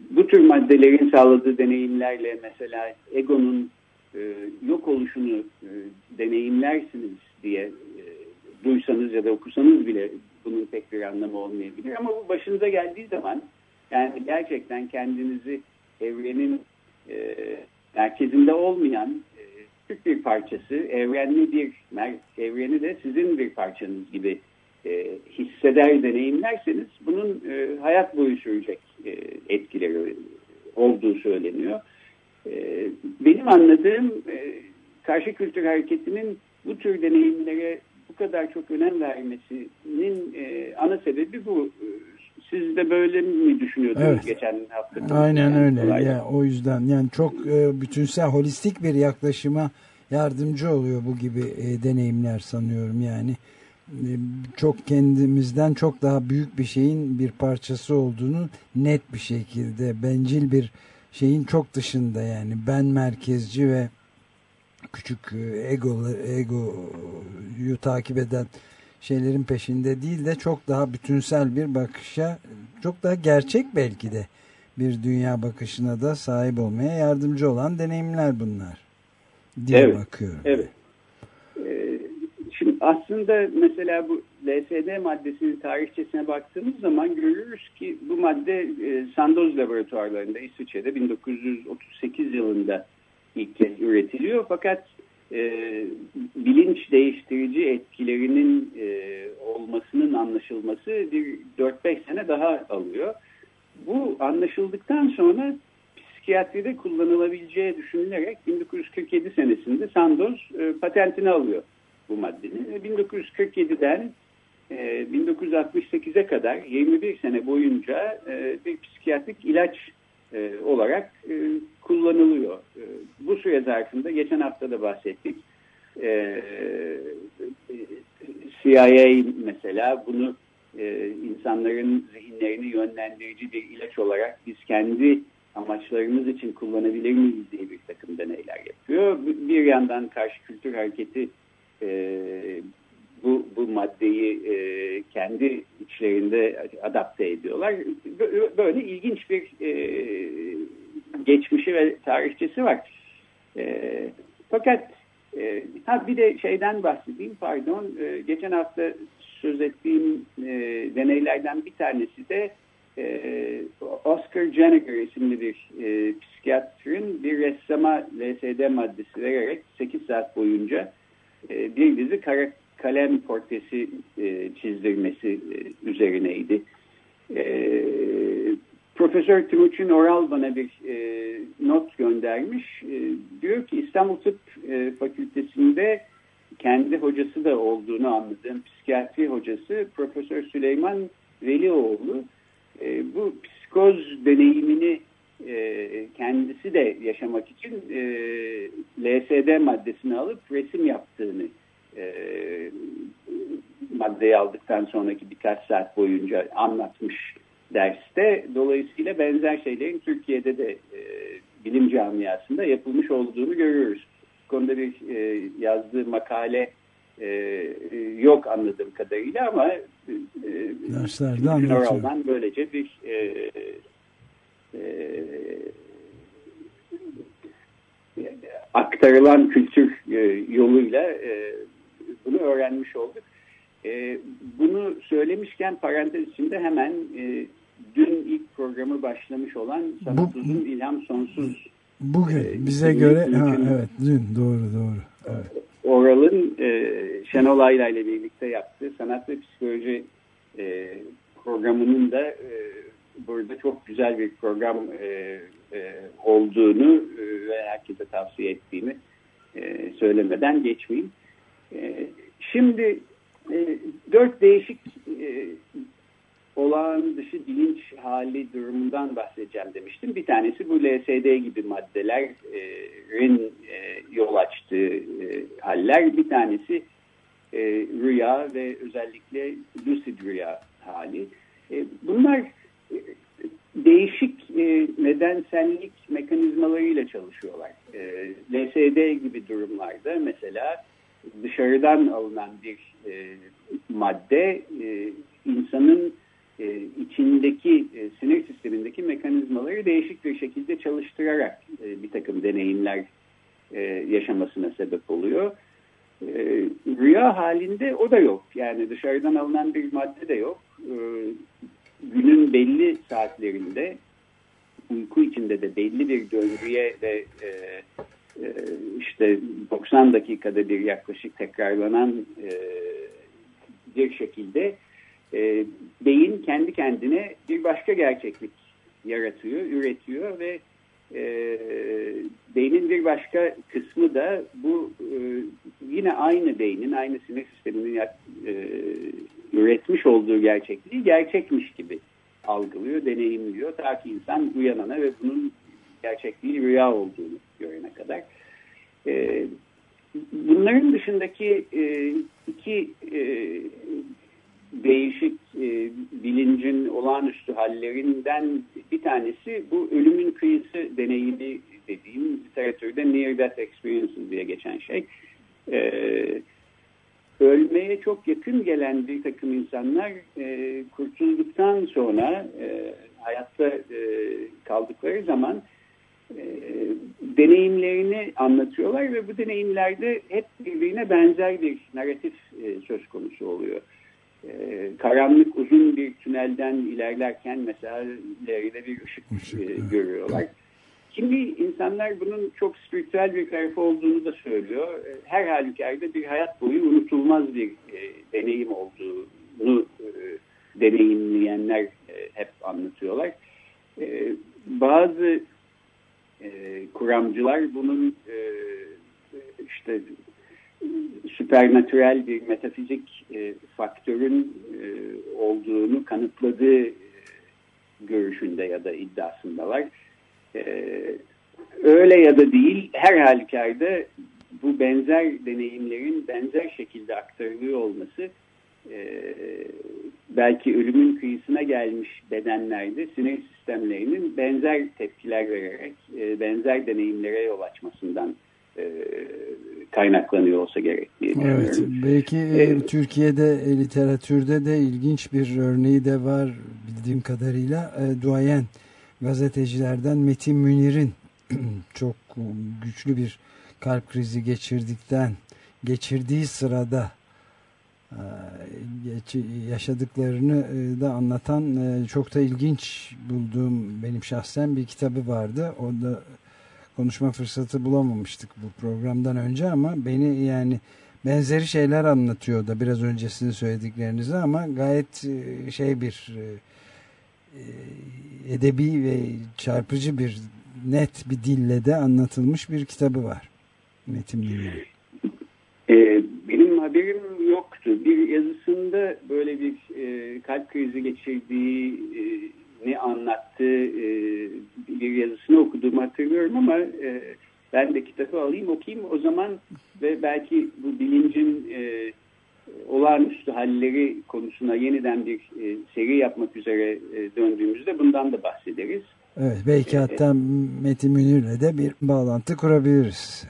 H: bu tür maddelerin sağladığı deneyimlerle mesela egonun e, yok oluşunu e, deneyimlersiniz diye e, okusanız ya da okusanız bile bunun pek bir anlamı olmayabilir. Ama bu başınıza geldiği zaman yani gerçekten kendinizi evrenin e, merkezinde olmayan e, küçük bir parçası, evrenli bir evreni de sizin bir parçanız gibi e, hisseder, deneyimlerseniz bunun e, hayat boyu sürecek e, etkileri olduğu söyleniyor. E, benim anladığım e, karşı kültür hareketinin bu tür deneyimlere bu kadar çok önem vermesinin e, ana sebebi bu. Siz de böyle mi düşünüyordunuz evet. geçen hafta?
B: Aynen yani, öyle. Ya o yüzden yani çok e, bütünsel, holistik bir yaklaşıma yardımcı oluyor bu gibi e, deneyimler sanıyorum yani. E, çok kendimizden çok daha büyük bir şeyin bir parçası olduğunu net bir şekilde bencil bir şeyin çok dışında yani ben merkezci ve küçük e, ego egoyu takip eden şeylerin peşinde değil de çok daha bütünsel bir bakışa çok daha gerçek belki de bir dünya bakışına da sahip olmaya yardımcı olan deneyimler bunlar diye evet, bakıyorum.
H: Evet. Aslında mesela bu LSD maddesinin tarihçesine baktığımız zaman görürüz ki bu madde e, Sandoz laboratuvarlarında İsviçre'de 1938 yılında ilk kez üretiliyor. Fakat e, bilinç değiştirici etkilerinin e, olmasının anlaşılması bir 4-5 sene daha alıyor. Bu anlaşıldıktan sonra psikiyatride kullanılabileceği düşünülerek 1947 senesinde Sandoz patentini alıyor bu maddenin. 1947'den e, 1968'e kadar 21 sene boyunca e, bir psikiyatrik ilaç e, olarak kullanılıyor. Bu süre zarfında geçen hafta da bahsettik. CIA mesela bunu insanların zihinlerini yönlendirici bir ilaç olarak biz kendi amaçlarımız için kullanabilir miyiz diye bir takım deneyler yapıyor. Bir yandan karşı kültür hareketi e, bu, bu maddeyi e, kendi içlerinde adapte ediyorlar. Böyle ilginç bir e, geçmişi ve tarihçesi var. E, fakat e, ha bir de şeyden bahsedeyim pardon. E, geçen hafta söz ettiğim e, deneylerden bir tanesi de e, Oscar Jeniger isimli bir e, psikiyatrın bir ressama LSD maddesi vererek 8 saat boyunca e, bir dizi kara, kalem portresi e, çizdirmesi e, üzerineydi. E, Profesör Timuçin Oral bana bir e, not göndermiş. E, diyor ki İstanbul Tıp e, Fakültesi'nde kendi hocası da olduğunu anladığım psikiyatri hocası Profesör Süleyman Velioğlu e, bu psikoz deneyimini e, kendisi de yaşamak için e, LSD maddesini alıp resim yaptığını e, maddeyi aldıktan sonraki birkaç saat boyunca anlatmış derste. Dolayısıyla benzer şeylerin Türkiye'de de e, bilim camiasında yapılmış olduğunu görüyoruz. Bu konuda bir e, yazdığı makale e, yok anladığım kadarıyla ama e,
B: derslerde anlatıyor.
H: böylece bir e, aktarılan kültür e, yoluyla e, bunu öğrenmiş olduk. E, bunu söylemişken parantez içinde hemen dün ilk programı başlamış olan Sanat Uzun İlham Sonsuz
B: Bugün bize göre ha, evet dün doğru doğru. Evet.
H: Oral'ın e, Şenol Ayla ile birlikte yaptığı sanat ve psikoloji e, programının da e, burada çok güzel bir program e, e, olduğunu e, ve herkese tavsiye ettiğimi e, söylemeden geçmeyeyim. E, şimdi e, dört değişik e, olağan dışı bilinç hali durumundan bahsedeceğim demiştim. Bir tanesi bu LSD gibi maddelerin e, yol açtığı e, haller. Bir tanesi e, rüya ve özellikle lucid rüya hali. E, bunlar değişik e, nedensellik mekanizmalarıyla çalışıyorlar. E, LSD gibi durumlarda mesela dışarıdan alınan bir e, madde e, insanın e, içindeki e, sinir sistemindeki mekanizmaları değişik bir şekilde çalıştırarak e, bir takım deneyimler e, yaşamasına sebep oluyor. E, rüya halinde o da yok. Yani dışarıdan alınan bir madde de yok. E, günün belli saatlerinde uyku içinde de belli bir döngüye ve e, e, işte 90 dakikada bir yaklaşık tekrarlanan e, bir şekilde e, beyin kendi kendine bir başka gerçeklik yaratıyor, üretiyor ve e, beynin bir başka kısmı da bu e, yine aynı beynin, aynı sinir sisteminin e, üretmiş olduğu gerçekliği gerçekmiş gibi algılıyor, deneyimliyor. Ta ki insan uyanana ve bunun gerçekliği rüya olduğunu görene kadar. E, bunların dışındaki e, iki e, değişik e, bilincin olağanüstü hallerinden bir tanesi bu ölümün kıyısı deneyimi dediğim literatürde near death experiences diye geçen şey. E, ölmeye çok yakın gelen bir takım insanlar e, kurtulduktan sonra e, hayatta e, kaldıkları zaman e, deneyimlerini anlatıyorlar ve bu deneyimlerde hep birbirine benzer bir narratif e, söz konusu oluyor. E, karanlık uzun bir tünelden ilerlerken mesela ileride bir ışık e, görüyorlar. Kimi insanlar bunun çok spiritüel bir tarafı olduğunu da söylüyor. E, her halükarda bir hayat boyu unutulmaz bir e, deneyim olduğunu e, deneyimleyenler e, hep anlatıyorlar. E, bazı e, kuramcılar bunun e, işte süpernatürel bir metafizik e, faktörün e, olduğunu kanıtladığı e, görüşünde ya da iddiasındalar. E, öyle ya da değil her halükarda bu benzer deneyimlerin benzer şekilde aktarılıyor olması e, belki ölümün kıyısına gelmiş bedenlerde sinir sistemlerinin benzer tepkiler vererek e, benzer deneyimlere yol açmasından kaynaklanıyor olsa gerek diye
B: Evet, belki e, Türkiye'de e, literatürde de ilginç bir örneği de var bildiğim kadarıyla e, duayen gazetecilerden Metin Münir'in çok güçlü bir kalp krizi geçirdikten geçirdiği sırada yaşadıklarını da anlatan çok da ilginç bulduğum benim şahsen bir kitabı vardı. O da konuşma fırsatı bulamamıştık bu programdan önce ama beni yani benzeri şeyler anlatıyor da biraz öncesinde söylediklerinizi ama gayet şey bir edebi ve çarpıcı bir net bir dille de anlatılmış bir kitabı var. Metin.
H: Ee, benim haberim yoktu. Bir yazısında böyle bir e, kalp krizi geçirdiği e, ne anlattı e, bir yazısını okuduğumu hatırlıyorum ama e, ben de kitabı alayım okuyayım o zaman ve belki bu bilincin e, olağanüstü halleri konusuna yeniden bir e, seri yapmak üzere e, döndüğümüzde bundan da bahsederiz.
B: Evet belki hatta Metin Münir'le de bir bağlantı kurabiliriz.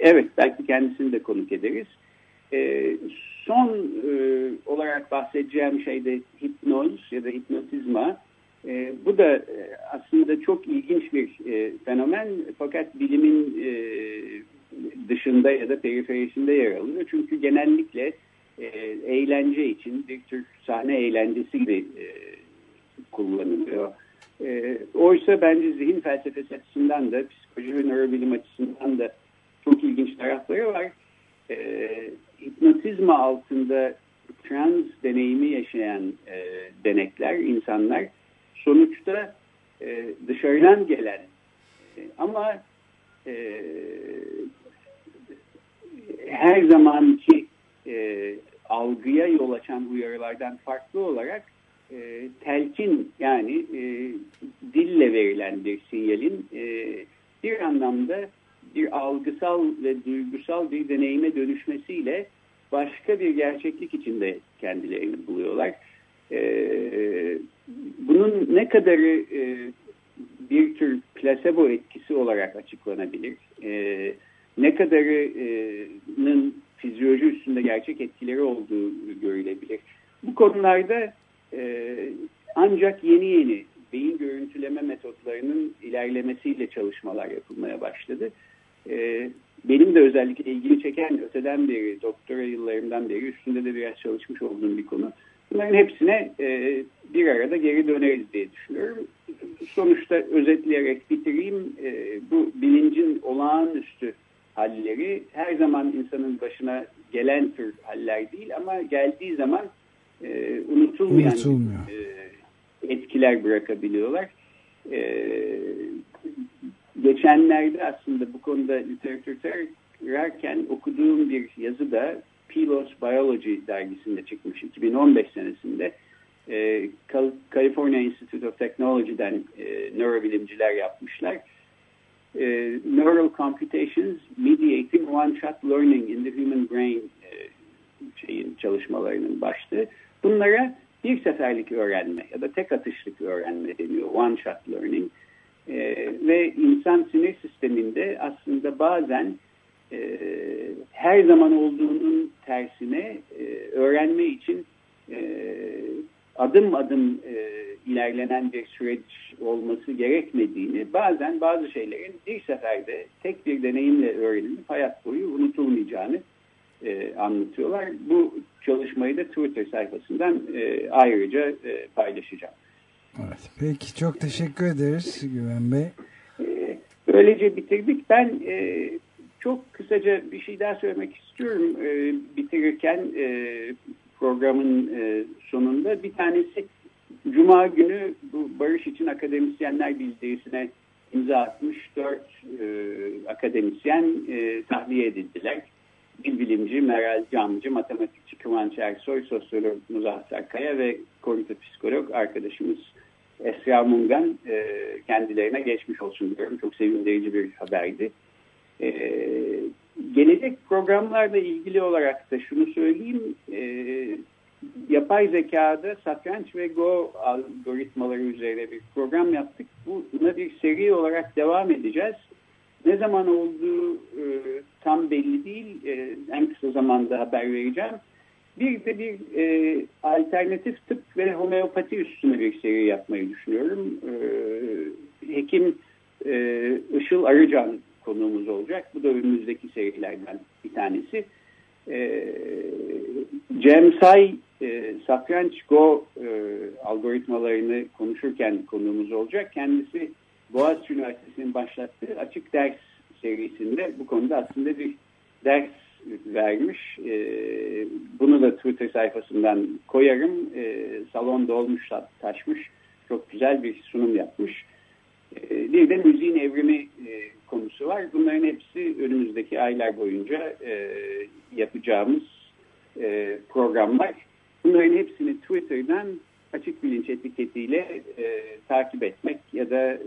H: Evet belki kendisini de konuk ederiz. E, son e, olarak bahsedeceğim şey de hipnoz ya da hipnotizma. E, bu da e, aslında çok ilginç bir e, fenomen fakat bilimin e, dışında ya da periferisinde yer alıyor. Çünkü genellikle e, eğlence için bir tür sahne eğlencesi gibi e, kullanılıyor. E, oysa bence zihin felsefesi açısından da psikoloji ve nörobilim açısından da çok ilginç tarafları var. E, hipnotizma altında trans deneyimi yaşayan e, denekler, insanlar sonuçta e, dışarıdan gelen e, ama e, her zamanki e, algıya yol açan uyarılardan farklı olarak e, telkin yani e, dille verilen bir sinyalin e, bir anlamda bir algısal ve duygusal bir deneyime dönüşmesiyle başka bir gerçeklik içinde kendilerini buluyorlar. E, bunun ne kadarı e, bir tür plasebo etkisi olarak açıklanabilir? E, ne kadarının fizyoloji üstünde gerçek etkileri olduğu görülebilir. Bu konularda e, ancak yeni yeni beyin görüntüleme metotlarının ilerlemesiyle çalışmalar yapılmaya başladı. E, benim de özellikle ilgimi çeken öteden beri, doktora yıllarımdan beri üstünde de biraz çalışmış olduğum bir konu. Bunların hepsine e, bir arada geri döneriz diye düşünüyorum. Sonuçta özetleyerek bitireyim. E, bu bilincin olağanüstü halleri her zaman insanın başına gelen tür haller değil ama geldiği zaman e, unutulmayan e, etkiler bırakabiliyorlar. E, geçenlerde aslında bu konuda literatür tararken okuduğum bir yazı da Pelos Biology dergisinde çıkmış 2015 senesinde. E, California Institute of Technology'den e, nörobilimciler yapmışlar. E, Neural Computations Mediating One-Shot Learning in the Human Brain e, şeyin çalışmalarının başlığı. Bunlara bir seferlik öğrenme ya da tek atışlık öğrenme deniyor. One-Shot Learning. E, ve insan sinir sisteminde aslında bazen e, her zaman olduğunun tersine e, öğrenme için e, adım adım e, ilerlenen bir süreç olması gerekmediğini bazen bazı şeylerin bir seferde tek bir deneyimle öğrenilip hayat boyu unutulmayacağını e, anlatıyorlar. Bu çalışmayı da Twitter sayfasından e, ayrıca e, paylaşacağım.
B: Evet, peki çok teşekkür ederiz Güven Bey.
H: Böylece bitirdik. Ben e, çok kısaca bir şey daha söylemek istiyorum e, bitirirken e, programın e, sonunda. Bir tanesi Cuma günü bu Barış için Akademisyenler Bildirisi'ne imza atmış dört e, akademisyen e, tahliye edildiler. Dil bilimci Meral Camcı, matematikçi Kıvanç Ersoy, sosyolog Muzaffer Kaya ve korita psikolog arkadaşımız Esra Mungan e, kendilerine geçmiş olsun diyorum. Çok sevindirici bir haberdi. E, gelecek programlarla ilgili olarak da şunu söyleyeyim. E, yapay zekada satranç ve Go algoritmaları üzerine bir program yaptık. Buna bir seri olarak devam edeceğiz. Ne zaman olduğu e, tam belli değil. E, en kısa zamanda haber vereceğim. Bir de bir e, alternatif tıp ve homeopati üstüne bir seri yapmayı düşünüyorum. E, hekim e, Işıl Arıcan konuğumuz olacak. Bu da önümüzdeki serilerden bir tanesi. E, Cem Say e, satranç Go e, algoritmalarını konuşurken konuğumuz olacak. Kendisi Boğaziçi Üniversitesi'nin başlattığı açık ders serisinde bu konuda aslında bir ders vermiş. E, bunu da Twitter sayfasından koyarım. E, salon dolmuş, taşmış. Çok güzel bir sunum yapmış. E, bir de müziğin evrimi e, konusu var. Bunların hepsi önümüzdeki aylar boyunca e, yapacağımız e, programlar. Bunların hepsini Twitter'dan açık bilinç etiketiyle e, takip etmek ya da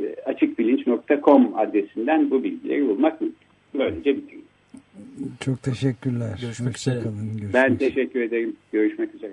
H: e, açıkbilinç.com adresinden bu bilgileri bulmak mümkün. Böylece bitireyim.
B: Çok teşekkürler.
D: Görüşmek üzere.
B: Görüşmek
H: ben teşekkür ederim. Görüşmek üzere.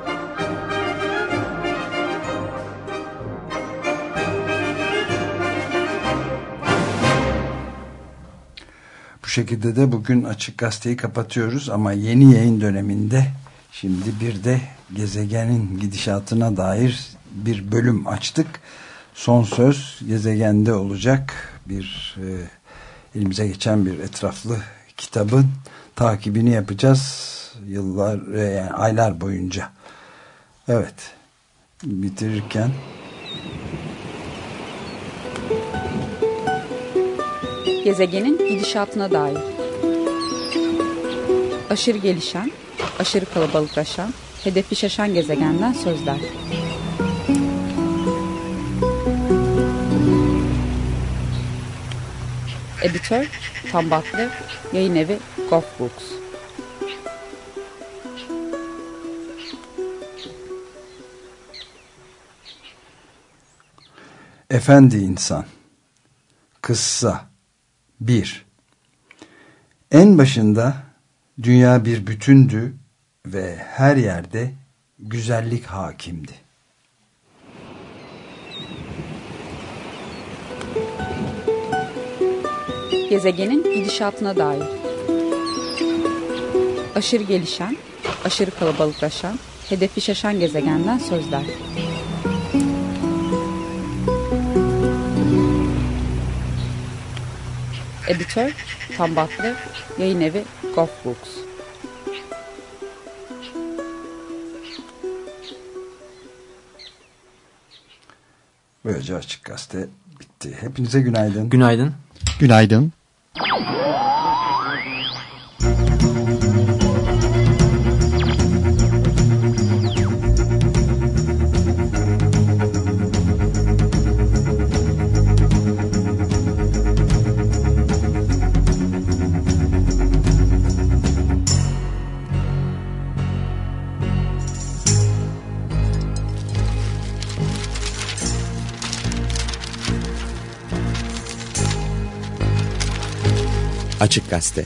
B: Şekilde de bugün Açık Gazete'yi kapatıyoruz ama yeni yayın döneminde şimdi bir de gezegenin gidişatına dair bir bölüm açtık. Son söz gezegende olacak bir e, elimize geçen bir etraflı kitabın takibini yapacağız yıllar e, yani aylar boyunca. Evet. Bitirirken
I: gezegenin gidişatına dair. Aşırı gelişen, aşırı kalabalıklaşan, hedefi şaşan gezegenden sözler. Editör Tam Batlı, Yayın Evi Goff Books.
B: Efendi insan. Kıssa 1. En başında dünya bir bütündü ve her yerde güzellik hakimdi.
I: Gezegenin gidişatına dair. Aşırı gelişen, aşırı kalabalıklaşan, hedefi şaşan gezegenden sözler. Editör Tam Butler, yayın evi Goff Books.
B: Böylece Açık Gazete bitti. Hepinize günaydın.
D: Günaydın.
A: Günaydın. Açık Gazete.